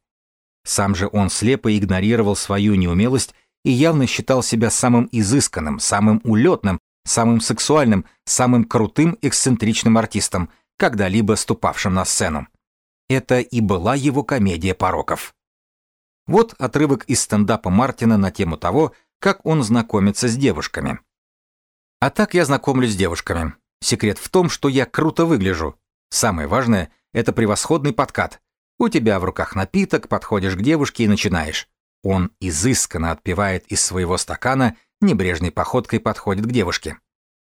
Сам же он слепо игнорировал свою неумелость и явно считал себя самым изысканным, самым улетным, самым сексуальным, самым крутым эксцентричным артистом, когда-либо ступавшим на сцену. Это и была его комедия пороков. Вот отрывок из стендапа Мартина на тему того, как он знакомится с девушками. А так я знакомлюсь с девушками. Секрет в том, что я круто выгляжу. Самое важное — это превосходный подкат. У тебя в руках напиток, подходишь к девушке и начинаешь. Он изысканно отпивает из своего стакана, небрежной походкой подходит к девушке.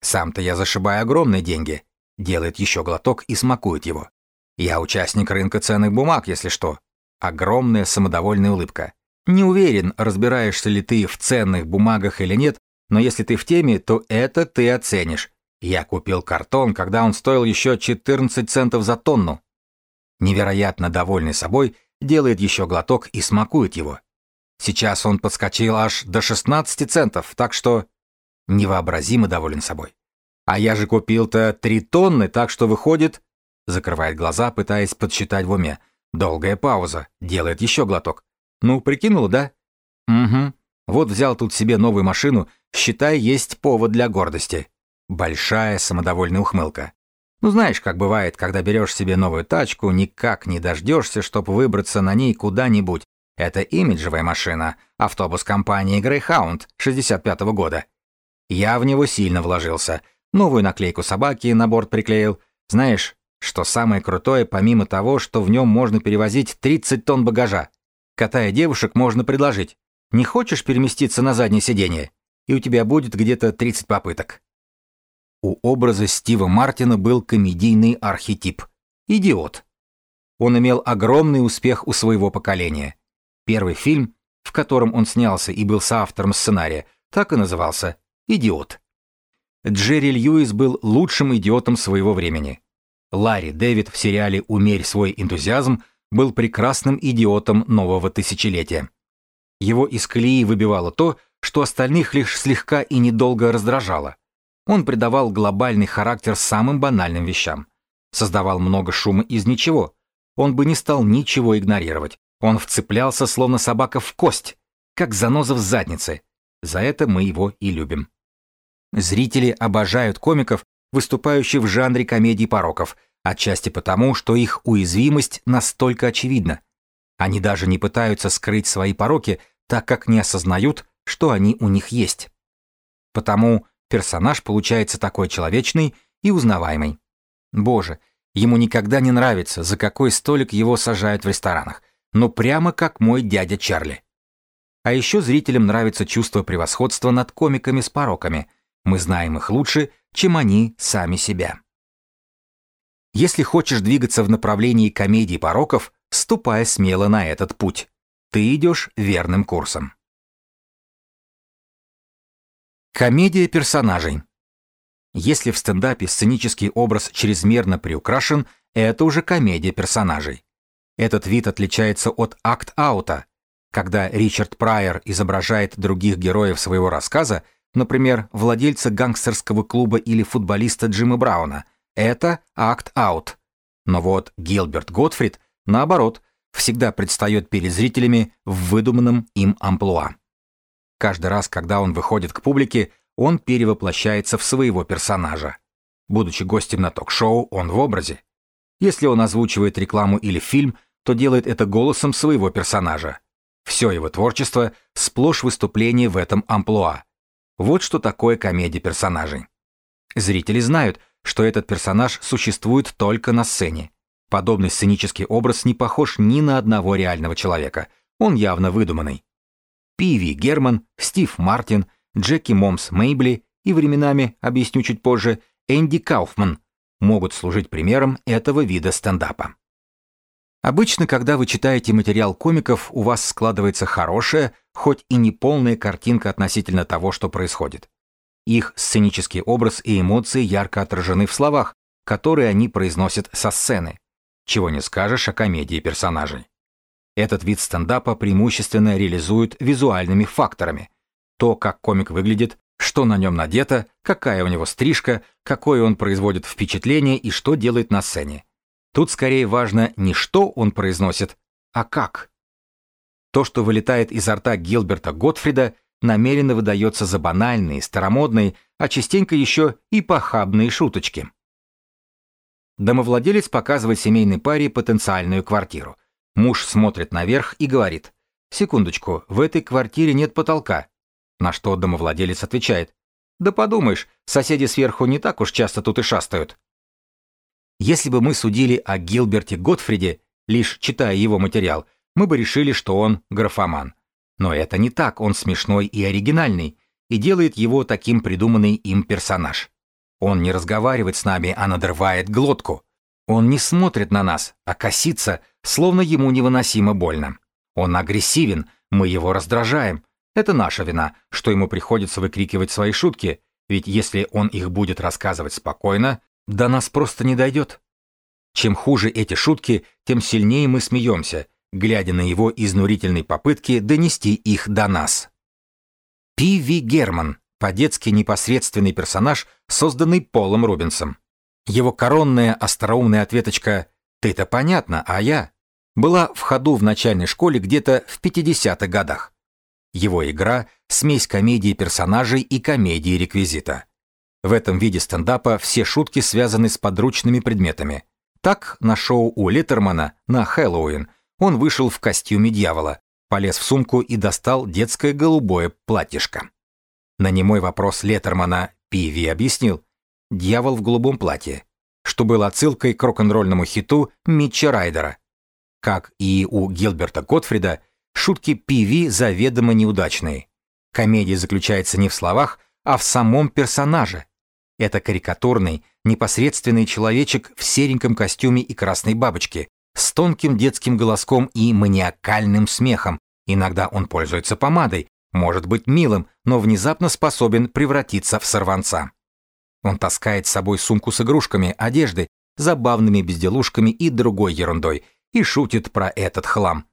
Сам-то я зашибаю огромные деньги. Делает еще глоток и смакует его. Я участник рынка ценных бумаг, если что. Огромная самодовольная улыбка. Не уверен, разбираешься ли ты в ценных бумагах или нет, но если ты в теме, то это ты оценишь. Я купил картон, когда он стоил еще 14 центов за тонну. Невероятно довольный собой, делает еще глоток и смакует его. Сейчас он подскочил аж до 16 центов, так что невообразимо доволен собой. А я же купил-то 3 тонны, так что выходит Закрывает глаза, пытаясь подсчитать в уме. Долгая пауза. Делает еще глоток. Ну, прикинул, да? Угу. Вот взял тут себе новую машину, считай, есть повод для гордости. Большая самодовольная ухмылка. Ну знаешь, как бывает, когда берешь себе новую тачку, никак не дождешься, чтобы выбраться на ней куда-нибудь. Это имиджевая машина, автобус компании Greyhound 65 -го года. Я в него сильно вложился. Новую наклейку собаки на борт приклеил. Знаешь, что самое крутое, помимо того, что в нем можно перевозить 30 тонн багажа? Катая девушек, можно предложить. Не хочешь переместиться на заднее сиденье? И у тебя будет где-то 30 попыток. У образа Стива Мартина был комедийный архетип – идиот. Он имел огромный успех у своего поколения. Первый фильм, в котором он снялся и был соавтором сценария, так и назывался «Идиот». Джерри Льюис был лучшим идиотом своего времени. Ларри Дэвид в сериале «Умерь свой энтузиазм» был прекрасным идиотом нового тысячелетия. Его из колеи выбивало то, что остальных лишь слегка и недолго раздражало. Он придавал глобальный характер самым банальным вещам. Создавал много шума из ничего. Он бы не стал ничего игнорировать. Он вцеплялся, словно собака в кость, как заноза в заднице. За это мы его и любим. Зрители обожают комиков, выступающих в жанре комедий пороков, отчасти потому, что их уязвимость настолько очевидна. Они даже не пытаются скрыть свои пороки, так как не осознают, что они у них есть. Потому персонаж получается такой человечный и узнаваемый. Боже, ему никогда не нравится, за какой столик его сажают в ресторанах, но прямо как мой дядя Чарли. А еще зрителям нравится чувство превосходства над комиками с пороками. Мы знаем их лучше, чем они сами себя. Если хочешь двигаться в направлении комедии пороков, ступай смело на этот путь. Ты идешь верным курсом. Комедия персонажей. Если в стендапе сценический образ чрезмерно приукрашен, это уже комедия персонажей. Этот вид отличается от акт-аута, когда Ричард Прайер изображает других героев своего рассказа, например, владельца гангстерского клуба или футболиста Джима Брауна. Это акт-аут. Но вот Гилберт Готфрид, наоборот, всегда предстает перед зрителями в выдуманном им амплуа. Каждый раз, когда он выходит к публике, он перевоплощается в своего персонажа. Будучи гостем на ток-шоу, он в образе. Если он озвучивает рекламу или фильм, то делает это голосом своего персонажа. Все его творчество – сплошь выступление в этом амплуа. Вот что такое комедия персонажей. Зрители знают, что этот персонаж существует только на сцене. Подобный сценический образ не похож ни на одного реального человека. Он явно выдуманный. Пиви Герман, Стив Мартин, Джеки Момс Мейбли и временами, объясню чуть позже, Энди Кауфман могут служить примером этого вида стендапа. Обычно, когда вы читаете материал комиков, у вас складывается хорошая, хоть и не полная картинка относительно того, что происходит. Их сценический образ и эмоции ярко отражены в словах, которые они произносят со сцены. Чего не скажешь о комедии персонажей. Этот вид стендапа преимущественно реализуют визуальными факторами. То, как комик выглядит, что на нем надето, какая у него стрижка, какое он производит впечатление и что делает на сцене. Тут скорее важно не что он произносит, а как. То, что вылетает изо рта Гилберта Готфрида, намеренно выдается за банальные, старомодные, а частенько еще и похабные шуточки. Домовладелец показывает семейной паре потенциальную квартиру – Муж смотрит наверх и говорит, «Секундочку, в этой квартире нет потолка». На что домовладелец отвечает, «Да подумаешь, соседи сверху не так уж часто тут и шастают». Если бы мы судили о Гилберте Готфриде, лишь читая его материал, мы бы решили, что он графоман. Но это не так, он смешной и оригинальный, и делает его таким придуманный им персонаж. Он не разговаривает с нами, а надрывает глотку. Он не смотрит на нас, а косится, словно ему невыносимо больно. Он агрессивен, мы его раздражаем. Это наша вина, что ему приходится выкрикивать свои шутки, ведь если он их будет рассказывать спокойно, до нас просто не дойдет. Чем хуже эти шутки, тем сильнее мы смеемся, глядя на его изнурительные попытки донести их до нас. Пиви Герман, по-детски непосредственный персонаж, созданный Полом Рубинсом. Его коронная остроумная ответочка «Ты-то понятно, а я?» была в ходу в начальной школе где-то в 50-х годах. Его игра — смесь комедии персонажей и комедии реквизита. В этом виде стендапа все шутки связаны с подручными предметами. Так, на шоу у Леттермана на Хэллоуин он вышел в костюме дьявола, полез в сумку и достал детское голубое платьишко. На немой вопрос Леттермана Пиви объяснил «Дьявол в голубом платье», что было отсылкой к рок-н-ролльному хиту Митча Райдера. Как и у Гилберта Готфрида, шутки Пиви заведомо неудачные. Комедия заключается не в словах, а в самом персонаже. Это карикатурный, непосредственный человечек в сереньком костюме и красной бабочке, с тонким детским голоском и маниакальным смехом. Иногда он пользуется помадой, может быть милым, но внезапно способен превратиться в сорванца. Он таскает с собой сумку с игрушками, одеждой, забавными безделушками и другой ерундой и шутит про этот хлам.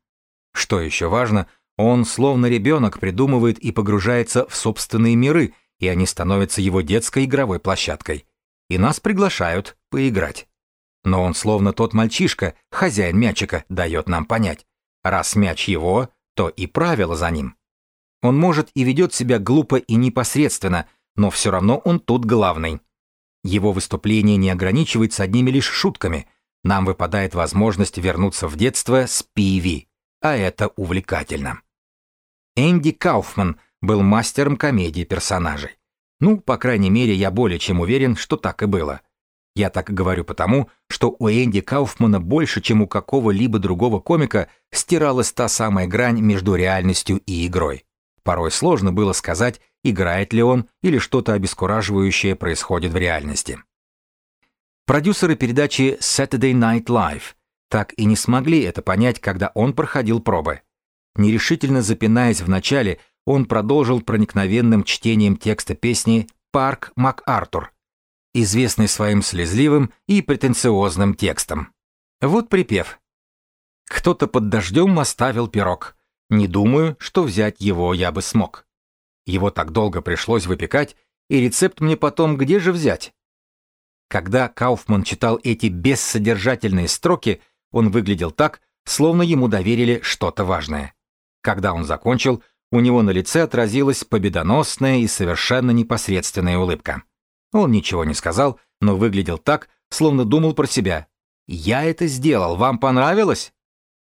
Что еще важно, он, словно ребенок, придумывает и погружается в собственные миры, и они становятся его детской игровой площадкой. И нас приглашают поиграть. Но он, словно тот мальчишка, хозяин мячика, дает нам понять. Раз мяч его, то и правила за ним. Он может и ведет себя глупо и непосредственно, но все равно он тут главный. Его выступление не ограничивается одними лишь шутками. Нам выпадает возможность вернуться в детство с Пиви, а это увлекательно. Энди Кауфман был мастером комедии персонажей. Ну, по крайней мере, я более чем уверен, что так и было. Я так говорю потому, что у Энди Кауфмана больше, чем у какого-либо другого комика, стиралась та самая грань между реальностью и игрой. Порой сложно было сказать, играет ли он или что-то обескураживающее происходит в реальности. Продюсеры передачи Saturday Night Live так и не смогли это понять, когда он проходил пробы. Нерешительно запинаясь в начале, он продолжил проникновенным чтением текста песни «Парк МакАртур», известный своим слезливым и претенциозным текстом. Вот припев. «Кто-то под дождем оставил пирог. Не думаю, что взять его я бы смог. Его так долго пришлось выпекать, и рецепт мне потом где же взять? Когда Кауфман читал эти бессодержательные строки, он выглядел так, словно ему доверили что-то важное. Когда он закончил, у него на лице отразилась победоносная и совершенно непосредственная улыбка. Он ничего не сказал, но выглядел так, словно думал про себя. «Я это сделал, вам понравилось?»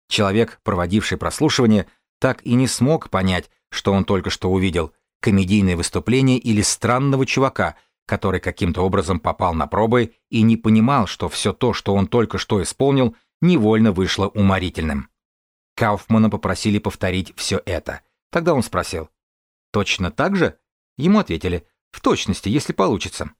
Человек, проводивший прослушивание, так и не смог понять, что он только что увидел – комедийное выступление или странного чувака, который каким-то образом попал на пробы и не понимал, что все то, что он только что исполнил, невольно вышло уморительным. Кауфмана попросили повторить все это. Тогда он спросил. «Точно так же?» Ему ответили. «В точности, если получится».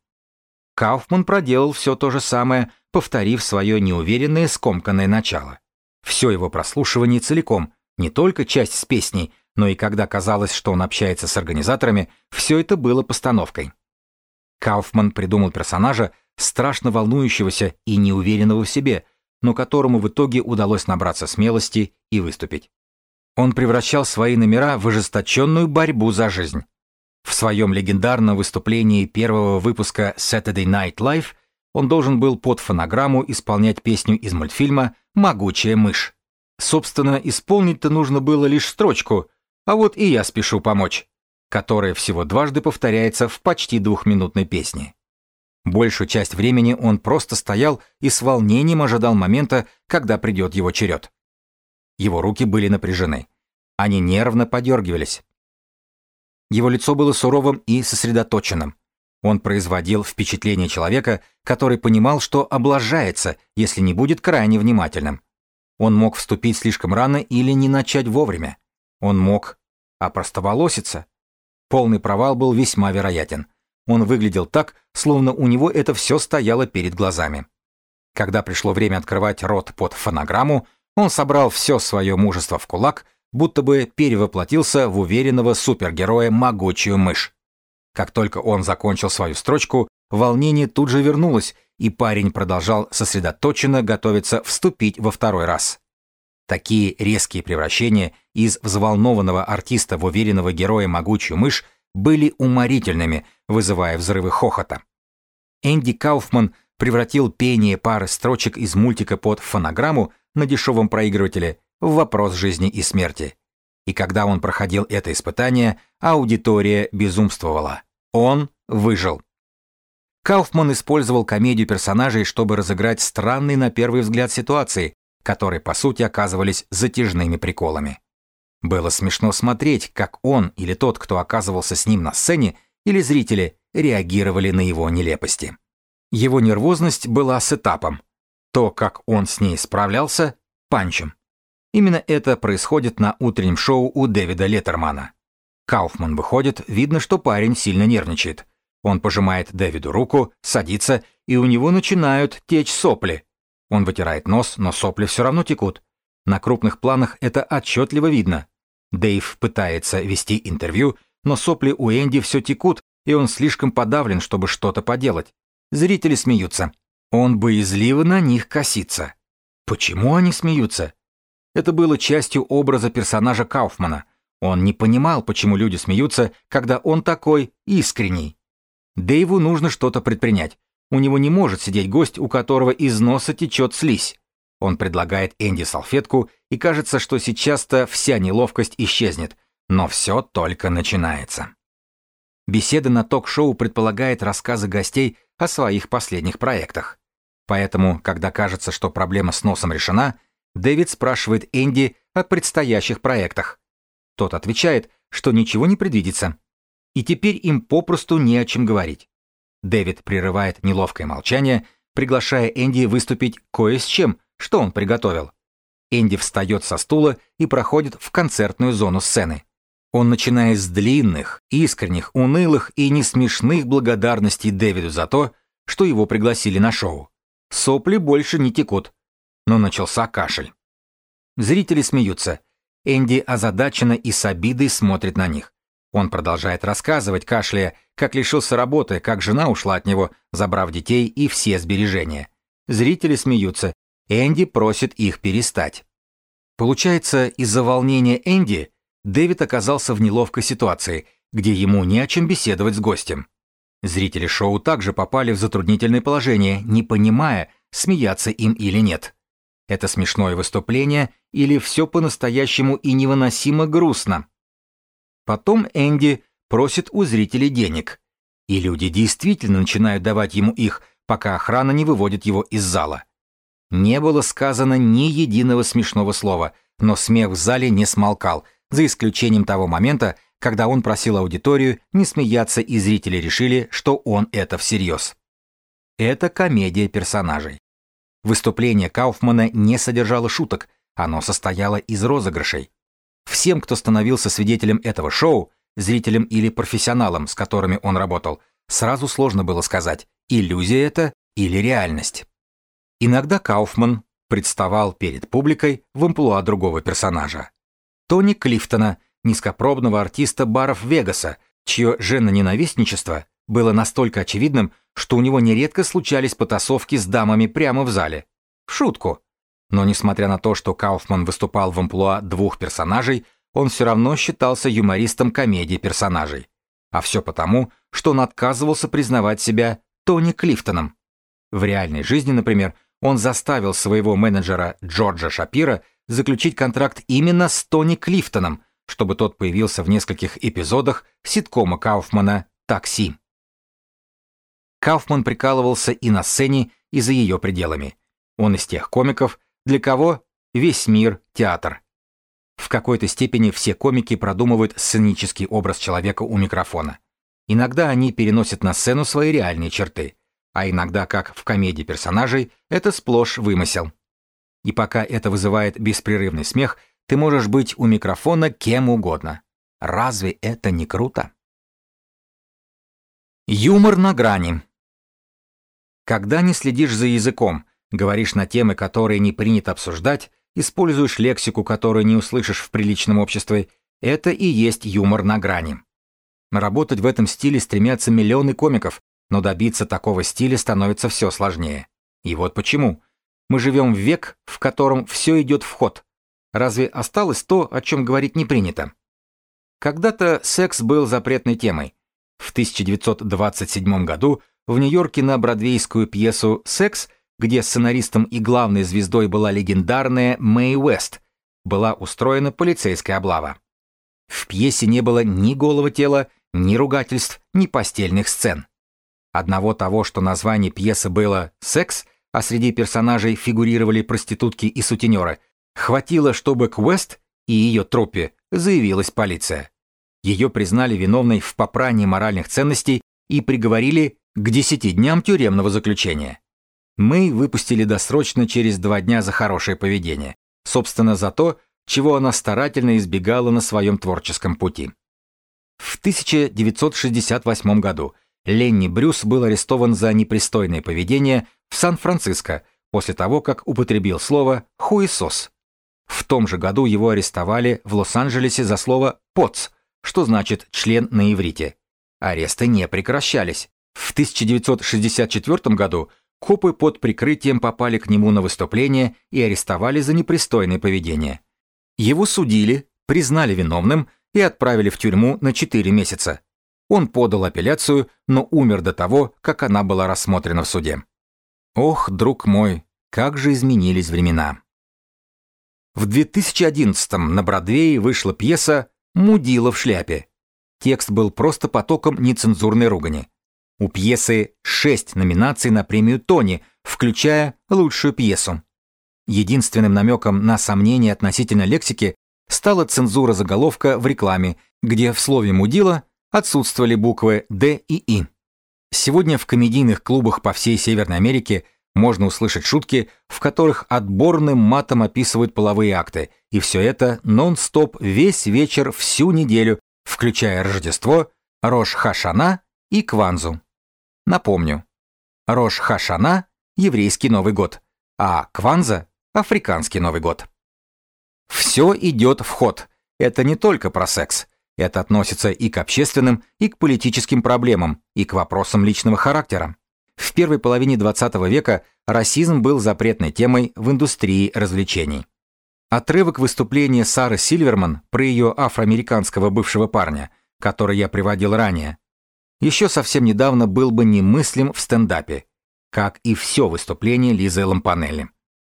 Кауфман проделал все то же самое, повторив свое неуверенное скомканное начало. Все его прослушивание целиком, не только часть с песней, но и когда казалось, что он общается с организаторами, все это было постановкой. Кауфман придумал персонажа, страшно волнующегося и неуверенного в себе, но которому в итоге удалось набраться смелости и выступить. Он превращал свои номера в ожесточенную борьбу за жизнь. В своем легендарном выступлении первого выпуска Saturday Night Live он должен был под фонограмму исполнять песню из мультфильма «Могучая мышь». Собственно, исполнить-то нужно было лишь строчку, а вот и я спешу помочь, которая всего дважды повторяется в почти двухминутной песне. Большую часть времени он просто стоял и с волнением ожидал момента, когда придет его черед. Его руки были напряжены. Они нервно подергивались. Его лицо было суровым и сосредоточенным. Он производил впечатление человека, который понимал, что облажается, если не будет крайне внимательным. Он мог вступить слишком рано или не начать вовремя. Он мог опростоволоситься. Полный провал был весьма вероятен. Он выглядел так, словно у него это все стояло перед глазами. Когда пришло время открывать рот под фонограмму, он собрал все свое мужество в кулак, будто бы перевоплотился в уверенного супергероя могучую мышь. Как только он закончил свою строчку, волнение тут же вернулось, и парень продолжал сосредоточенно готовиться вступить во второй раз. Такие резкие превращения из взволнованного артиста в уверенного героя могучую мышь были уморительными, вызывая взрывы хохота. Энди Кауфман превратил пение пары строчек из мультика под фонограмму на дешевом проигрывателе в вопрос жизни и смерти. И когда он проходил это испытание, аудитория безумствовала. Он выжил. Кауфман использовал комедию персонажей, чтобы разыграть странные на первый взгляд ситуации, которые по сути оказывались затяжными приколами. Было смешно смотреть, как он или тот, кто оказывался с ним на сцене, или зрители реагировали на его нелепости. Его нервозность была сетапом. То, как он с ней справлялся, панчем. Именно это происходит на утреннем шоу у Дэвида Леттермана. Кауфман выходит, видно, что парень сильно нервничает. Он пожимает Дэвиду руку, садится, и у него начинают течь сопли. Он вытирает нос, но сопли все равно текут. На крупных планах это отчетливо видно. Дэйв пытается вести интервью, но сопли у Энди все текут, и он слишком подавлен, чтобы что-то поделать. Зрители смеются. Он боязливо на них косится. Почему они смеются? Это было частью образа персонажа Кауфмана. Он не понимал, почему люди смеются, когда он такой искренний. Дэйву нужно что-то предпринять. У него не может сидеть гость, у которого из носа течет слизь. Он предлагает Энди салфетку, и кажется, что сейчас-то вся неловкость исчезнет. Но все только начинается. Беседа на ток-шоу предполагает рассказы гостей о своих последних проектах. Поэтому, когда кажется, что проблема с носом решена, Дэвид спрашивает Энди о предстоящих проектах. Тот отвечает, что ничего не предвидится. И теперь им попросту не о чем говорить. Дэвид прерывает неловкое молчание, приглашая Энди выступить кое с чем, что он приготовил. Энди встает со стула и проходит в концертную зону сцены. Он начинает с длинных, искренних, унылых и несмешных благодарностей Дэвиду за то, что его пригласили на шоу. Сопли больше не текут. Но начался кашель. Зрители смеются. Энди озадаченно и с обидой смотрит на них. Он продолжает рассказывать, кашляя, как лишился работы, как жена ушла от него, забрав детей и все сбережения. Зрители смеются. Энди просит их перестать. Получается, из-за волнения Энди Дэвид оказался в неловкой ситуации, где ему не о чем беседовать с гостем. Зрители шоу также попали в затруднительное положение, не понимая, смеяться им или нет. Это смешное выступление или все по-настоящему и невыносимо грустно. Потом Энди просит у зрителей денег. И люди действительно начинают давать ему их, пока охрана не выводит его из зала. Не было сказано ни единого смешного слова, но смех в зале не смолкал – за исключением того момента, когда он просил аудиторию не смеяться и зрители решили, что он это всерьез. Это комедия персонажей. Выступление Кауфмана не содержало шуток, оно состояло из розыгрышей. Всем, кто становился свидетелем этого шоу, зрителям или профессионалам, с которыми он работал, сразу сложно было сказать, иллюзия это или реальность. Иногда Кауфман представал перед публикой в амплуа другого персонажа. Тони Клифтона, низкопробного артиста баров Вегаса, чье женоненавистничество было настолько очевидным, что у него нередко случались потасовки с дамами прямо в зале. В шутку. Но несмотря на то, что Кауфман выступал в амплуа двух персонажей, он все равно считался юмористом комедии персонажей. А все потому, что он отказывался признавать себя Тони Клифтоном. В реальной жизни, например, он заставил своего менеджера Джорджа Шапира заключить контракт именно с Тони Клифтоном, чтобы тот появился в нескольких эпизодах ситкома Кауфмана «Такси». Кауфман прикалывался и на сцене, и за ее пределами. Он из тех комиков, для кого весь мир — театр. В какой-то степени все комики продумывают сценический образ человека у микрофона. Иногда они переносят на сцену свои реальные черты, а иногда, как в комедии персонажей, это сплошь вымысел. И пока это вызывает беспрерывный смех, ты можешь быть у микрофона кем угодно. Разве это не круто? Юмор на грани. Когда не следишь за языком, говоришь на темы, которые не принято обсуждать, используешь лексику, которую не услышишь в приличном обществе, это и есть юмор на грани. Работать в этом стиле стремятся миллионы комиков, но добиться такого стиля становится все сложнее. И вот почему. Мы живем в век, в котором все идет в ход. Разве осталось то, о чем говорить не принято? Когда-то секс был запретной темой. В 1927 году в Нью-Йорке на бродвейскую пьесу «Секс», где сценаристом и главной звездой была легендарная Мэй Уэст, была устроена полицейская облава. В пьесе не было ни голого тела, ни ругательств, ни постельных сцен. Одного того, что название пьесы было «Секс», а среди персонажей фигурировали проститутки и сутенеры, хватило, чтобы к Уэст и ее труппе заявилась полиция. Ее признали виновной в попрании моральных ценностей и приговорили к 10 дням тюремного заключения. Мы выпустили досрочно через два дня за хорошее поведение, собственно за то, чего она старательно избегала на своем творческом пути. В 1968 году Ленни Брюс был арестован за непристойное поведение в Сан-Франциско после того, как употребил слово «хуесос». В том же году его арестовали в Лос-Анджелесе за слово «поц», что значит «член на иврите». Аресты не прекращались. В 1964 году копы под прикрытием попали к нему на выступление и арестовали за непристойное поведение. Его судили, признали виновным и отправили в тюрьму на 4 месяца. Он подал апелляцию, но умер до того, как она была рассмотрена в суде. Ох, друг мой, как же изменились времена. В 2011-м на Бродвее вышла пьеса «Мудила в шляпе». Текст был просто потоком нецензурной ругани. У пьесы шесть номинаций на премию Тони, включая лучшую пьесу. Единственным намеком на сомнение относительно лексики стала цензура заголовка в рекламе, где в слове «мудила» отсутствовали буквы «Д» и «И». Сегодня в комедийных клубах по всей Северной Америке можно услышать шутки, в которых отборным матом описывают половые акты, и все это нон-стоп весь вечер всю неделю, включая Рождество, Рош-Хашана и Кванзу. Напомню, Рош-Хашана – еврейский Новый год, а Кванза – африканский Новый год. Все идет в ход. Это не только про секс. Это относится и к общественным, и к политическим проблемам, и к вопросам личного характера. В первой половине XX века расизм был запретной темой в индустрии развлечений. Отрывок выступления Сары Сильверман про ее афроамериканского бывшего парня, который я приводил ранее, еще совсем недавно был бы немыслим в стендапе, как и все выступление Лизы Лампанелли.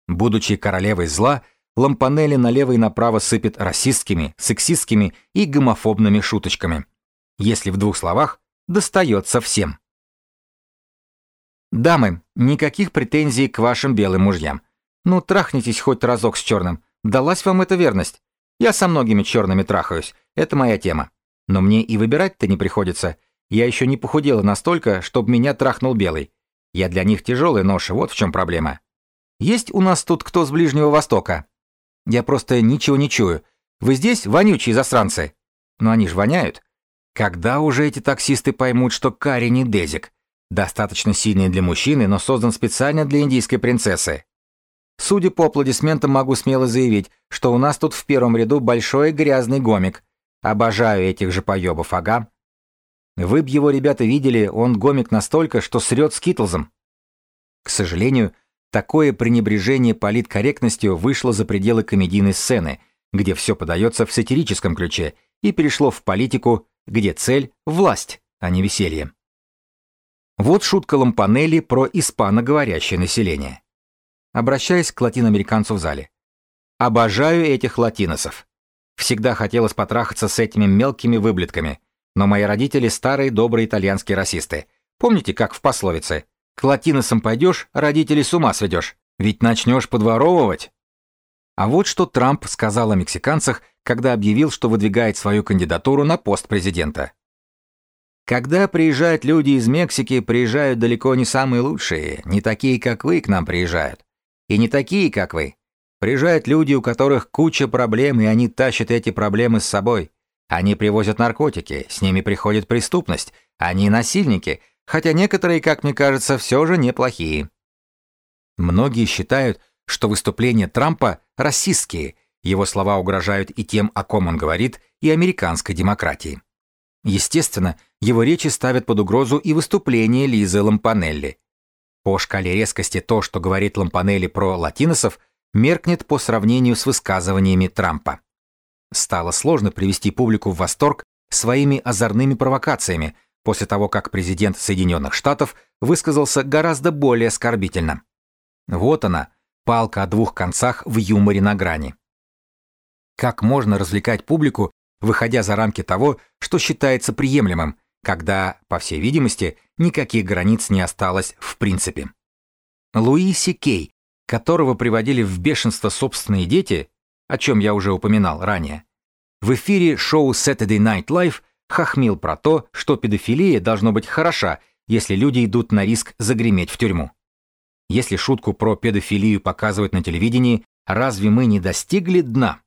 Будучи королевой зла, Лампанелли налево и направо сыпет расистскими, сексистскими и гомофобными шуточками. Если в двух словах, достается всем. Дамы, никаких претензий к вашим белым мужьям. Ну, трахнитесь хоть разок с черным. Далась вам эта верность. Я со многими черными трахаюсь. Это моя тема. Но мне и выбирать-то не приходится. Я еще не похудела настолько, чтобы меня трахнул белый. Я для них тяжелый нож, вот в чем проблема. Есть у нас тут кто с Ближнего Востока? Я просто ничего не чую. Вы здесь вонючие засранцы. Но они ж воняют. Когда уже эти таксисты поймут, что Карри не Дезик? Достаточно сильный для мужчины, но создан специально для индийской принцессы. Судя по аплодисментам, могу смело заявить, что у нас тут в первом ряду большой грязный гомик. Обожаю этих же поебов, ага. Вы б его, ребята, видели, он гомик настолько, что срет с Китлзом. К сожалению, Такое пренебрежение политкорректностью вышло за пределы комедийной сцены, где все подается в сатирическом ключе, и перешло в политику, где цель – власть, а не веселье. Вот шутка Лампанелли про испаноговорящее население. Обращаясь к латиноамериканцу в зале. «Обожаю этих латиносов. Всегда хотелось потрахаться с этими мелкими выблетками, но мои родители старые добрые итальянские расисты. Помните, как в пословице к латиносам пойдешь, родителей с ума сведешь. Ведь начнешь подворовывать. А вот что Трамп сказал о мексиканцах, когда объявил, что выдвигает свою кандидатуру на пост президента. Когда приезжают люди из Мексики, приезжают далеко не самые лучшие, не такие, как вы, к нам приезжают. И не такие, как вы. Приезжают люди, у которых куча проблем, и они тащат эти проблемы с собой. Они привозят наркотики, с ними приходит преступность, они насильники, хотя некоторые, как мне кажется, все же неплохие. Многие считают, что выступления Трампа расистские, его слова угрожают и тем, о ком он говорит, и американской демократии. Естественно, его речи ставят под угрозу и выступление Лизы Лампанелли. По шкале резкости то, что говорит Лампанелли про латиносов, меркнет по сравнению с высказываниями Трампа. Стало сложно привести публику в восторг своими озорными провокациями, после того, как президент Соединенных Штатов высказался гораздо более оскорбительно. Вот она, палка о двух концах в юморе на грани. Как можно развлекать публику, выходя за рамки того, что считается приемлемым, когда, по всей видимости, никаких границ не осталось в принципе. Луи Кей, которого приводили в бешенство собственные дети, о чем я уже упоминал ранее, в эфире шоу Saturday Night Live хохмил про то, что педофилия должно быть хороша, если люди идут на риск загреметь в тюрьму. Если шутку про педофилию показывают на телевидении, разве мы не достигли дна?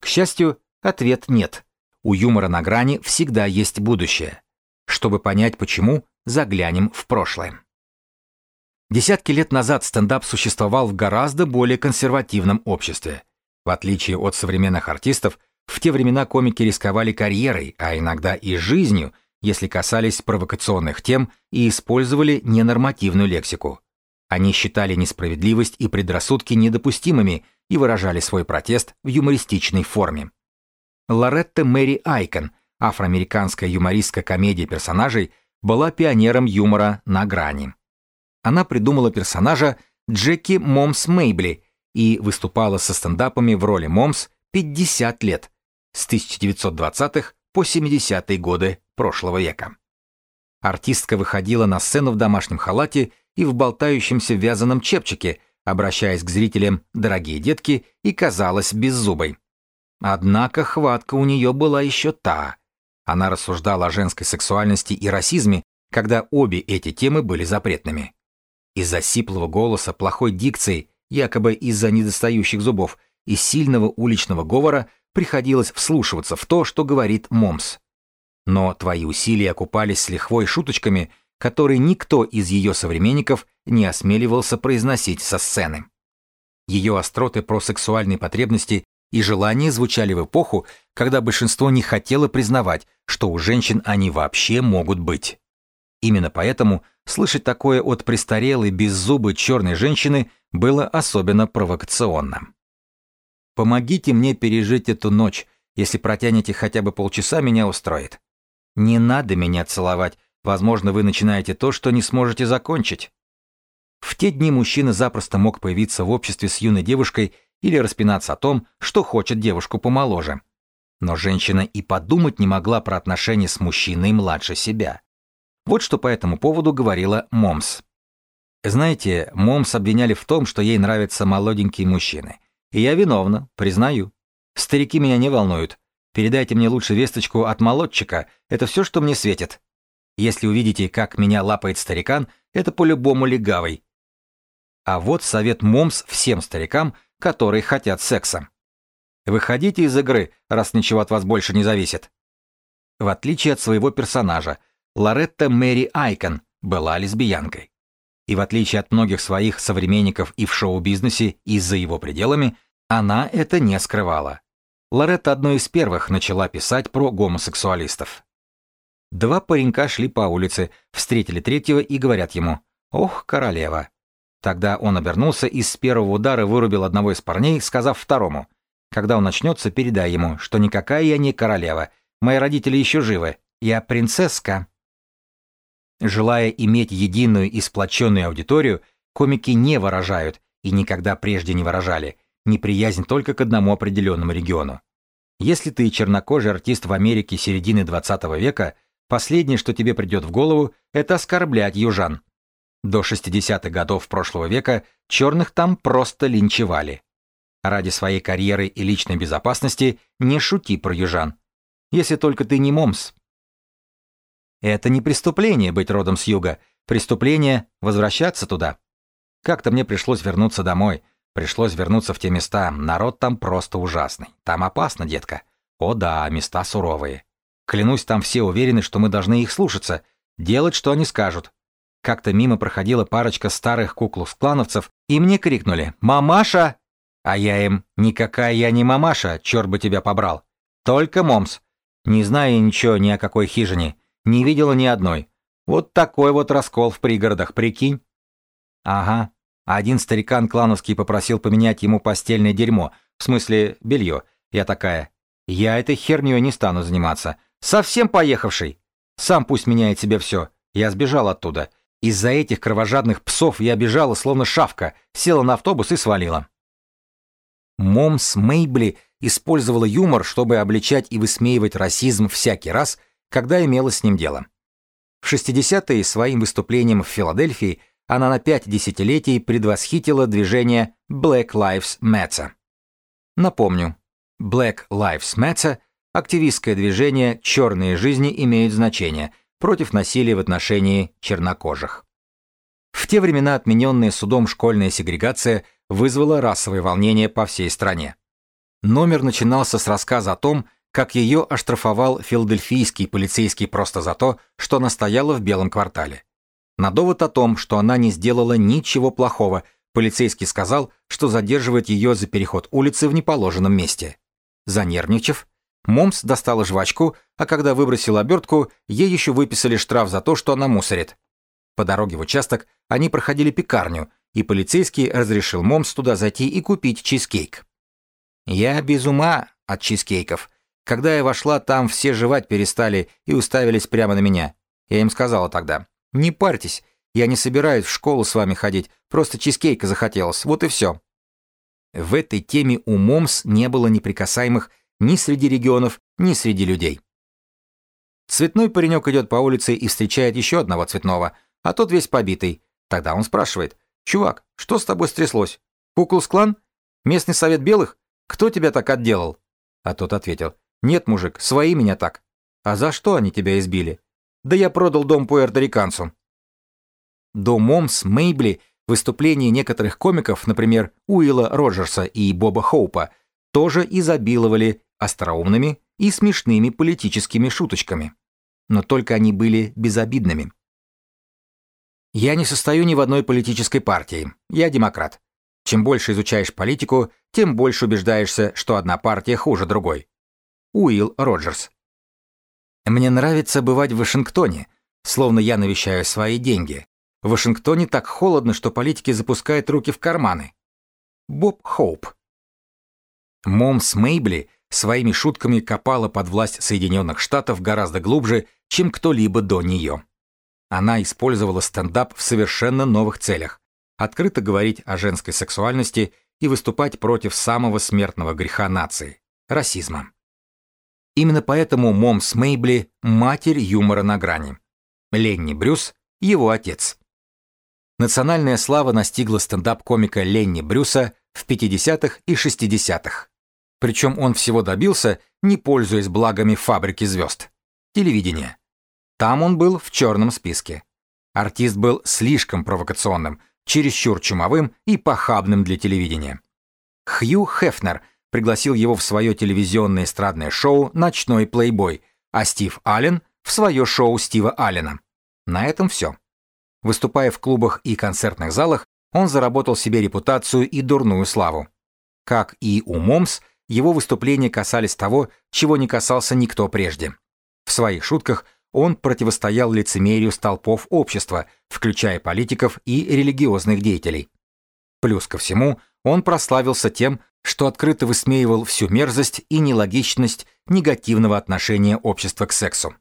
К счастью, ответ нет. У юмора на грани всегда есть будущее. Чтобы понять почему, заглянем в прошлое. Десятки лет назад стендап существовал в гораздо более консервативном обществе. В отличие от современных артистов, в те времена комики рисковали карьерой, а иногда и жизнью, если касались провокационных тем и использовали ненормативную лексику. Они считали несправедливость и предрассудки недопустимыми и выражали свой протест в юмористичной форме. Лоретта Мэри Айкон, афроамериканская юмористка комедии персонажей, была пионером юмора на грани. Она придумала персонажа Джеки Момс Мейбли и выступала со стендапами в роли Момс 50 лет, с 1920-х по 70-е годы прошлого века. Артистка выходила на сцену в домашнем халате и в болтающемся вязаном чепчике, обращаясь к зрителям «дорогие детки» и казалась беззубой. Однако хватка у нее была еще та. Она рассуждала о женской сексуальности и расизме, когда обе эти темы были запретными. Из-за сиплого голоса, плохой дикции, якобы из-за недостающих зубов, и сильного уличного говора приходилось вслушиваться в то, что говорит Момс. Но твои усилия окупались с лихвой шуточками, которые никто из ее современников не осмеливался произносить со сцены. Ее остроты про сексуальные потребности и желания звучали в эпоху, когда большинство не хотело признавать, что у женщин они вообще могут быть. Именно поэтому слышать такое от престарелой, беззубой черной женщины было особенно провокационно. «Помогите мне пережить эту ночь, если протянете хотя бы полчаса, меня устроит. Не надо меня целовать, возможно, вы начинаете то, что не сможете закончить». В те дни мужчина запросто мог появиться в обществе с юной девушкой или распинаться о том, что хочет девушку помоложе. Но женщина и подумать не могла про отношения с мужчиной младше себя. Вот что по этому поводу говорила Момс. Знаете, Момс обвиняли в том, что ей нравятся молоденькие мужчины. И я виновна, признаю. Старики меня не волнуют. Передайте мне лучше весточку от молодчика, это все, что мне светит. Если увидите, как меня лапает старикан, это по-любому легавый. А вот совет Момс всем старикам, которые хотят секса. Выходите из игры, раз ничего от вас больше не зависит. В отличие от своего персонажа, Лоретта Мэри Айкон была лесбиянкой. И в отличие от многих своих современников и в шоу-бизнесе, и за его пределами, она это не скрывала. Лоретта одной из первых начала писать про гомосексуалистов. Два паренька шли по улице, встретили третьего и говорят ему «Ох, королева». Тогда он обернулся и с первого удара вырубил одного из парней, сказав второму «Когда он начнется, передай ему, что никакая я не королева, мои родители еще живы, я принцесска». Желая иметь единую и сплоченную аудиторию, комики не выражают, и никогда прежде не выражали, неприязнь только к одному определенному региону. Если ты чернокожий артист в Америке середины 20 века, последнее, что тебе придет в голову, это оскорблять южан. До 60-х годов прошлого века черных там просто линчевали. Ради своей карьеры и личной безопасности не шути про южан. Если только ты не Момс, это не преступление быть родом с юга, преступление — возвращаться туда. Как-то мне пришлось вернуться домой, пришлось вернуться в те места, народ там просто ужасный. Там опасно, детка. О да, места суровые. Клянусь, там все уверены, что мы должны их слушаться, делать, что они скажут. Как-то мимо проходила парочка старых куклус-клановцев, и мне крикнули «Мамаша!» А я им «Никакая я не мамаша, черт бы тебя побрал!» Только Момс. Не знаю ничего ни о какой хижине. Не видела ни одной. Вот такой вот раскол в пригородах, прикинь. Ага. Один старикан клановский попросил поменять ему постельное дерьмо, в смысле белье. Я такая, я этой херней не стану заниматься. Совсем поехавший. Сам пусть меняет себе все. Я сбежал оттуда. Из-за этих кровожадных псов я бежала, словно шавка, села на автобус и свалила. Момс Мейбли использовала юмор, чтобы обличать и высмеивать расизм всякий раз, когда имела с ним дело. В 60-е своим выступлением в Филадельфии она на пять десятилетий предвосхитила движение Black Lives Matter. Напомню, Black Lives Matter – активистское движение «Черные жизни имеют значение» против насилия в отношении чернокожих. В те времена отмененная судом школьная сегрегация вызвала расовые волнения по всей стране. Номер начинался с рассказа о том, как ее оштрафовал филадельфийский полицейский просто за то, что она стояла в белом квартале. На довод о том, что она не сделала ничего плохого, полицейский сказал, что задерживает ее за переход улицы в неположенном месте. Занервничав, Момс достала жвачку, а когда выбросила обертку, ей еще выписали штраф за то, что она мусорит. По дороге в участок они проходили пекарню, и полицейский разрешил Момс туда зайти и купить чизкейк. «Я без ума от чизкейков. Когда я вошла, там все жевать перестали и уставились прямо на меня. Я им сказала тогда, не парьтесь, я не собираюсь в школу с вами ходить, просто чизкейка захотелось, вот и все». В этой теме у Момс не было неприкасаемых ни среди регионов, ни среди людей. Цветной паренек идет по улице и встречает еще одного цветного, а тот весь побитый. Тогда он спрашивает, «Чувак, что с тобой стряслось? Куклус-клан? Местный совет белых? Кто тебя так отделал?» А тот ответил, «Нет, мужик, свои меня так». «А за что они тебя избили?» «Да я продал дом пуэрториканцу». До Момс, Мейбли, выступления некоторых комиков, например, Уилла Роджерса и Боба Хоупа, тоже изобиловали остроумными и смешными политическими шуточками. Но только они были безобидными. Я не состою ни в одной политической партии. Я демократ. Чем больше изучаешь политику, тем больше убеждаешься, что одна партия хуже другой. Уилл Роджерс. Мне нравится бывать в Вашингтоне, словно я навещаю свои деньги. В Вашингтоне так холодно, что политики запускают руки в карманы. Боб Хоуп. Момс Мейбли своими шутками копала под власть Соединенных Штатов гораздо глубже, чем кто-либо до нее. Она использовала стендап в совершенно новых целях. Открыто говорить о женской сексуальности и выступать против самого смертного греха нации – расизма. Именно поэтому Момс Мейбли – матерь юмора на грани. Ленни Брюс – его отец. Национальная слава настигла стендап-комика Ленни Брюса в 50-х и 60-х. Причем он всего добился, не пользуясь благами фабрики звезд. Телевидение. Там он был в черном списке. Артист был слишком провокационным, чересчур чумовым и похабным для телевидения. Хью Хефнер пригласил его в свое телевизионное эстрадное шоу «Ночной плейбой», а Стив Аллен — в свое шоу Стива Аллена. На этом все. Выступая в клубах и концертных залах, он заработал себе репутацию и дурную славу. Как и у Момс, его выступления касались того, чего не касался никто прежде. В своих шутках он противостоял лицемерию столпов общества, включая политиков и религиозных деятелей. Плюс ко всему, он прославился тем, что открыто высмеивал всю мерзость и нелогичность негативного отношения общества к сексу.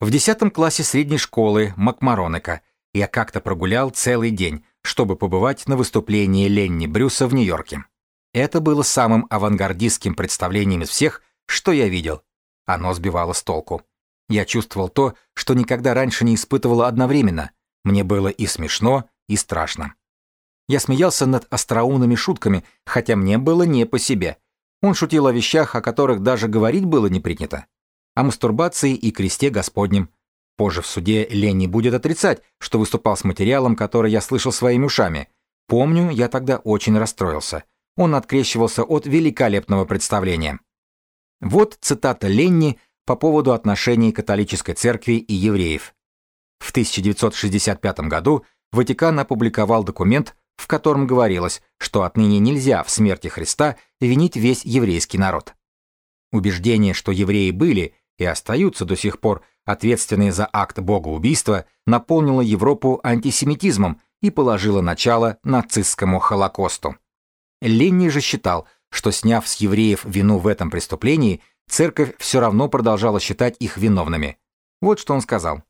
В 10 классе средней школы Макмаронека я как-то прогулял целый день, чтобы побывать на выступлении Ленни Брюса в Нью-Йорке. Это было самым авангардистским представлением из всех, что я видел. Оно сбивало с толку. Я чувствовал то, что никогда раньше не испытывала одновременно. Мне было и смешно, и страшно. Я смеялся над остроумными шутками, хотя мне было не по себе. Он шутил о вещах, о которых даже говорить было не принято. О мастурбации и кресте Господнем. Позже в суде Ленни будет отрицать, что выступал с материалом, который я слышал своими ушами. Помню, я тогда очень расстроился. Он открещивался от великолепного представления. Вот цитата Ленни по поводу отношений католической церкви и евреев. В 1965 году Ватикан опубликовал документ, в котором говорилось, что отныне нельзя в смерти Христа винить весь еврейский народ. Убеждение, что евреи были и остаются до сих пор ответственные за акт богоубийства, наполнило Европу антисемитизмом и положило начало нацистскому Холокосту. Ленни же считал, что сняв с евреев вину в этом преступлении – церковь все равно продолжала считать их виновными. Вот что он сказал.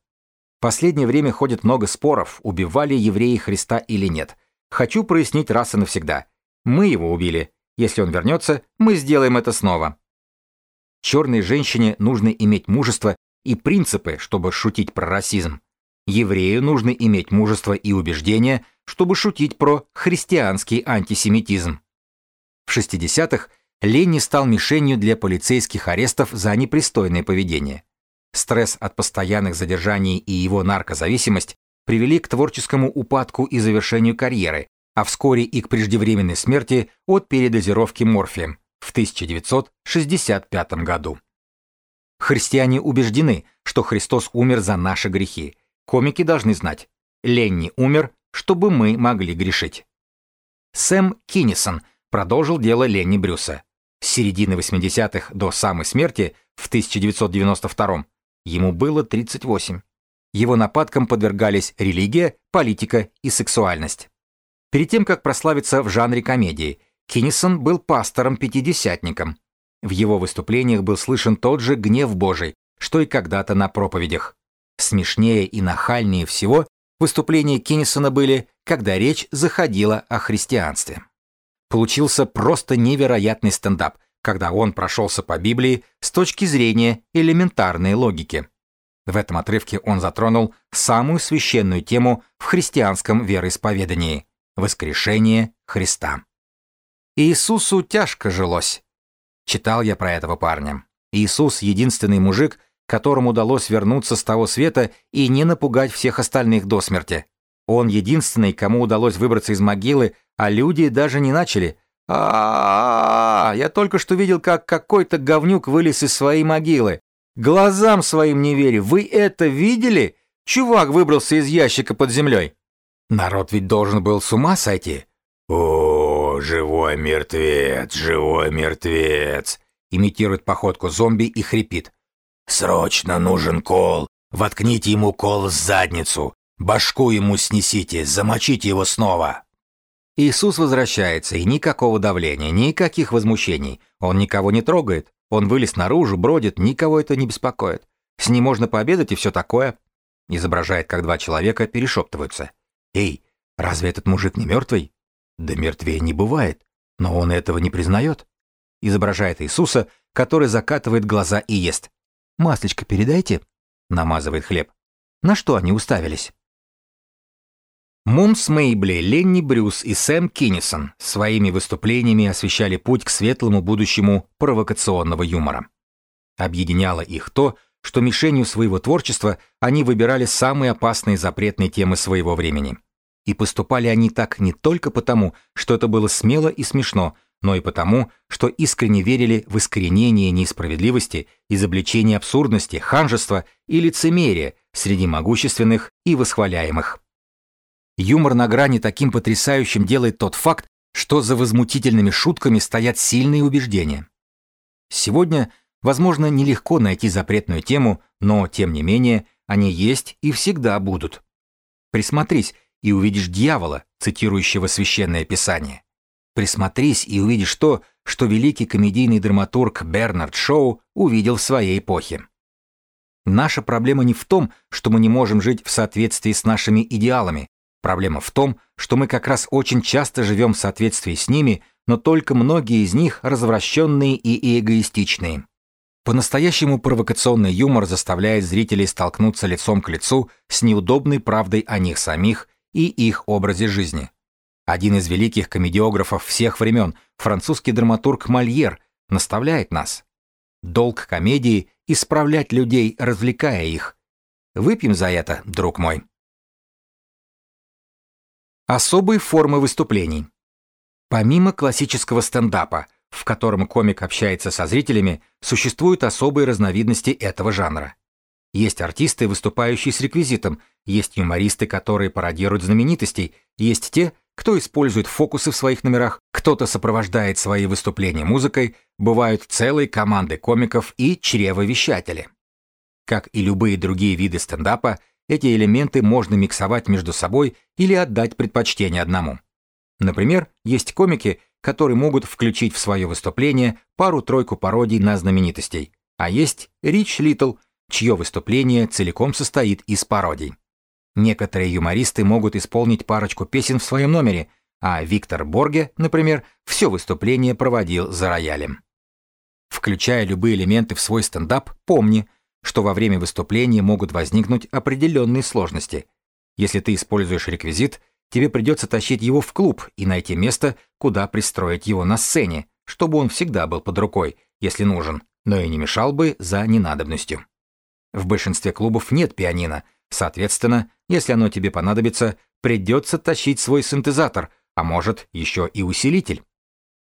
Последнее время ходит много споров, убивали евреи Христа или нет. Хочу прояснить раз и навсегда. Мы его убили. Если он вернется, мы сделаем это снова. Черной женщине нужно иметь мужество и принципы, чтобы шутить про расизм. Еврею нужно иметь мужество и убеждение, чтобы шутить про христианский антисемитизм. В 60-х Ленни стал мишенью для полицейских арестов за непристойное поведение. Стресс от постоянных задержаний и его наркозависимость привели к творческому упадку и завершению карьеры, а вскоре и к преждевременной смерти от передозировки морфием в 1965 году. Христиане убеждены, что Христос умер за наши грехи. Комики должны знать, Ленни умер, чтобы мы могли грешить. Сэм Киннисон продолжил дело Ленни Брюса. С середины 80-х до самой смерти в 1992 ему было 38. Его нападкам подвергались религия, политика и сексуальность. Перед тем, как прославиться в жанре комедии, Киннисон был пастором-пятидесятником. В его выступлениях был слышен тот же гнев Божий, что и когда-то на проповедях. Смешнее и нахальнее всего выступления Киннисона были, когда речь заходила о христианстве. Получился просто невероятный стендап, когда он прошелся по Библии с точки зрения элементарной логики. В этом отрывке он затронул самую священную тему в христианском вероисповедании – воскрешение Христа. Иисусу тяжко жилось. Читал я про этого парня. Иисус — единственный мужик, которому удалось вернуться с того света и не напугать всех остальных до смерти. Он единственный, кому удалось выбраться из могилы, а люди даже не начали. а, -а, -а, -а Я только что видел, как какой-то говнюк вылез из своей могилы. Глазам своим не верю. Вы это видели? Чувак выбрался из ящика под землей. Народ ведь должен был с ума сойти. «О, живой мертвец, живой мертвец!» Имитирует походку зомби и хрипит. «Срочно нужен кол! Воткните ему кол в задницу! Башку ему снесите, замочите его снова!» Иисус возвращается, и никакого давления, никаких возмущений. Он никого не трогает. Он вылез наружу, бродит, никого это не беспокоит. С ним можно пообедать и все такое. Изображает, как два человека перешептываются. «Эй, разве этот мужик не мертвый?» Да мертвее не бывает, но он этого не признает. Изображает Иисуса, который закатывает глаза и ест. «Маслечко передайте», — намазывает хлеб. На что они уставились? Мумс Мейбли, Ленни Брюс и Сэм Киннисон своими выступлениями освещали путь к светлому будущему провокационного юмора. Объединяло их то, что мишенью своего творчества они выбирали самые опасные запретные темы своего времени. И поступали они так не только потому, что это было смело и смешно, но и потому, что искренне верили в искоренение несправедливости, изобличение абсурдности, ханжества и лицемерия среди могущественных и восхваляемых. Юмор на грани таким потрясающим делает тот факт, что за возмутительными шутками стоят сильные убеждения. Сегодня, возможно, нелегко найти запретную тему, но, тем не менее, они есть и всегда будут. Присмотрись, и увидишь дьявола, цитирующего священное писание. Присмотрись и увидишь то, что великий комедийный драматург Бернард Шоу увидел в своей эпохе. Наша проблема не в том, что мы не можем жить в соответствии с нашими идеалами. Проблема в том, что мы как раз очень часто живем в соответствии с ними, но только многие из них развращенные и эгоистичные. По-настоящему провокационный юмор заставляет зрителей столкнуться лицом к лицу с неудобной правдой о них самих и их образе жизни. Один из великих комедиографов всех времен, французский драматург Мольер, наставляет нас. Долг комедии — исправлять людей, развлекая их. Выпьем за это, друг мой. Особые формы выступлений. Помимо классического стендапа, в котором комик общается со зрителями, существуют особые разновидности этого жанра. Есть артисты, выступающие с реквизитом, есть юмористы, которые пародируют знаменитостей, есть те, кто использует фокусы в своих номерах, кто-то сопровождает свои выступления музыкой, бывают целые команды комиков и чревовещатели. Как и любые другие виды стендапа, эти элементы можно миксовать между собой или отдать предпочтение одному. Например, есть комики, которые могут включить в свое выступление пару-тройку пародий на знаменитостей, а есть Рич Литл, чье выступление целиком состоит из пародий. Некоторые юмористы могут исполнить парочку песен в своем номере, а Виктор Борге, например, все выступление проводил за роялем. Включая любые элементы в свой стендап, помни, что во время выступления могут возникнуть определенные сложности. Если ты используешь реквизит, тебе придется тащить его в клуб и найти место, куда пристроить его на сцене, чтобы он всегда был под рукой, если нужен, но и не мешал бы за ненадобностью. В большинстве клубов нет пианино, соответственно, если оно тебе понадобится, придется тащить свой синтезатор, а может, еще и усилитель.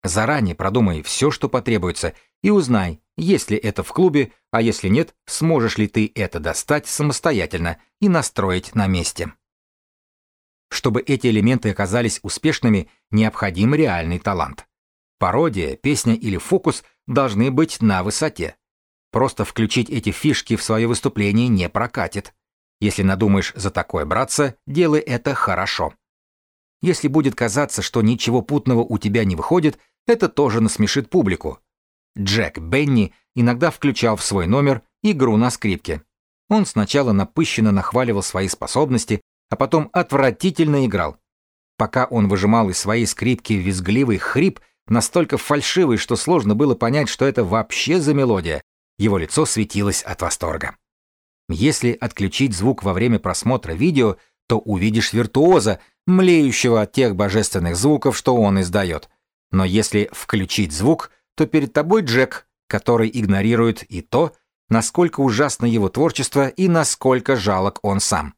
Заранее продумай все, что потребуется, и узнай, есть ли это в клубе, а если нет, сможешь ли ты это достать самостоятельно и настроить на месте. Чтобы эти элементы оказались успешными, необходим реальный талант. Пародия, песня или фокус должны быть на высоте. Просто включить эти фишки в свое выступление не прокатит. Если надумаешь за такое браться, делай это хорошо. Если будет казаться, что ничего путного у тебя не выходит, это тоже насмешит публику. Джек Бенни иногда включал в свой номер игру на скрипке. Он сначала напыщенно нахваливал свои способности, а потом отвратительно играл. Пока он выжимал из своей скрипки визгливый хрип, настолько фальшивый, что сложно было понять, что это вообще за мелодия, его лицо светилось от восторга. Если отключить звук во время просмотра видео, то увидишь виртуоза, млеющего от тех божественных звуков, что он издает. Но если включить звук, то перед тобой Джек, который игнорирует и то, насколько ужасно его творчество и насколько жалок он сам.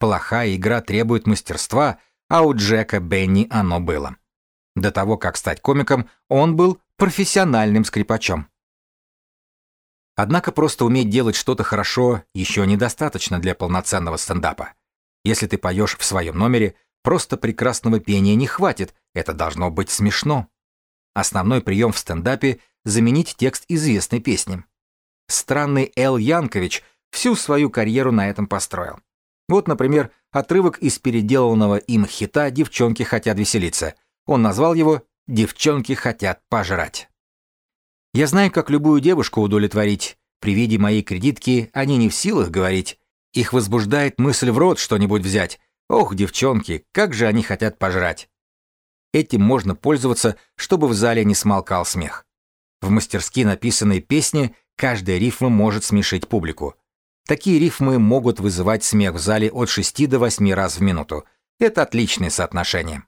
Плохая игра требует мастерства, а у Джека Бенни оно было. До того, как стать комиком, он был профессиональным скрипачом. Однако просто уметь делать что-то хорошо еще недостаточно для полноценного стендапа. Если ты поешь в своем номере, просто прекрасного пения не хватит, это должно быть смешно. Основной прием в стендапе — заменить текст известной песни. Странный Эл Янкович всю свою карьеру на этом построил. Вот, например, отрывок из переделанного им хита «Девчонки хотят веселиться». Он назвал его «Девчонки хотят пожрать». Я знаю, как любую девушку удовлетворить. При виде моей кредитки они не в силах говорить. Их возбуждает мысль в рот что-нибудь взять. Ох, девчонки, как же они хотят пожрать. Этим можно пользоваться, чтобы в зале не смолкал смех. В мастерски написанной песне каждая рифма может смешить публику. Такие рифмы могут вызывать смех в зале от 6 до 8 раз в минуту. Это отличное соотношение.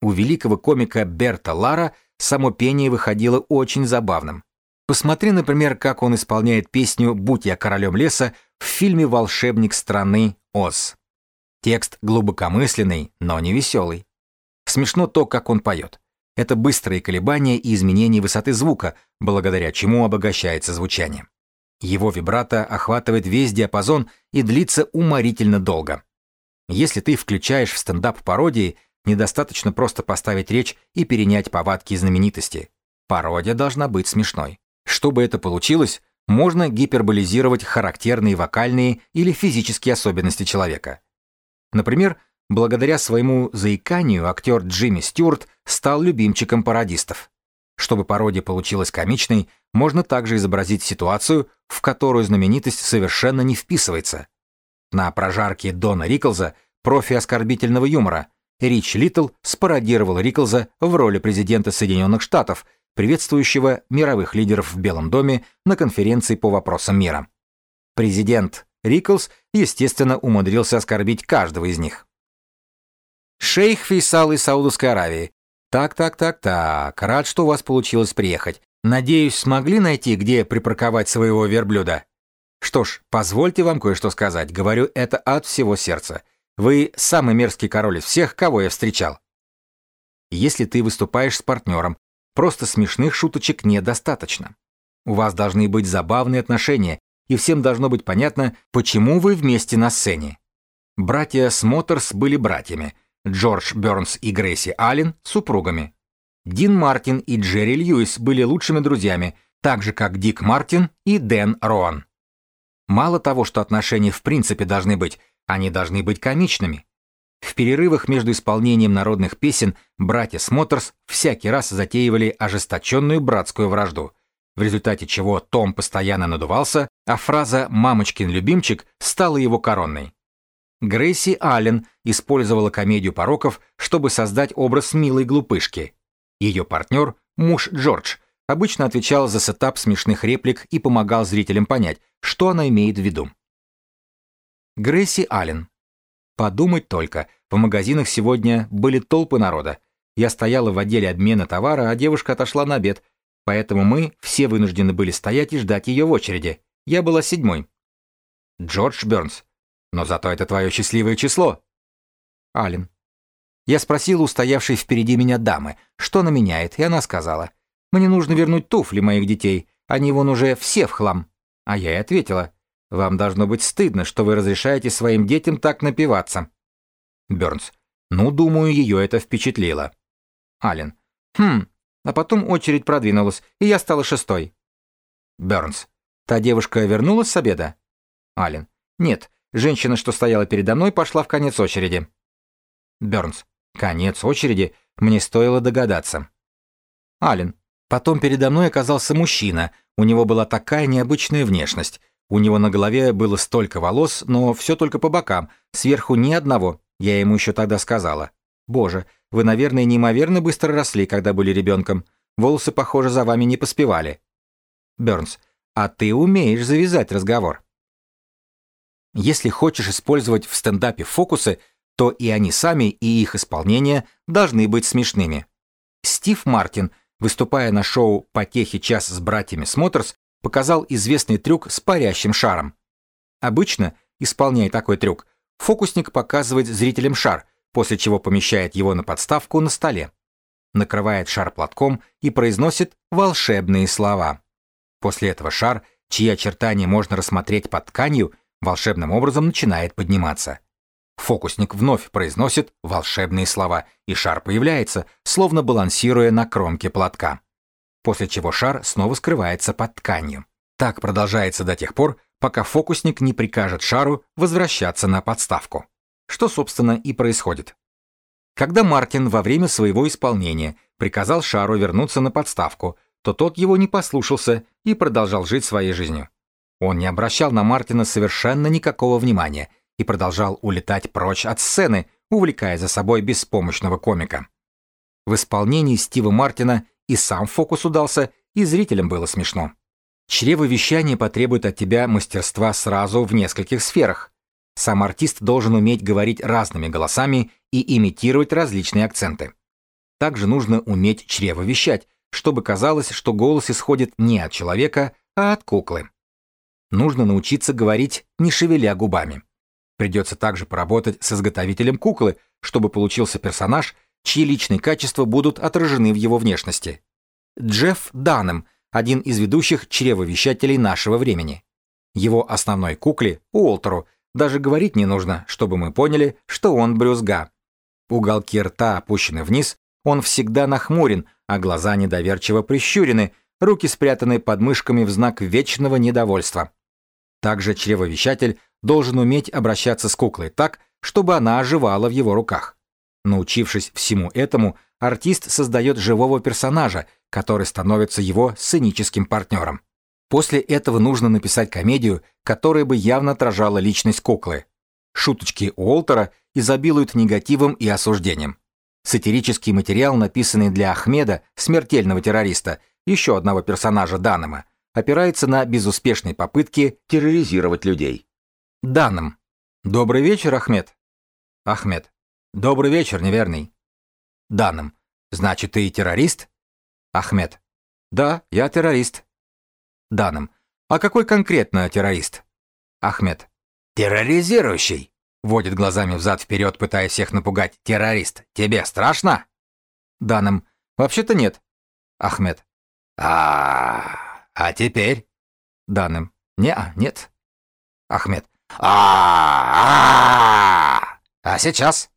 У великого комика Берта Лара само пение выходило очень забавным. Посмотри, например, как он исполняет песню «Будь я королем леса» в фильме «Волшебник страны Оз». Текст глубокомысленный, но не веселый. Смешно то, как он поет. Это быстрые колебания и изменения высоты звука, благодаря чему обогащается звучание. Его вибрато охватывает весь диапазон и длится уморительно долго. Если ты включаешь в стендап пародии, недостаточно просто поставить речь и перенять повадки знаменитости. Пародия должна быть смешной. Чтобы это получилось, можно гиперболизировать характерные вокальные или физические особенности человека. Например, благодаря своему заиканию актер Джимми Стюарт стал любимчиком пародистов. Чтобы пародия получилась комичной, можно также изобразить ситуацию, в которую знаменитость совершенно не вписывается. На прожарке Дона Риклза, профи оскорбительного юмора, Рич Литл спародировал Риклза в роли президента Соединенных Штатов, приветствующего мировых лидеров в Белом доме на конференции по вопросам мира. Президент Риклз, естественно, умудрился оскорбить каждого из них. Шейх Фейсал из Саудовской Аравии «Так, так, так, так, рад, что у вас получилось приехать. Надеюсь, смогли найти, где припарковать своего верблюда?» «Что ж, позвольте вам кое-что сказать. Говорю это от всего сердца. Вы самый мерзкий король из всех, кого я встречал». Если ты выступаешь с партнером, просто смешных шуточек недостаточно. У вас должны быть забавные отношения, и всем должно быть понятно, почему вы вместе на сцене. Братья Смотерс были братьями, Джордж Бёрнс и Грейси Аллен – супругами. Дин Мартин и Джерри Льюис были лучшими друзьями, так же как Дик Мартин и Дэн Роан. Мало того, что отношения в принципе должны быть, они должны быть комичными. В перерывах между исполнением народных песен братья Смотерс всякий раз затеивали ожесточенную братскую вражду, в результате чего Том постоянно надувался, а фраза «мамочкин любимчик» стала его коронной. Грейси Аллен использовала комедию пороков, чтобы создать образ милой глупышки. Ее партнер, муж Джордж, обычно отвечал за сетап смешных реплик и помогал зрителям понять, что она имеет в виду. Грейси Аллен. Подумать только, в магазинах сегодня были толпы народа. Я стояла в отделе обмена товара, а девушка отошла на обед, поэтому мы все вынуждены были стоять и ждать ее в очереди. Я была седьмой. Джордж Бернс. Но зато это твое счастливое число. Аллен. Я спросила у стоявшей впереди меня дамы, что она меняет, и она сказала, «Мне нужно вернуть туфли моих детей, они вон уже все в хлам». А я и ответила, «Вам должно быть стыдно, что вы разрешаете своим детям так напиваться». Бернс. Ну, думаю, ее это впечатлило. Аллен. Хм, а потом очередь продвинулась, и я стала шестой. Бернс. Та девушка вернулась с обеда? Аллен. Нет, женщина, что стояла передо мной, пошла в конец очереди. Бернс. Конец очереди, мне стоило догадаться. Ален. Потом передо мной оказался мужчина, у него была такая необычная внешность. У него на голове было столько волос, но все только по бокам, сверху ни одного. Я ему еще тогда сказала. «Боже, вы, наверное, неимоверно быстро росли, когда были ребенком. Волосы, похоже, за вами не поспевали». Бернс. А ты умеешь завязать разговор. Если хочешь использовать в стендапе фокусы, то и они сами, и их исполнение должны быть смешными. Стив Мартин, выступая на шоу «Потехи час с братьями Смотрс», показал известный трюк с парящим шаром. Обычно, исполняя такой трюк, фокусник показывает зрителям шар, после чего помещает его на подставку на столе, накрывает шар платком и произносит волшебные слова. После этого шар, чьи очертания можно рассмотреть под тканью, волшебным образом начинает подниматься. Фокусник вновь произносит волшебные слова, и шар появляется, словно балансируя на кромке платка. После чего шар снова скрывается под тканью. Так продолжается до тех пор, пока фокусник не прикажет шару возвращаться на подставку. Что, собственно, и происходит. Когда Мартин во время своего исполнения приказал шару вернуться на подставку, то тот его не послушался и продолжал жить своей жизнью. Он не обращал на Мартина совершенно никакого внимания – и продолжал улетать прочь от сцены, увлекая за собой беспомощного комика. В исполнении Стива Мартина и сам фокус удался, и зрителям было смешно. Чревовещание потребует от тебя мастерства сразу в нескольких сферах. Сам артист должен уметь говорить разными голосами и имитировать различные акценты. Также нужно уметь чревовещать, чтобы казалось, что голос исходит не от человека, а от куклы. Нужно научиться говорить, не шевеля губами. Придется также поработать с изготовителем куклы, чтобы получился персонаж, чьи личные качества будут отражены в его внешности. Джефф Данем, один из ведущих чревовещателей нашего времени. Его основной кукле, Уолтеру, даже говорить не нужно, чтобы мы поняли, что он брюзга. Уголки рта опущены вниз, он всегда нахмурен, а глаза недоверчиво прищурены, руки спрятаны под мышками в знак вечного недовольства. Также чревовещатель должен уметь обращаться с куклой так, чтобы она оживала в его руках. Научившись всему этому, артист создает живого персонажа, который становится его сценическим партнером. После этого нужно написать комедию, которая бы явно отражала личность куклы. Шуточки Уолтера изобилуют негативом и осуждением. Сатирический материал, написанный для Ахмеда, смертельного террориста, еще одного персонажа Данема, опирается на безуспешные попытки терроризировать людей. Данным. Добрый вечер, Ахмед. Ахмед. Добрый вечер, неверный. Данным. Значит, ты террорист? Ахмед. Да, я террорист. Данным. А какой конкретно террорист? Ахмед. Терроризирующий. Водит глазами взад-вперед, пытаясь всех напугать. Террорист. Тебе страшно? Данным. Вообще-то нет. Ахмед. А, а теперь? Данным. Не, нет. Ахмед а а А сейчас?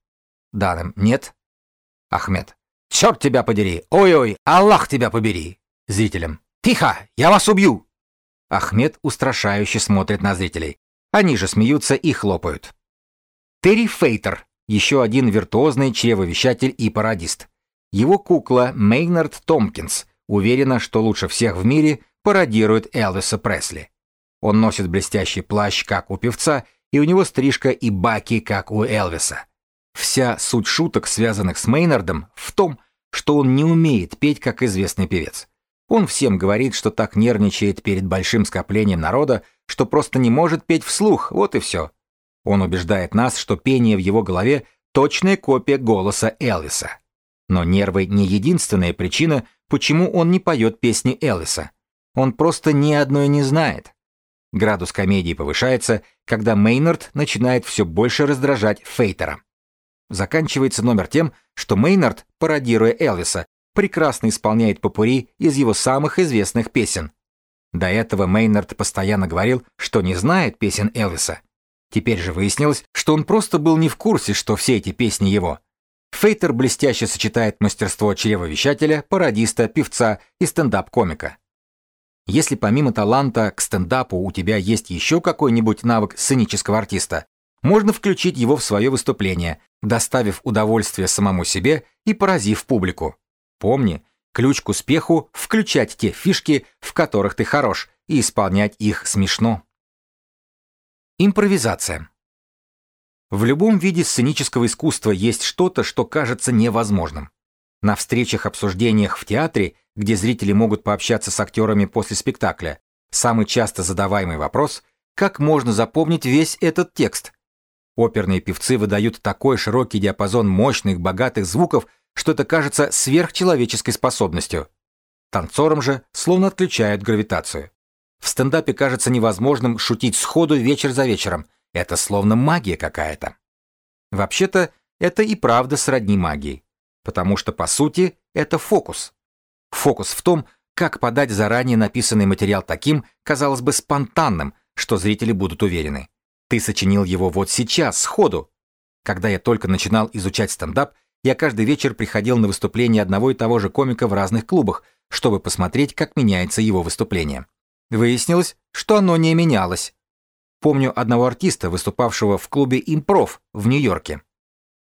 Данным. Нет. Ахмед. Черт тебя подери! Ой-ой, Аллах тебя побери! Зрителям. Тихо! Я вас убью! Ахмед устрашающе смотрит на зрителей. Они же смеются и хлопают. Терри Фейтер, еще один виртуозный чревовещатель и пародист. Его кукла Мейнард Томпкинс уверена, что лучше всех в мире пародирует Элвиса Пресли. Он носит блестящий плащ, как у певца, и у него стрижка и баки, как у Элвиса. Вся суть шуток, связанных с Мейнардом, в том, что он не умеет петь, как известный певец. Он всем говорит, что так нервничает перед большим скоплением народа, что просто не может петь вслух, вот и все. Он убеждает нас, что пение в его голове – точная копия голоса Элвиса. Но нервы не единственная причина, почему он не поет песни Элвиса. Он просто ни одной не знает. Градус комедии повышается, когда Мейнард начинает все больше раздражать Фейтера. Заканчивается номер тем, что Мейнард, пародируя Элвиса, прекрасно исполняет попури из его самых известных песен. До этого Мейнард постоянно говорил, что не знает песен Элвиса. Теперь же выяснилось, что он просто был не в курсе, что все эти песни его. Фейтер блестяще сочетает мастерство чревовещателя, пародиста, певца и стендап-комика. Если помимо таланта к стендапу у тебя есть еще какой-нибудь навык сценического артиста, можно включить его в свое выступление, доставив удовольствие самому себе и поразив публику. Помни, ключ к успеху – включать те фишки, в которых ты хорош, и исполнять их смешно. Импровизация. В любом виде сценического искусства есть что-то, что кажется невозможным. На встречах-обсуждениях в театре, где зрители могут пообщаться с актерами после спектакля, самый часто задаваемый вопрос – как можно запомнить весь этот текст? Оперные певцы выдают такой широкий диапазон мощных, богатых звуков, что это кажется сверхчеловеческой способностью. Танцорам же словно отключают гравитацию. В стендапе кажется невозможным шутить сходу вечер за вечером. Это словно магия какая-то. Вообще-то, это и правда сродни магии. Потому что, по сути, это фокус. Фокус в том, как подать заранее написанный материал таким, казалось бы, спонтанным, что зрители будут уверены. Ты сочинил его вот сейчас, сходу. Когда я только начинал изучать стендап, я каждый вечер приходил на выступление одного и того же комика в разных клубах, чтобы посмотреть, как меняется его выступление. Выяснилось, что оно не менялось. Помню одного артиста, выступавшего в клубе «Импров» в Нью-Йорке.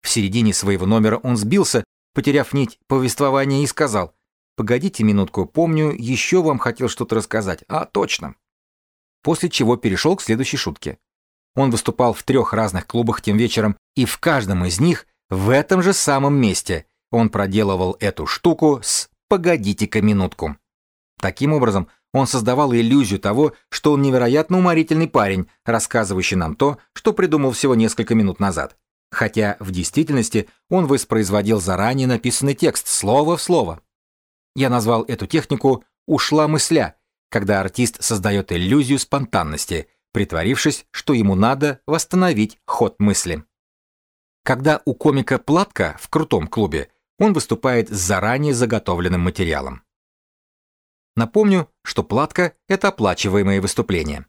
В середине своего номера он сбился, потеряв нить повествования и сказал «Погодите минутку, помню, еще вам хотел что-то рассказать. А, точно». После чего перешел к следующей шутке. Он выступал в трех разных клубах тем вечером, и в каждом из них в этом же самом месте он проделывал эту штуку с «погодите-ка минутку». Таким образом, он создавал иллюзию того, что он невероятно уморительный парень, рассказывающий нам то, что придумал всего несколько минут назад. Хотя в действительности он воспроизводил заранее написанный текст слово в слово. Я назвал эту технику «ушла мысля», когда артист создает иллюзию спонтанности, притворившись, что ему надо восстановить ход мысли. Когда у комика платка в крутом клубе, он выступает с заранее заготовленным материалом. Напомню, что платка – это оплачиваемое выступление.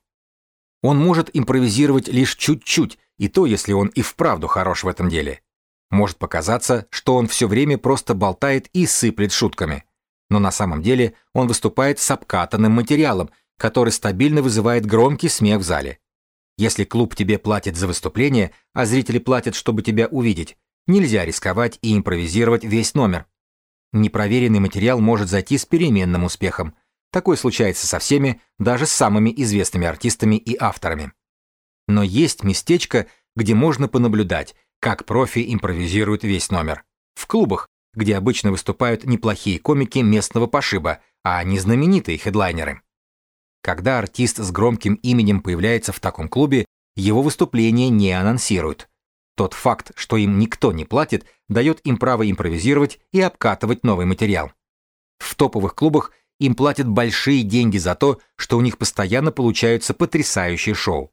Он может импровизировать лишь чуть-чуть, и то, если он и вправду хорош в этом деле. Может показаться, что он все время просто болтает и сыплет шутками. Но на самом деле он выступает с обкатанным материалом, который стабильно вызывает громкий смех в зале. Если клуб тебе платит за выступление, а зрители платят, чтобы тебя увидеть, нельзя рисковать и импровизировать весь номер. Непроверенный материал может зайти с переменным успехом. Такое случается со всеми, даже с самыми известными артистами и авторами. Но есть местечко, где можно понаблюдать, как профи импровизируют весь номер. В клубах, где обычно выступают неплохие комики местного пошиба, а не знаменитые хедлайнеры. Когда артист с громким именем появляется в таком клубе, его выступление не анонсируют. Тот факт, что им никто не платит, дает им право импровизировать и обкатывать новый материал. В топовых клубах им платят большие деньги за то, что у них постоянно получаются потрясающие шоу.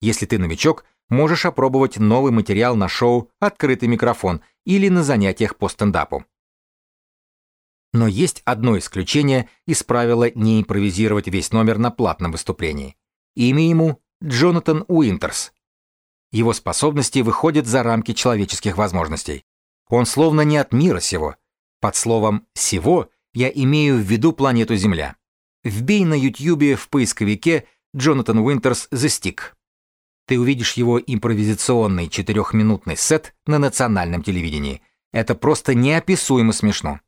Если ты новичок, можешь опробовать новый материал на шоу «Открытый микрофон» или на занятиях по стендапу. Но есть одно исключение из правила не импровизировать весь номер на платном выступлении. Имя ему Джонатан Уинтерс. Его способности выходят за рамки человеческих возможностей. Он словно не от мира сего. Под словом «сего» я имею в виду планету Земля. Вбей на Ютьюбе в поисковике Джонатан Уинтерс The Stick. Ты увидишь его импровизационный четырехминутный сет на национальном телевидении. Это просто неописуемо смешно.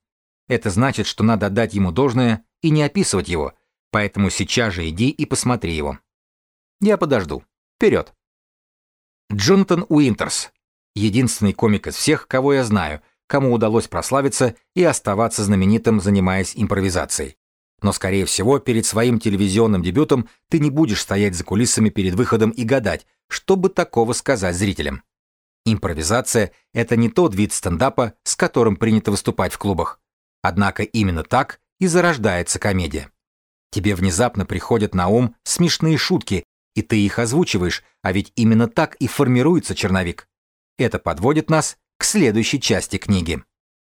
Это значит, что надо отдать ему должное и не описывать его, поэтому сейчас же иди и посмотри его. Я подожду. Вперед. Джонатан Уинтерс. Единственный комик из всех, кого я знаю, кому удалось прославиться и оставаться знаменитым, занимаясь импровизацией. Но, скорее всего, перед своим телевизионным дебютом ты не будешь стоять за кулисами перед выходом и гадать, что бы такого сказать зрителям. Импровизация — это не тот вид стендапа, с которым принято выступать в клубах. Однако именно так и зарождается комедия. Тебе внезапно приходят на ум смешные шутки, и ты их озвучиваешь, а ведь именно так и формируется черновик. Это подводит нас к следующей части книги.